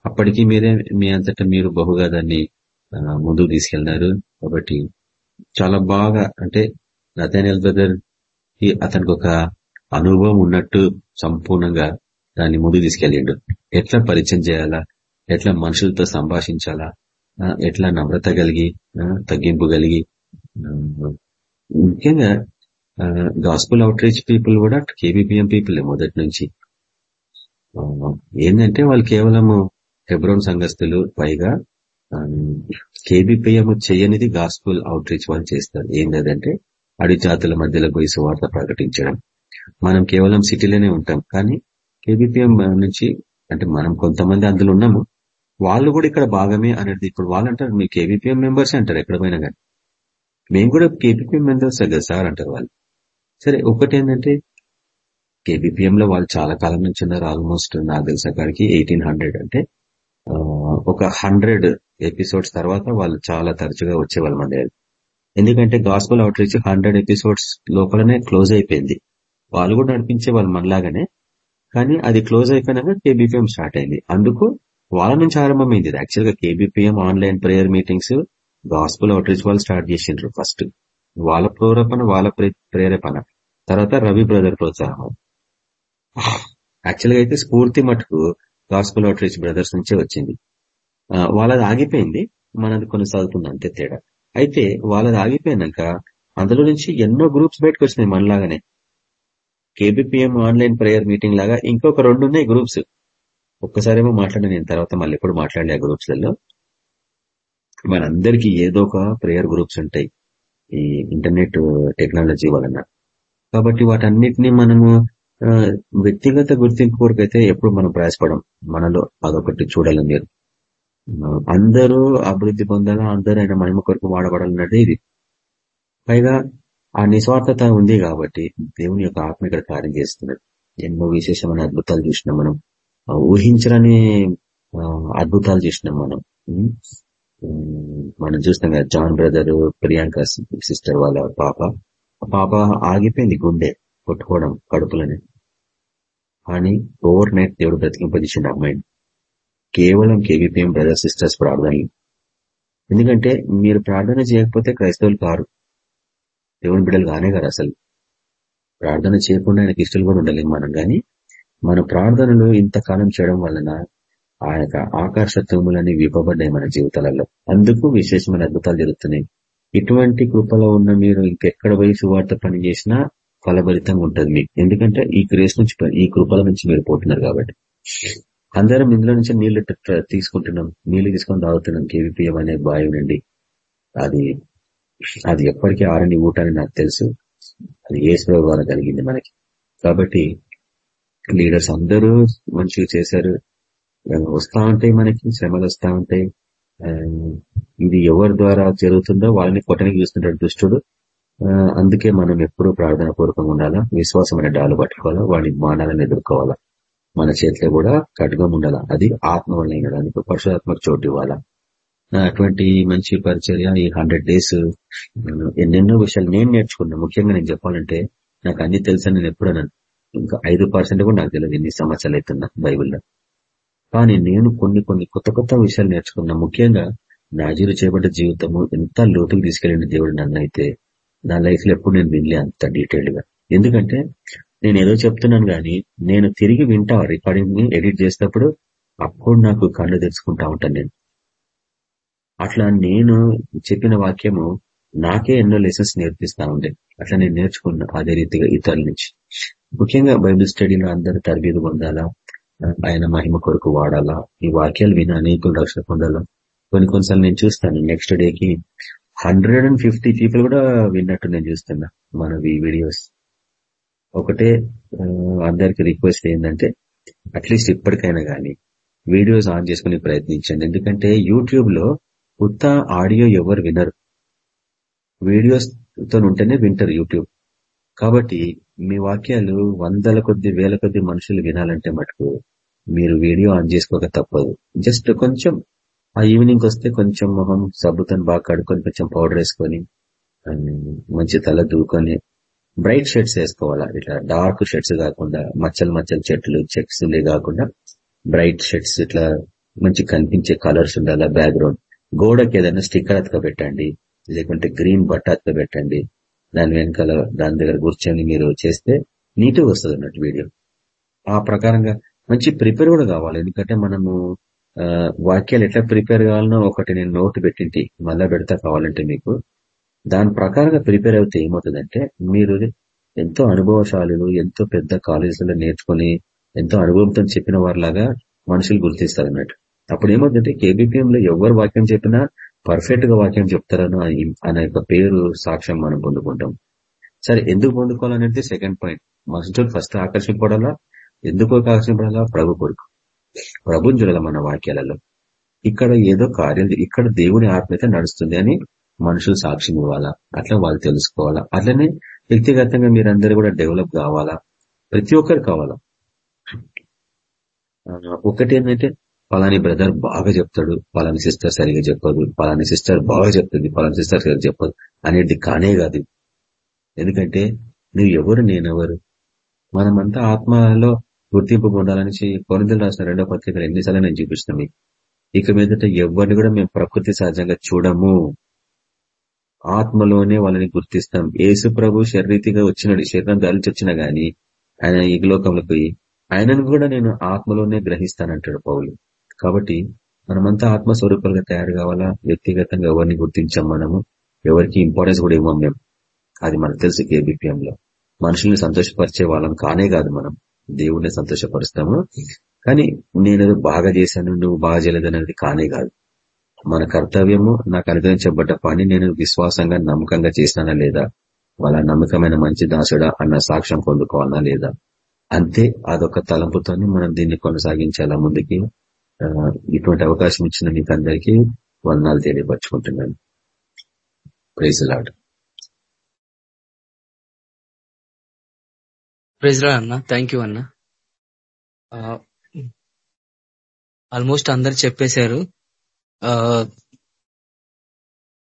D: అప్పటికి మీరే మీ అంతటా మీరు బహుగా దాన్ని ముందుకు తీసుకెళ్ళినారు కాబట్టి చాలా బాగా అంటే నతనేల్ బ్రదర్ అతనికి ఒక అనుభవం ఉన్నట్టు సంపూర్ణంగా దాన్ని ముందుకు తీసుకెళ్ళిండు. ఎట్లా పరిచయం చేయాలా? ఎట్లా మనుషులతో సంభాషించాలా? ఎట్లా నమ్రత కలిగి తగ్గింపు కలిగి? ముఖ్యంగా గాస్పుల్ అవుట్ రీచ్ పీపుల్ కూడా కేబిపిఎం పీపుల్ మొదటి నుంచి. ఏంటంటే వాళ్ళు కేవలము హెబ్రోన్ సంఘస్థులు పైగా కేబిపిఎం చేయనిది గాస్పుల్ అవుట్ రీచ్ వాళ్ళు చేస్తారు. ఏంటంటే అడి జాతుల మధ్యలో పోయి సువార్త ప్రకటించడం. మనం కేవలం సిటీలోనే ఉంటాం కానీ కేబిపిఎం నుంచి అంటే మనం కొంతమంది అందులో ఉన్నాము వాళ్ళు కూడా ఇక్కడ భాగమే అనేది ఇప్పుడు వాళ్ళు అంటారు మీ కేబిపిఎం మెంబర్స్ అంటారు ఎక్కడ పోయినా కానీ. మేము కూడా కేబిపిఎం మెంబర్స్ కదా సార్ అంటారు వాళ్ళు. సరే ఒకటి ఏంటంటే కేబిపిఎం లో వాళ్ళు చాలా కాలం నుంచి ఉన్నారు ఆల్మోస్ట్ నాకు తెలిసిన కాడికి ఎయిటీన్ హండ్రెడ్ అంటే ఒక హండ్రెడ్ ఎపిసోడ్స్ తర్వాత వాళ్ళు చాలా తరచుగా వచ్చేవాళ్ళు మన ఎందుకంటే gospel outreach hundred episodes లోపలనే క్లోజ్ అయిపోయింది. వాళ్ళు కూడా నడిపించే వాళ్ళు మనలాగానే కానీ అది క్లోజ్ అయిపోయినాక కేబీపీఎం స్టార్ట్ అయింది. అందుకు వాళ్ళ నుంచి ఆరంభమైంది యాక్చువల్గా KBPM online prayer meetings gospel outreach వాళ్ళు స్టార్ట్ చేసిండ్రు ఫస్ట్ వాళ్ళ ప్రేరేపణ వాళ్ళ ప్రే- ప్రేరేపణ. తర్వాత రవి బ్రదర్ ప్రోత్సాహం. యాక్చువల్గా అయితే స్ఫూర్తి మటుకు గాస్పుల్ అవుట్రీచ్ బ్రదర్స్ నుంచే వచ్చింది. వాళ్ళది ఆగిపోయింది. మనది కొనసాగుతుంది అంతే తేడా. అయితే వాళ్ళది ఆగిపోయినాక అందులో నుంచి ఎన్నో గ్రూప్స్ బయటకు వచ్చినాయి మనలాగానే. కేబిపిఎం ఆన్లైన్ ప్రేయర్ మీటింగ్ లాగా ఇంకొక రెండు ఉన్నాయి గ్రూప్స్ ఒక్కసారేమో మాట్లాడిన నేను తర్వాత మళ్ళీ ఎప్పుడు మాట్లాడలే ఆ గ్రూప్స్ మనందరికీ ఏదో ఒక ప్రేయర్ గ్రూప్స్ ఉంటాయి. ఈ ఇంటర్నెట్ టెక్నాలజీ వలన. కాబట్టి వాటన్నిటిని మనము వ్యక్తిగత గుర్తింపు కొరకైతే ఎప్పుడు మనం ప్రయాసపడం. మనలో అదొకటి చూడాలని మీరు. అందరూ అభివృద్ధి పొందాలా అందరూ ఆయన మహిమ కొరకు వాడబడాలన్నది ఇది. పైగా ఆ నిస్వార్థత ఉంది కాబట్టి దేవుని యొక్క ఆత్మ ఇక్కడ కార్యం చేస్తున్నాడు. ఎన్నో విశేషమైన అద్భుతాలు చూసినాం మనం. ఊహించరని అద్భుతాలు చూసినాం మనం. మనం చూస్తాం కదా జాన్ బ్రదర్ ప్రియాంక సిస్టర్ వాళ్ళ పాప. పాప ఆగిపోయింది గుండె కొట్టుకోవడం కడుపులని. కానీ ఓవర్ నైట్ దేవుడు బ్రతికింపజేసిన అమ్మాయిని. కేవలం కేవీపీఎం బ్రదర్ సిస్టర్స్ ప్రార్థనలు. ఎందుకంటే మీరు ప్రార్థన చేయకపోతే క్రైస్తవులు కారు. దేవుని బిడ్డలు కానే గారు అసలు. ప్రార్థన చేయకుండా ఆయనకి ఇష్టలు కూడా ఉండలేము మనం. కానీ మన ప్రార్థనలు ఇంతకాలం చేయడం వలన ఆ యొక్క ఆకర్షత్వములని విప్పబడ్డాయి మన జీవితాలలో. అందుకు విశేషమైన అద్భుతాలు జరుగుతున్నాయి. ఇటువంటి కృపలో ఉన్న మీరు ఇంకెక్కడ పోయి సువార్త పని చేసినా ఫలభరితంగా ఉంటుంది మీకు. ఎందుకంటే ఈ గ్రేస్ నుంచి ఈ కృపల నుంచి మీరు పోతున్నారు కాబట్టి. అందరం ఇందులో నుంచి నీళ్ళు తీసుకుంటున్నాం. నీళ్ళు తీసుకొని తాగుతున్నాం. కేవీపీఎం అనే బావి నుండి. అది అది ఎప్పటికీ ఆరని ఊట అని నాకు తెలుసు. అది ఏ ద్వారా కలిగింది మనకి. కాబట్టి లీడర్స్ అందరూ మంచిగా చేశారు. వస్తా ఉంటాయి మనకి శ్రమలు వస్తా ఉంటాయి ఇది ఎవరి ద్వారా జరుగుతుందో వాళ్ళని కొట్టనికి చూస్తుంటాడు దుష్టుడు. ఆ, అందుకే మనం ఎప్పుడూ ప్రార్థన పూర్వకంగా ఉండాలా? విశ్వాసమైన డాలు పట్టుకోవాలా? వాడి మానాలను ఎదుర్కోవాలా? మన చేతిలో కూడా కటుగా ఉండాలా? అది ఆత్మ వల్ల అయినడానికి పరశురాత్మకు చోటు ఇవ్వాలా? అటువంటి మంచి పరిచర్య ఈ హండ్రెడ్ డేస్ ఎన్నెన్నో విషయాలు నేను నేర్చుకున్నా. ముఖ్యంగా నేను చెప్పాలంటే నాకు అన్ని తెలుసని నేను ఎప్పుడు అన్నాను ఇంకా ఐదు పర్సెంట్ కూడా నాకు తెలియదు ఎన్ని సంవత్సరాలు అవుతున్నా బైబిల్లో. కానీ నేను కొన్ని కొన్ని కొత్త కొత్త విషయాలు నేర్చుకున్నా. ముఖ్యంగా నాజీరు చేయబడ్డ జీవితము ఎంత లోతుకు తీసుకెళ్ళిన దేవుడు నన్ను అయితే నా లైఫ్లో ఎప్పుడు నేను వినలే అంత డీటెయిల్డ్గా ఎందుకంటే నేను ఏదో చెప్తున్నాను గానీ నేను తిరిగి వింటా. రికార్డింగ్ని ఎడిట్ చేసినప్పుడు అప్పుడు నాకు కళ్ళు తెచ్చుకుంటా ఉంటాను నేను. అట్లా నేను చెప్పిన వాక్యము నాకే ఎన్నో లెసన్స్ నేర్పిస్తా ఉండే అట్లా నేను నేర్చుకున్నా అదే రీతిగా ఇతరుల నుంచి. ముఖ్యంగా బైబిల్ స్టడీలో అందరూ తరబీదు పొందాలా? ఆయన మహిమ కొరకు వాడాలా? ఈ వాక్యాలు విని అనేకులు రక్షణ పొందాలా? కొన్ని కొన్నిసార్లు నేను చూస్తాను. నెక్స్ట్ డేకి హండ్రెడ్ అండ్ ఫిఫ్టీ పీపుల్ కూడా విన్నట్టు నేను చూస్తున్నా మన ఈ వీడియోస్ ఒకటే అందరికి రిక్వెస్ట్ ఏంటంటే అట్లీస్ట్ ఇప్పటికైనా కానీ వీడియోస్ ఆన్ చేసుకునే ప్రయత్నించండి. ఎందుకంటే యూట్యూబ్లో ఉత్త ఆడియో ఎవరు వినరు. వీడియోస్తో ఉంటేనే వింటారు యూట్యూబ్. కాబట్టి మీ వాక్యాలు వందల కొద్ది వేల కొద్ది మనుషులు వినాలంటే మటుకు మీరు వీడియో ఆన్ చేసుకోక తప్పదు. జస్ట్ కొంచెం ఆ ఈవినింగ్ వస్తే కొంచెం మొహం సబ్బుతను బాగా కడుక్కొని కొంచెం పౌడర్ వేసుకొని మంచి తల దూకొని బ్రైట్ షర్ట్స్ వేసుకోవాలా? ఇట్లా డార్క్ షర్ట్స్ కాకుండా మచ్చలు మచ్చలు చెట్లు చెక్స్ కాకుండా బ్రైట్ షర్ట్స్ ఇట్లా మంచి కనిపించే కలర్స్ ఉండాలా బ్యాక్గ్రౌండ్ గోడకి ఏదైనా స్టిక్కర్ అతక పెట్టండి లేకుంటే గ్రీన్ బట్ట అతక పెట్టండి. దాని వెనకాల దాని దగ్గర కూర్చొని మీరు చేస్తే నీట్గా వస్తుంది అన్నట్టు వీడియో. ఆ ప్రకారంగా మంచి ప్రిపేర్ కూడా కావాలి. ఎందుకంటే మనము వాక్యాలు ఎట్లా ప్రిపేర్ కావాలనో ఒకటి నేను నోట్ పెట్టింటి మళ్ళా పెడతా కావాలంటే మీకు. దాని ప్రకారంగా ప్రిపేర్ అయితే ఏమవుతుందంటే మీరు ఎంతో అనుభవశాలులు ఎంతో పెద్ద కాలేజీలో నేర్చుకుని ఎంతో అనుభవంతో చెప్పిన వారిలాగా మనుషులు గుర్తిస్తారు అన్నట్టు. అప్పుడు ఏమవుతుందంటే కేబిపిఎం లో ఎవరు వాక్యం చెప్పినా పర్ఫెక్ట్గా వాక్యం చెప్తారని అనే యొక్క పేరు సాక్ష్యం మనం పొందుకుంటాం. సరే ఎందుకు పొందుకోవాలనేది సెకండ్ పాయింట్ మనుషులు ఫస్ట్ ఆకర్షింపడాలా ఎందుకు ఆకర్షింపడాలా ప్రభు కొడుకు ప్రభుని చూడాల మన వాక్యాలలో. ఇక్కడ ఏదో కార్యం ఇక్కడ దేవుని ఆత్మీయత నడుస్తుంది అని మనుషులు సాక్ష్యం ఇవ్వాలా? అట్లా వాళ్ళు తెలుసుకోవాలా? అట్లనే వ్యక్తిగతంగా మీరందరూ కూడా డెవలప్ కావాలా? ప్రతి ఒక్కరు కావాలా? ఒకటి ఏంటంటే పలాని బ్రదర్ బాగా చెప్తాడు పలాని సిస్టర్ సరిగా చెప్పదు పలాని సిస్టర్ బాగా చెప్తుంది పలాని సిస్టర్ సరిగా చెప్పదు అనేది కానే కాదు. ఎందుకంటే నువ్వు ఎవరు నేనెవరు? మనమంతా ఆత్మలో గుర్తింపు పొందాలని కొనుదలు రాసిన రెండో పత్రికలు ఎన్నిసార్లు నేను చూపిస్తున్నాం మీకు. ఇక మీదట ఎవరిని కూడా మేము ప్రకృతి సహజంగా చూడము. ఆత్మలోనే వాళ్ళని గుర్తిస్తాం. యేసు ప్రభు శరీరీతిగా వచ్చినాడు శరీరం దాల్చి వచ్చినా గాని ఆయన ఈ లోకంలో పోయి ఆయనను కూడా నేను ఆత్మలోనే గ్రహిస్తానంటాడు పౌలు. కాబట్టి మనమంతా ఆత్మస్వరూపాలుగా తయారు కావాలా? వ్యక్తిగతంగా ఎవరిని గుర్తించాం మనము? ఎవరికి ఇంపార్టెన్స్ కూడా ఇవ్వం మేము? అది మనకు తెలుసు కేబిపిఎం లో. మనుషుల్ని సంతోషపరిచే వాళ్ళం కానే కాదు మనం. దేవుడిని సంతోషపరుస్తాము. కానీ నేను బాగా చేశాను నువ్వు బాగా చేయలేదు అనేది కానే కాదు. మన కర్తవ్యము నాకు అనుగ్రహించబడ్డ పని నేను విశ్వాసంగా నమ్మకంగా చేసినానా లేదా? వాళ్ళ నమ్మకమైన మంచి దాసుడా అన్న సాక్ష్యం పొందుకోవాలా లేదా? అంతే అదొక తలంపుతోనే మనం దీన్ని కొనసాగించాలా ముందుకి ఇటువంటి అవకాశం ఇచ్చిన మీకు అందరికీ వందనాలు తెలియపరచుకుంటున్నాను. ప్రైజ్ లాడ్
E: ప్రైజ్ రా అన్న. థ్యాంక్ యూ అన్న. ఆల్మోస్ట్ అందరు చెప్పేశారు.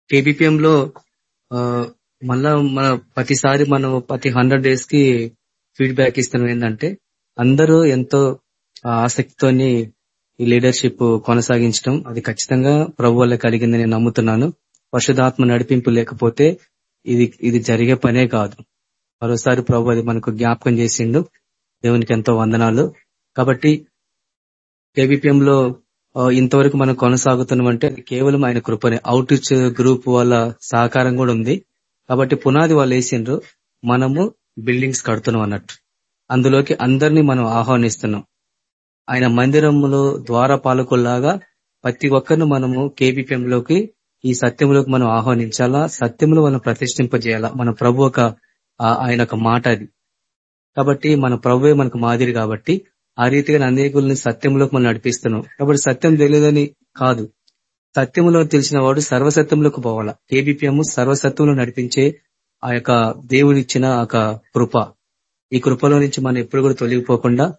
E: కేబిపిఎం లో మళ్ళా మన ప్రతిసారి మనం ప్రతి హండ్రెడ్ డేస్కి ఫీడ్బ్యాక్ ఇస్తున్నాం ఏంటంటే అందరూ ఎంతో ఆసక్తితోని ఈ లీడర్షిప్ కొనసాగించడం అది ఖచ్చితంగా ప్రభు వల్ల కలిగిందని నేను నమ్ముతున్నాను. పరిశుధాత్మ నడిపింపు లేకపోతే ఇది ఇది జరిగే పనే కాదు. మరోసారి ప్రభు అది మనకు జ్ఞాపకం చేసిండు. దేవునికి ఎంతో వందనాలు. కాబట్టి కేబిపిఎం లో ఇంతవరకు మనం కొనసాగుతున్నాం అంటే కేవలం ఆయన కృపనే. అవుట్ రీచ్ గ్రూప్ వాళ్ళ సహకారం కూడా ఉంది. కాబట్టి పునాది వాళ్ళు వేసిండ్రు. మనము బిల్డింగ్స్ కడుతున్నాం అన్నట్టు. అందులోకి అందరినీ మనం ఆహ్వానిస్తున్నాం. ఆయన మందిరంలో ద్వార పాలకుల్లాగా ప్రతి ఒక్కరిని మనము కేబిపిఎం లోకి ఈ సత్యంలోకి మనం ఆహ్వానించాలా? సత్యంలో మనం ప్రతిష్ఠింపజేయాలా? మన ప్రభు ఒక ఆయన ఒక మాట అది. కాబట్టి మన ప్రభువే మనకు మాదిరి కాబట్టి ఆ రీతిగా అనేకుల్ని సత్యంలోకి మనం నడిపిస్తున్నాం. కాబట్టి సత్యం తెలియదని కాదు. సత్యంలో తెలిసిన వాడు సర్వసత్యంలోకి పోవాలా? కేబిపిఎం సర్వసత్యంలో నడిపించే ఆ యొక్క దేవుడిచ్చిన ఒక కృప. ఈ కృపలో నుంచి మనం ఎప్పుడు కూడా తొలగిపోకుండా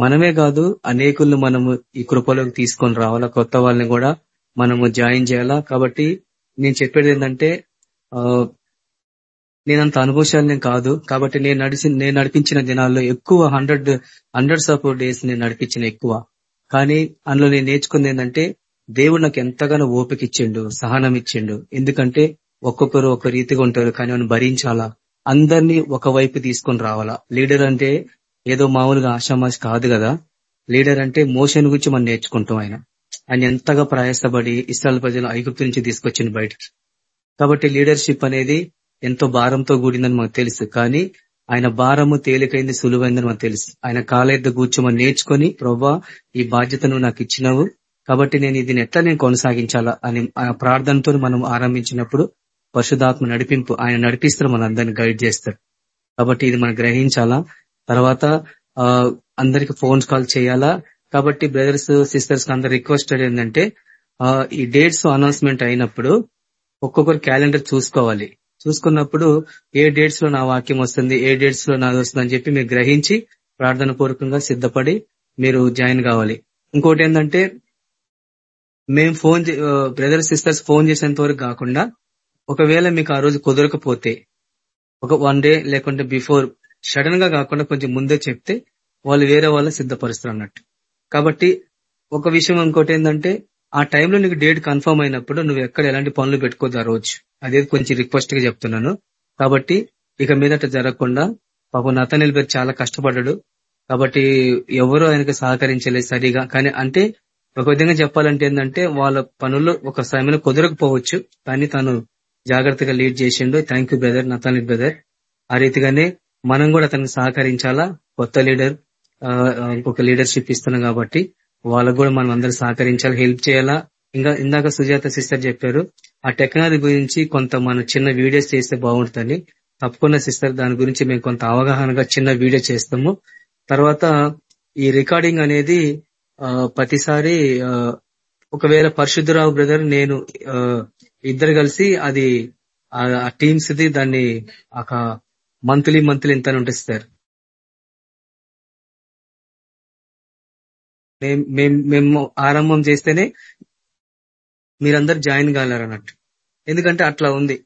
E: మనమే కాదు అనేకులను మనము ఈ కృపలోకి తీసుకొని రావాలా? కొత్త వాళ్ళని కూడా మనము జాయిన్ చేయాలా? కాబట్టి నేను చెప్పేది ఏంటంటే నేనంత అనుభవశాలి కాదు. కాబట్టి నేను నడిచి నేను నడిపించిన దినాల్లో ఎక్కువ హండ్రెడ్ హండ్రెడ్స్ ఆఫ్ డేస్ నేను నడిపించిన ఎక్కువ. కానీ అందులో నేను నేర్చుకుంది ఏంటంటే దేవుడు నాకు ఎంతగానో ఓపిక ఇచ్చిండు సహనం ఇచ్చిండు. ఎందుకంటే ఒక్కొక్కరు ఒక రీతిగా ఉంటారు కానీ మనం భరించాలా? అందరినీ ఒక వైపు తీసుకొని రావాలా? లీడర్ అంటే ఏదో మామూలుగా ఆషామాషి కాదు కదా. లీడర్ అంటే మోషన్ గురించి మనం నేర్చుకుంటాం ఆయన. ఆయన ఎంతగా ప్రయాసపడి ఇష్టాల ప్రజలు ఐగుప్తు నుంచి తీసుకొచ్చింది బయటికి. కాబట్టి లీడర్షిప్ అనేది ఎంతో భారంతో కూడిందని మనకు తెలుసు. కానీ ఆయన భారము తేలికైంది సులువైందని మనకు తెలుసు. ఆయన కాలేద్ద కూర్చోమని నేర్చుకుని ప్రభా ఈ బాధ్యతను నాకు ఇచ్చినావు. కాబట్టి నేను ఇది ఎట్లా నేను కొనసాగించాలా? అని ప్రార్థనతో మనం ఆరంభించినప్పుడు పరిశుధాత్మ నడిపింపు ఆయన నడిపిస్తారు మనందరినీ గైడ్ చేస్తారు. కాబట్టి ఇది మనం గ్రహించాలా? తర్వాత అందరికి ఫోన్స్ కాల్ చేయాలా? కాబట్టి బ్రదర్స్ సిస్టర్స్ అందరు రిక్వెస్ట్ ఏంటంటే ఈ డేట్స్ అనౌన్స్మెంట్ అయినప్పుడు ఒక్కొక్కరు క్యాలెండర్ చూసుకోవాలి. చూసుకున్నప్పుడు ఏ డేట్స్లో నా వాక్యం వస్తుంది ఏ డేట్స్లో నాది వస్తుంది అని చెప్పి మీరు గ్రహించి ప్రార్థన పూర్వకంగా సిద్ధపడి మీరు జాయిన్ కావాలి. ఇంకోటి ఏంటంటే మేము ఫోన్ బ్రదర్ సిస్టర్స్ ఫోన్ చేసేంత వరకు కాకుండా ఒకవేళ మీకు ఆ రోజు కుదరకపోతే ఒక వన్ డే లేకుంటే బిఫోర్ సడన్గా కాకుండా కొంచెం ముందే చెప్తే వాళ్ళు వేరే వాళ్ళు సిద్ధపరుస్తారు అన్నట్టు. కాబట్టి ఒక విషయం ఇంకోటి ఏంటంటే ఆ టైంలో నీకు డేట్ కన్ఫర్మ్ అయినప్పుడు నువ్వు ఎక్కడ ఎలాంటి పనులు పెట్టుకోద్దు ఆ రోజు. అదే కొంచెం రిక్వెస్ట్గా చెప్తున్నాను. కాబట్టి ఇక మీదట జరగకుండా పాపం నతనీల పేరు చాలా కష్టపడ్డాడు. కాబట్టి ఎవరు ఆయనకు సహకరించలేదు సరిగా. కానీ అంటే ఒక విధంగా చెప్పాలంటే ఏంటంటే వాళ్ళ పనుల్లో ఒక సమయంలో కుదరకపోవచ్చు. కానీ తను జాగ్రత్తగా లీడ్ చేసిండు. Thank you brother Nathaniel brother. ఆ రీతిగానే మనం కూడా అతనికి సహకరించాలా? కొత్త లీడర్ ఇంకొక లీడర్షిప్ ఇస్తున్నాం కాబట్టి వాళ్ళకు కూడా మనం అందరూ సహకరించాలి? హెల్ప్ చేయాలా? ఇంకా ఇందాక సుజాత సిస్టర్ చెప్పారు ఆ టెక్నాలజీ గురించి కొంత మనం చిన్న వీడియోస్ చేస్తే బాగుంటుందని. తప్పకుండా సిస్టర్ దాని గురించి మేము కొంత అవగాహనగా చిన్న వీడియో చేస్తాము. తర్వాత ఈ రికార్డింగ్ అనేది ప్రతిసారి ఒకవేళ పరిశుద్ధరావు బ్రదర్ నేను ఇద్దరు కలిసి అది ఆ టీమ్స్ ది దాన్ని ఒక మంత్లీ మంత్లీ ఇంత ఉంటుంది సార్. మేము ఆరంభం చేస్తేనే మీరందరు జాయిన్ కాలేరు అన్నట్టు. ఎందుకంటే అట్లా ఉంది.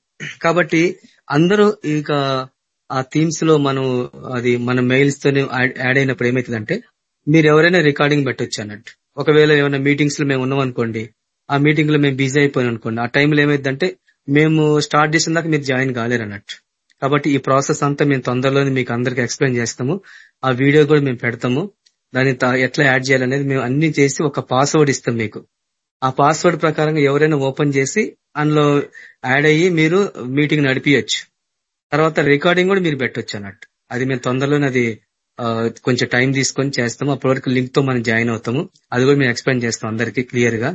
E: కాబట్టి అందరూ ఇక ఆ థీమ్స్లో మనం అది మన మెయిల్స్తో యాడ్ అయినప్పుడు ఏమైతుందంటే మీరు ఎవరైనా రికార్డింగ్ పెట్టొచ్చు అన్నట్టు. ఒకవేళ ఏమైనా మీటింగ్స్లో మేము ఉన్నాం అనుకోండి ఆ మీటింగ్లో మేము బిజీ అయిపోయాం అనుకోండి ఆ టైంలో ఏమైందంటే మేము స్టార్ట్ చేసిన దాకా మీరు జాయిన్ కాలేరు అన్నట్టు. కాబట్టి ఈ ప్రాసెస్ అంతా మేము తొందరలోనే మీకు అందరికి ఎక్స్ప్లెయిన్ చేస్తాము. ఆ వీడియో కూడా మేము పెడతాము. దాన్ని ఎట్లా యాడ్ చేయాలనేది మేము అన్ని చేసి ఒక పాస్వర్డ్ ఇస్తాం మీకు. ఆ పాస్వర్డ్ ప్రకారంగా ఎవరైనా ఓపెన్ చేసి అందులో యాడ్ అయ్యి మీరు మీటింగ్ నడిపించచ్చు తర్వాత రికార్డింగ్ కూడా మీరు పెట్టొచ్చు అన్నట్టు. అది మేము తొందరలోనే అది కొంచెం టైం తీసుకొని చేస్తాము. అప్పటి వరకు లింక్తో మనం జాయిన్ అవుతాము. అది కూడా మేము ఎక్స్ప్లెయిన్ చేస్తాం అందరికి క్లియర్గా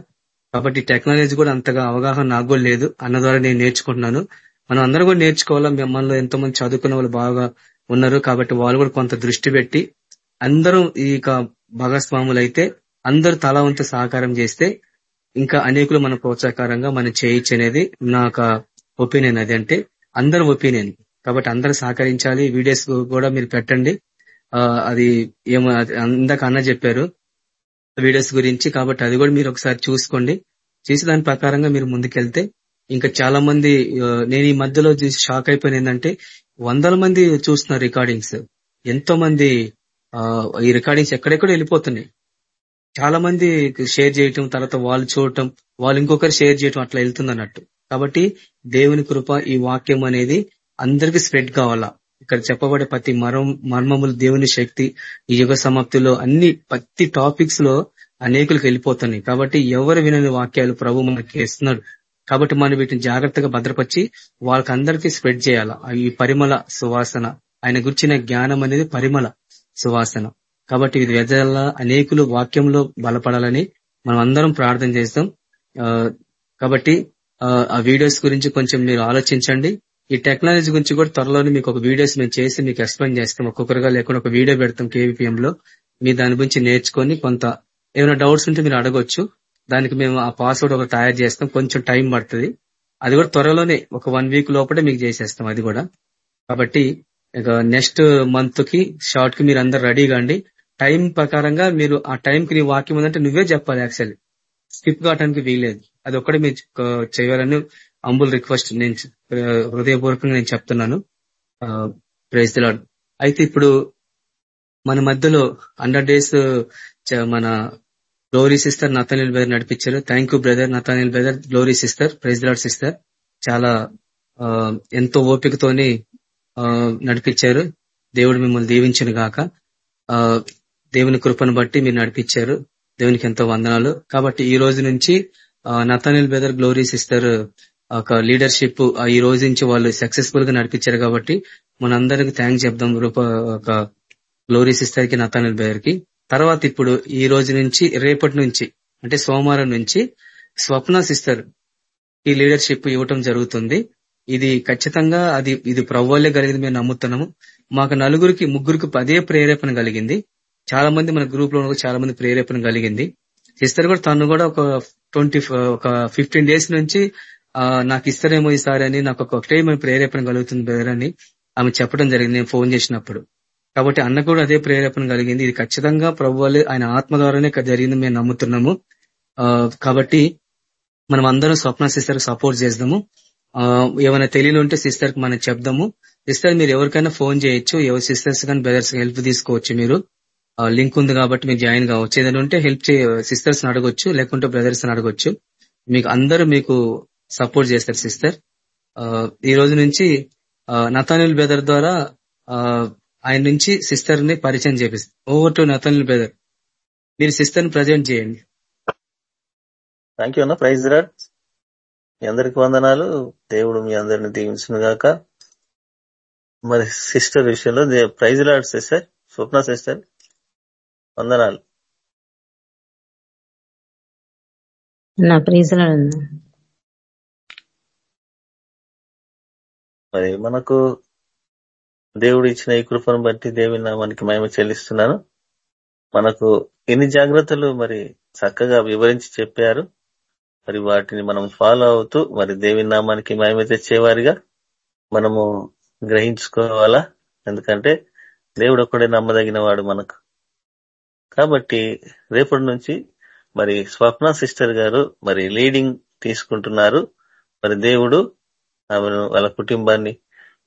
E: కాబట్టి టెక్నాలజీ కూడా అంతగా అవగాహన నాకు కూడా లేదు. అన్న ద్వారా నేను నేర్చుకుంటున్నాను. మనం అందరం కూడా నేర్చుకోవాలా? మనలో ఎంతో మంది చదువుకున్న వాళ్ళు బాగా ఉన్నారు కాబట్టి వాళ్ళు కూడా కొంత దృష్టి పెట్టి అందరూ ఈ యొక్క భాగస్వాములు అయితే అందరూ తలా వంతు సహకారం చేస్తే ఇంకా అనేకులు మన ప్రోత్సాహకరంగా మనం చేయొచ్చు అనేది నా ఒపీనియన్ అది అంటే అందరి ఒపీనియన్. కాబట్టి అందరూ సహకరించాలి. వీడియోస్ కూడా మీరు పెట్టండి. అది ఏమో అది ఇందాక అన్న చెప్పారు వీడియోస్ గురించి కాబట్టి అది కూడా మీరు ఒకసారి చూసుకోండి. చేసి దాని ప్రకారంగా మీరు ముందుకెళ్తే ఇంకా చాలా మంది నేను ఈ మధ్యలో చూసి షాక్ అయిపోయిన ఏంటంటే వందల మంది చూస్తున్నారు రికార్డింగ్స్. ఎంతో మంది ఆ, ఈ రికార్డింగ్స్ ఎక్కడెక్కడ వెళ్ళిపోతున్నాయి. చాలా మంది షేర్ చేయటం తర్వాత వాళ్ళు చూడటం వాళ్ళు ఇంకొకరు షేర్ చేయటం అట్లా వెళ్తుంది అన్నట్టు. కాబట్టి దేవుని కృప ఈ వాక్యం అనేది అందరికి స్ప్రెడ్ కావాలా? ఇక్కడ చెప్పబడే ప్రతి మరం మర్మములు దేవుని శక్తి ఈ యుగ సమాప్తిలో అన్ని ప్రతి టాపిక్స్లో అనేకులకు వెళ్ళిపోతున్నాయి. కాబట్టి ఎవరు వినని వాక్యాలు ప్రభు మనకి ఇస్తున్నాడు. కాబట్టి మనం వీటిని జాగ్రత్తగా భద్రపరిచి వాళ్ళకందరికీ స్ప్రెడ్ చేయాలా? ఈ పరిమళ సువాసన. ఆయన గురించిన జ్ఞానం అనేది పరిమళ సువాసన. కాబట్టి ఇది వెదల అనేకులు వాక్యంలో బలపడాలని మనం అందరం ప్రార్థన చేస్తాం. కాబట్టి ఆ, వీడియోస్ గురించి కొంచెం మీరు ఆలోచించండి. ఈ టెక్నాలజీ గురించి కూడా త్వరలోనే మీకు ఒక వీడియోస్ మేము చేసి మీకు ఎక్స్ప్లెయిన్ చేస్తాం. ఒక్కొక్కరుగా లేకుండా ఒక వీడియో పెడతాం కేవీపీఎం లో మీ దాని గురించి నేర్చుకొని కొంత ఏమైనా డౌట్స్ ఉంటే మీరు అడగొచ్చు. దానికి మేము ఆ పాస్వర్డ్ ఒకటి తయారు చేస్తాం. కొంచెం టైం పడుతుంది. అది కూడా త్వరలోనే ఒక వన్ వీక్ లోపలే మీకు చేసేస్తాం. అది కూడా. కాబట్టి నెక్స్ట్ మంత్కి షార్ట్కి మీరు అందరు రెడీగా అండి టైం ప్రకారంగా మీరు ఆ టైం కి నీ వాక్యం ఉందంటే నువ్వే చెప్పాలి యాక్చువల్లీ స్కిప్ కావడానికి వీలేదు అది ఒక్కడే మీరు చేయాలని అంబుల్ రిక్వెస్ట్ నేను హృదయపూర్వకంగా నేను చెప్తున్నాను. ప్రైజ్ అయితే ఇప్పుడు మన మధ్యలో హండ్రెడ్ డేస్ మన గ్లోరీ సిస్టర్ నతానిల్ బ్రదర్ నడిపించారు. Thank you brother Nathaniel brother glory sister praise lord sister చాలా ఆ, ఎంతో ఓపికతోని ఆ, నడిపించారు. దేవుడు మిమ్మల్ని దీవించను గాక. ఆ, దేవుని కృపను బట్టి మీరు నడిపించారు. దేవునికి ఎంతో వందనాలు. కాబట్టి ఈ రోజు నుంచి నతానిల్ బ్రదర్ గ్లోరీ సిస్టర్ ఒక లీడర్షిప్ ఈ రోజు నుంచి వాళ్ళు సక్సెస్ఫుల్గా నడిపించారు కాబట్టి మనందరికి థ్యాంక్స్ చెప్దాం. రూప ఒక గ్లోరీ సిస్టర్కి నతానిల్ బ్రదర్కి. తర్వాత ఇప్పుడు ఈ రోజు నుంచి రేపటి నుంచి అంటే సోమవారం నుంచి స్వప్న సిస్టర్ ఈ లీడర్షిప్ ఇవ్వటం జరుగుతుంది. ఇది ఖచ్చితంగా అది ఇది ప్రవ్వాలే కలిగింది మేము నమ్ముతున్నాము. మాకు నలుగురికి ముగ్గురికి పదే ప్రేరేపణ కలిగింది. చాలా మంది మన గ్రూప్లో ఉన్న చాలా మంది ప్రేరేపణ కలిగింది. సిస్టర్ కూడా తను కూడా ఒక ట్వంటీ ఒక ఫిఫ్టీన్ డేస్ నుంచి నాకు ఇస్తారేమో ఈసారి అని నాకు ఒకటే ఏమో ప్రేరేపణ కలుగుతుంది బ్రదర్ అని ఆమె చెప్పడం జరిగింది. నేను ఫోన్ చేసినప్పుడు. కాబట్టి అన్న కూడా అదే ప్రేరేపణ కలిగింది. ఇది ఖచ్చితంగా ప్రభు ఆయన ఆత్మ ద్వారానే జరిగింది మేము నమ్ముతున్నాము. కాబట్టి మనం అందరం స్వప్న సిస్టర్ సపోర్ట్ చేద్దాము. ఏమైనా తెలియని ఉంటే సిస్టర్కి మనం చెప్దాము. సిస్టర్ మీరు ఎవరికైనా ఫోన్ చేయొచ్చు. ఎవరి సిస్టర్స్ కానీ బ్రదర్స్ హెల్ప్ తీసుకోవచ్చు మీరు. లింక్ ఉంది కాబట్టి మీకు జాయిన్ కావచ్చు. ఏదైనా ఉంటే హెల్ప్ చే సిస్టర్స్ అడగొచ్చు లేకుంటే బ్రదర్స్ అడగొచ్చు. మీకు అందరూ మీకు సపోర్ట్ చేస్తారు సిస్టర్. ఈ రోజు నుంచి నతానిల్ బ్రదర్ ద్వారా ఆయన నుంచి సిస్టర్ని పరిచయం చేపిస్తారు ఓవర్ టు నతానిల్ బ్రదర్ మీరు సిస్టర్ని ప్రజెంట్ చేయండి.
A: థ్యాంక్ యూ అన్న. ప్రైజ్ రాడ్ మీ అందరికి వందనాలు. దేవుడు మీ అందరిని దీవించును గాక. మరి సిస్టర్ విషయంలో praise lord sister Swapna sister వందనాలు.
H: నా
A: మరి మనకు దేవుడు ఇచ్చిన ఈ కృపను బట్టి దేవుని నామానికి మేము చెల్లిస్తున్నాను. మనకు ఎన్ని జాగ్రత్తలు మరి చక్కగా వివరించి చెప్పారు. మరి వాటిని మనం ఫాలో అవుతూ మరి దేవుని నామానికి మహిమ తెచ్చేవారిగా మనము గ్రహించుకోవాలా? ఎందుకంటే దేవుడు ఒక్కడే నమ్మదగిన వాడు మనకు. కాబట్టి రేపటి నుంచి మరి స్వప్న సిస్టర్ గారు మరి లీడింగ్ తీసుకుంటున్నారు. మరి దేవుడు ఆమెను వాళ్ళ కుటుంబాన్ని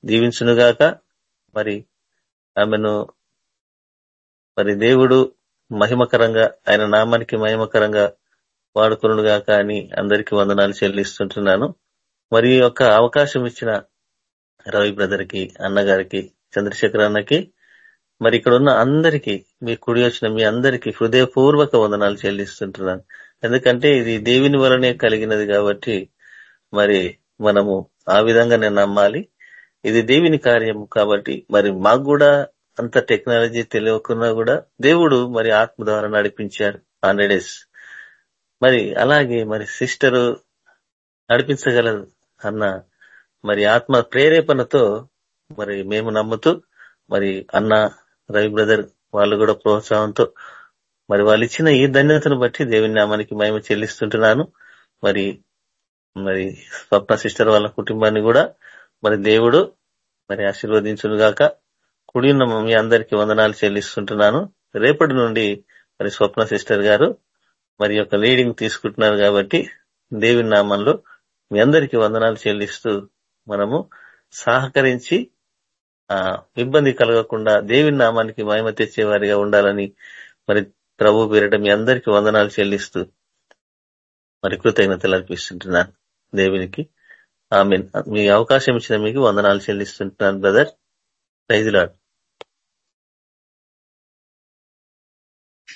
A: దీవించునుగాక. మరి ఆమెను మరి దేవుడు మహిమకరంగా ఆయన నామానికి మహిమకరంగా వాడుకునుడుగా కానీ అని అందరికి వందనాలు చెల్లిస్తుంటున్నాను. మరి ఒక యొక్క అవకాశం ఇచ్చిన రవి బ్రదర్కి అన్నగారికి చంద్రశేఖర్ అన్నకి మరి ఇక్కడ ఉన్న అందరికి మీ కుడి వచ్చిన మీ అందరికి హృదయపూర్వక వందనాలు చెల్లిస్తుంటున్నాను. ఎందుకంటే ఇది దేవుని వలనే కలిగినది కాబట్టి మరి మనము ఆ విధంగా నేను నమ్మాలి. ఇది దేవుని కార్యం కాబట్టి మరి మాకు కూడా అంత టెక్నాలజీ తెలియకున్నా కూడా దేవుడు మరి ఆత్మ ద్వారా నడిపించారు హండ్రెడ్ డేస్. మరి అలాగే మరి సిస్టర్ నడిపించగలదు అన్న మరి ఆత్మ ప్రేరేపణతో మరి మేము నమ్ముతూ మరి అన్న రవి బ్రదర్ వాళ్ళు కూడా ప్రోత్సాహంతో మరి వాళ్ళు ఇచ్చిన ఈ ధన్యతను బట్టి దేవుని నామానికి మేము చెల్లిస్తుంటున్నాను. మరి మరి స్వప్న సిస్టర్ వాళ్ళ కుటుంబాన్ని కూడా మరి దేవుడు మరి ఆశీర్వదించును కుడిన కుడి ఉన్న మీ అందరికి వందనాలు చెల్లిస్తుంటున్నాను. రేపటి నుండి మరి స్వప్న సిస్టర్ గారు మరి యొక్క లీడింగ్ తీసుకుంటున్నారు కాబట్టి దేవుని నామంలో మీ అందరికి వందనాలు చెల్లిస్తూ మనము సహకరించి ఆ ఇబ్బంది కలగకుండా దేవుని నామానికి మహిమ తెచ్చేవారిగా ఉండాలని మరి ప్రభు పేరిట మీ అందరికి వందనాలు చెల్లిస్తూ మరి కృతజ్ఞతలు అర్పిస్తుంటున్నాను దేవునికి. ఆమె మీ అవకాశం ఇచ్చిన మీకు వందనాలు చెల్లిస్తుంటున్నాను బ్రదర్. రైతులాడు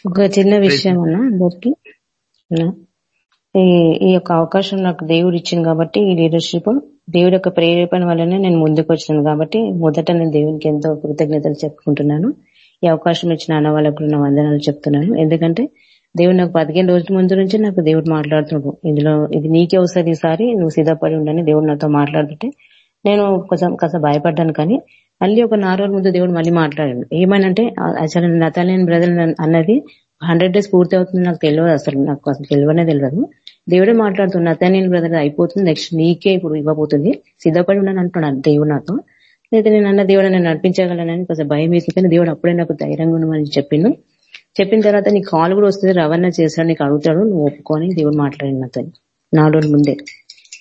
H: ఒక చిన్న విషయం అన్న అందరికి. ఈ ఈ యొక్క అవకాశం నాకు దేవుడు ఇచ్చింది కాబట్టి ఈ లీడర్షిప్ దేవుడి యొక్క ప్రేరేపణ వల్లనే నేను ముందుకు వచ్చినాను కాబట్టి మొదట నేను దేవునికి ఎంతో కృతజ్ఞతలు చెప్పుకుంటున్నాను. ఈ అవకాశం ఇచ్చిన అన్న వాళ్ళకు నా వందనాలు చెప్తున్నాను. ఎందుకంటే దేవుడు నాకు పదిహేను రోజుల ముందు నుంచి నాకు దేవుడు మాట్లాడుతున్నాడు. ఇందులో ఇది నీకే వస్తుంది ఈసారి నువ్వు సిద్ధపడి ఉండని దేవుడు నాతో మాట్లాడుతుంటే నేను కొంచెం కాస్త భయపడ్డాను కానీ మళ్ళీ ఒక నాలుగు రోజుల ముందు దేవుడు మళ్ళీ మాట్లాడాడు. ఏమనంటే అసలు నతాలేని బ్రదర్ అన్నది హండ్రెడ్ డేస్ పూర్తి అవుతుంది నాకు తెలియదు అసలు నాకు అసలు తెలియనే తెలియదు. దేవుడే మాట్లాడుతున్న నతాలేని బ్రదర్ అయిపోతుంది నెక్స్ట్ నీకే ఇప్పుడు ఇవ్వబోతుంది సిద్ధపడి ఉన్నాను అంటున్నాను దేవుడు నాతో. అయితే నేను అన్న దేవుడు నేను నడిపించగలనని కొంచెం భయం వేసి కానీ దేవుడు అప్పుడే నాకు ధైర్యంగా ఉండమని చెప్పిండు. చెప్పిన తర్వాత నీ కాల్ కూడా వస్తుంది. రవాణా చేశాడు నీకు అడుగుతాడు. నువ్వు ఒప్పుకొని దేవుడు మాట్లాడిన నాతో. నాలుగు ముందే.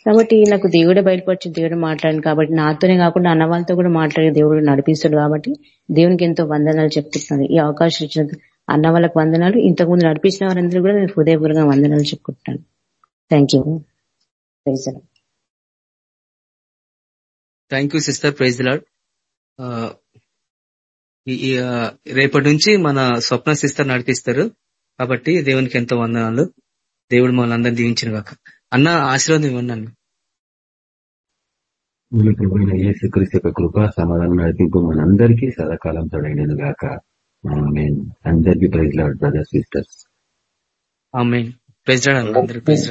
H: కాబట్టి నాకు దేవుడే బయటపరిచి దేవుడు మాట్లాడాను కాబట్టి నాతోనే కాకుండా అన్న వాళ్ళతో కూడా మాట్లాడి దేవుడు నడిపిస్తాడు కాబట్టి దేవునికి ఎంతో వందనాలు చెప్తున్నాను. ఈ అవకాశం ఇచ్చిన అన్న వాళ్ళకి వందనాలు. ఇంతకుముందు నడిపించిన వారందరూ కూడా నేను హృదయపూర్వకంగా వందనాలు చెప్పుకుంటున్నాను. Thank you
E: thank you sister praise lord రేపటి నుంచి మన స్వప్న సిస్టర్ నడిపిస్తారు. కాబట్టి దేవునికి ఎంతో వందనాలు. దేవుడు మమ్మల్ని అందరినీ దీవించిన కాక అన్న ఆశీర్వాదం ఇవ్వండి అన్న.
D: మన ప్రభువైన యేసుక్రీస్తు యొక్క కృప సమాధానం నడిపింపు మనందరికీ సదాకాలం తోడైనను గాక ఆమేన్. అందరికీ ప్రైజ్ లాడ్ బ్రదర్ సిస్టర్స్.
E: ఆమె ప్రైజ్ ప్రైజ్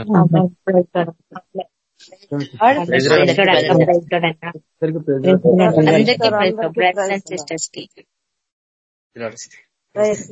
E: ప్రైజ్
B: సిస్టర్స్కి
E: ప్రైజ్ లాడ్.
C: ప్రైజ్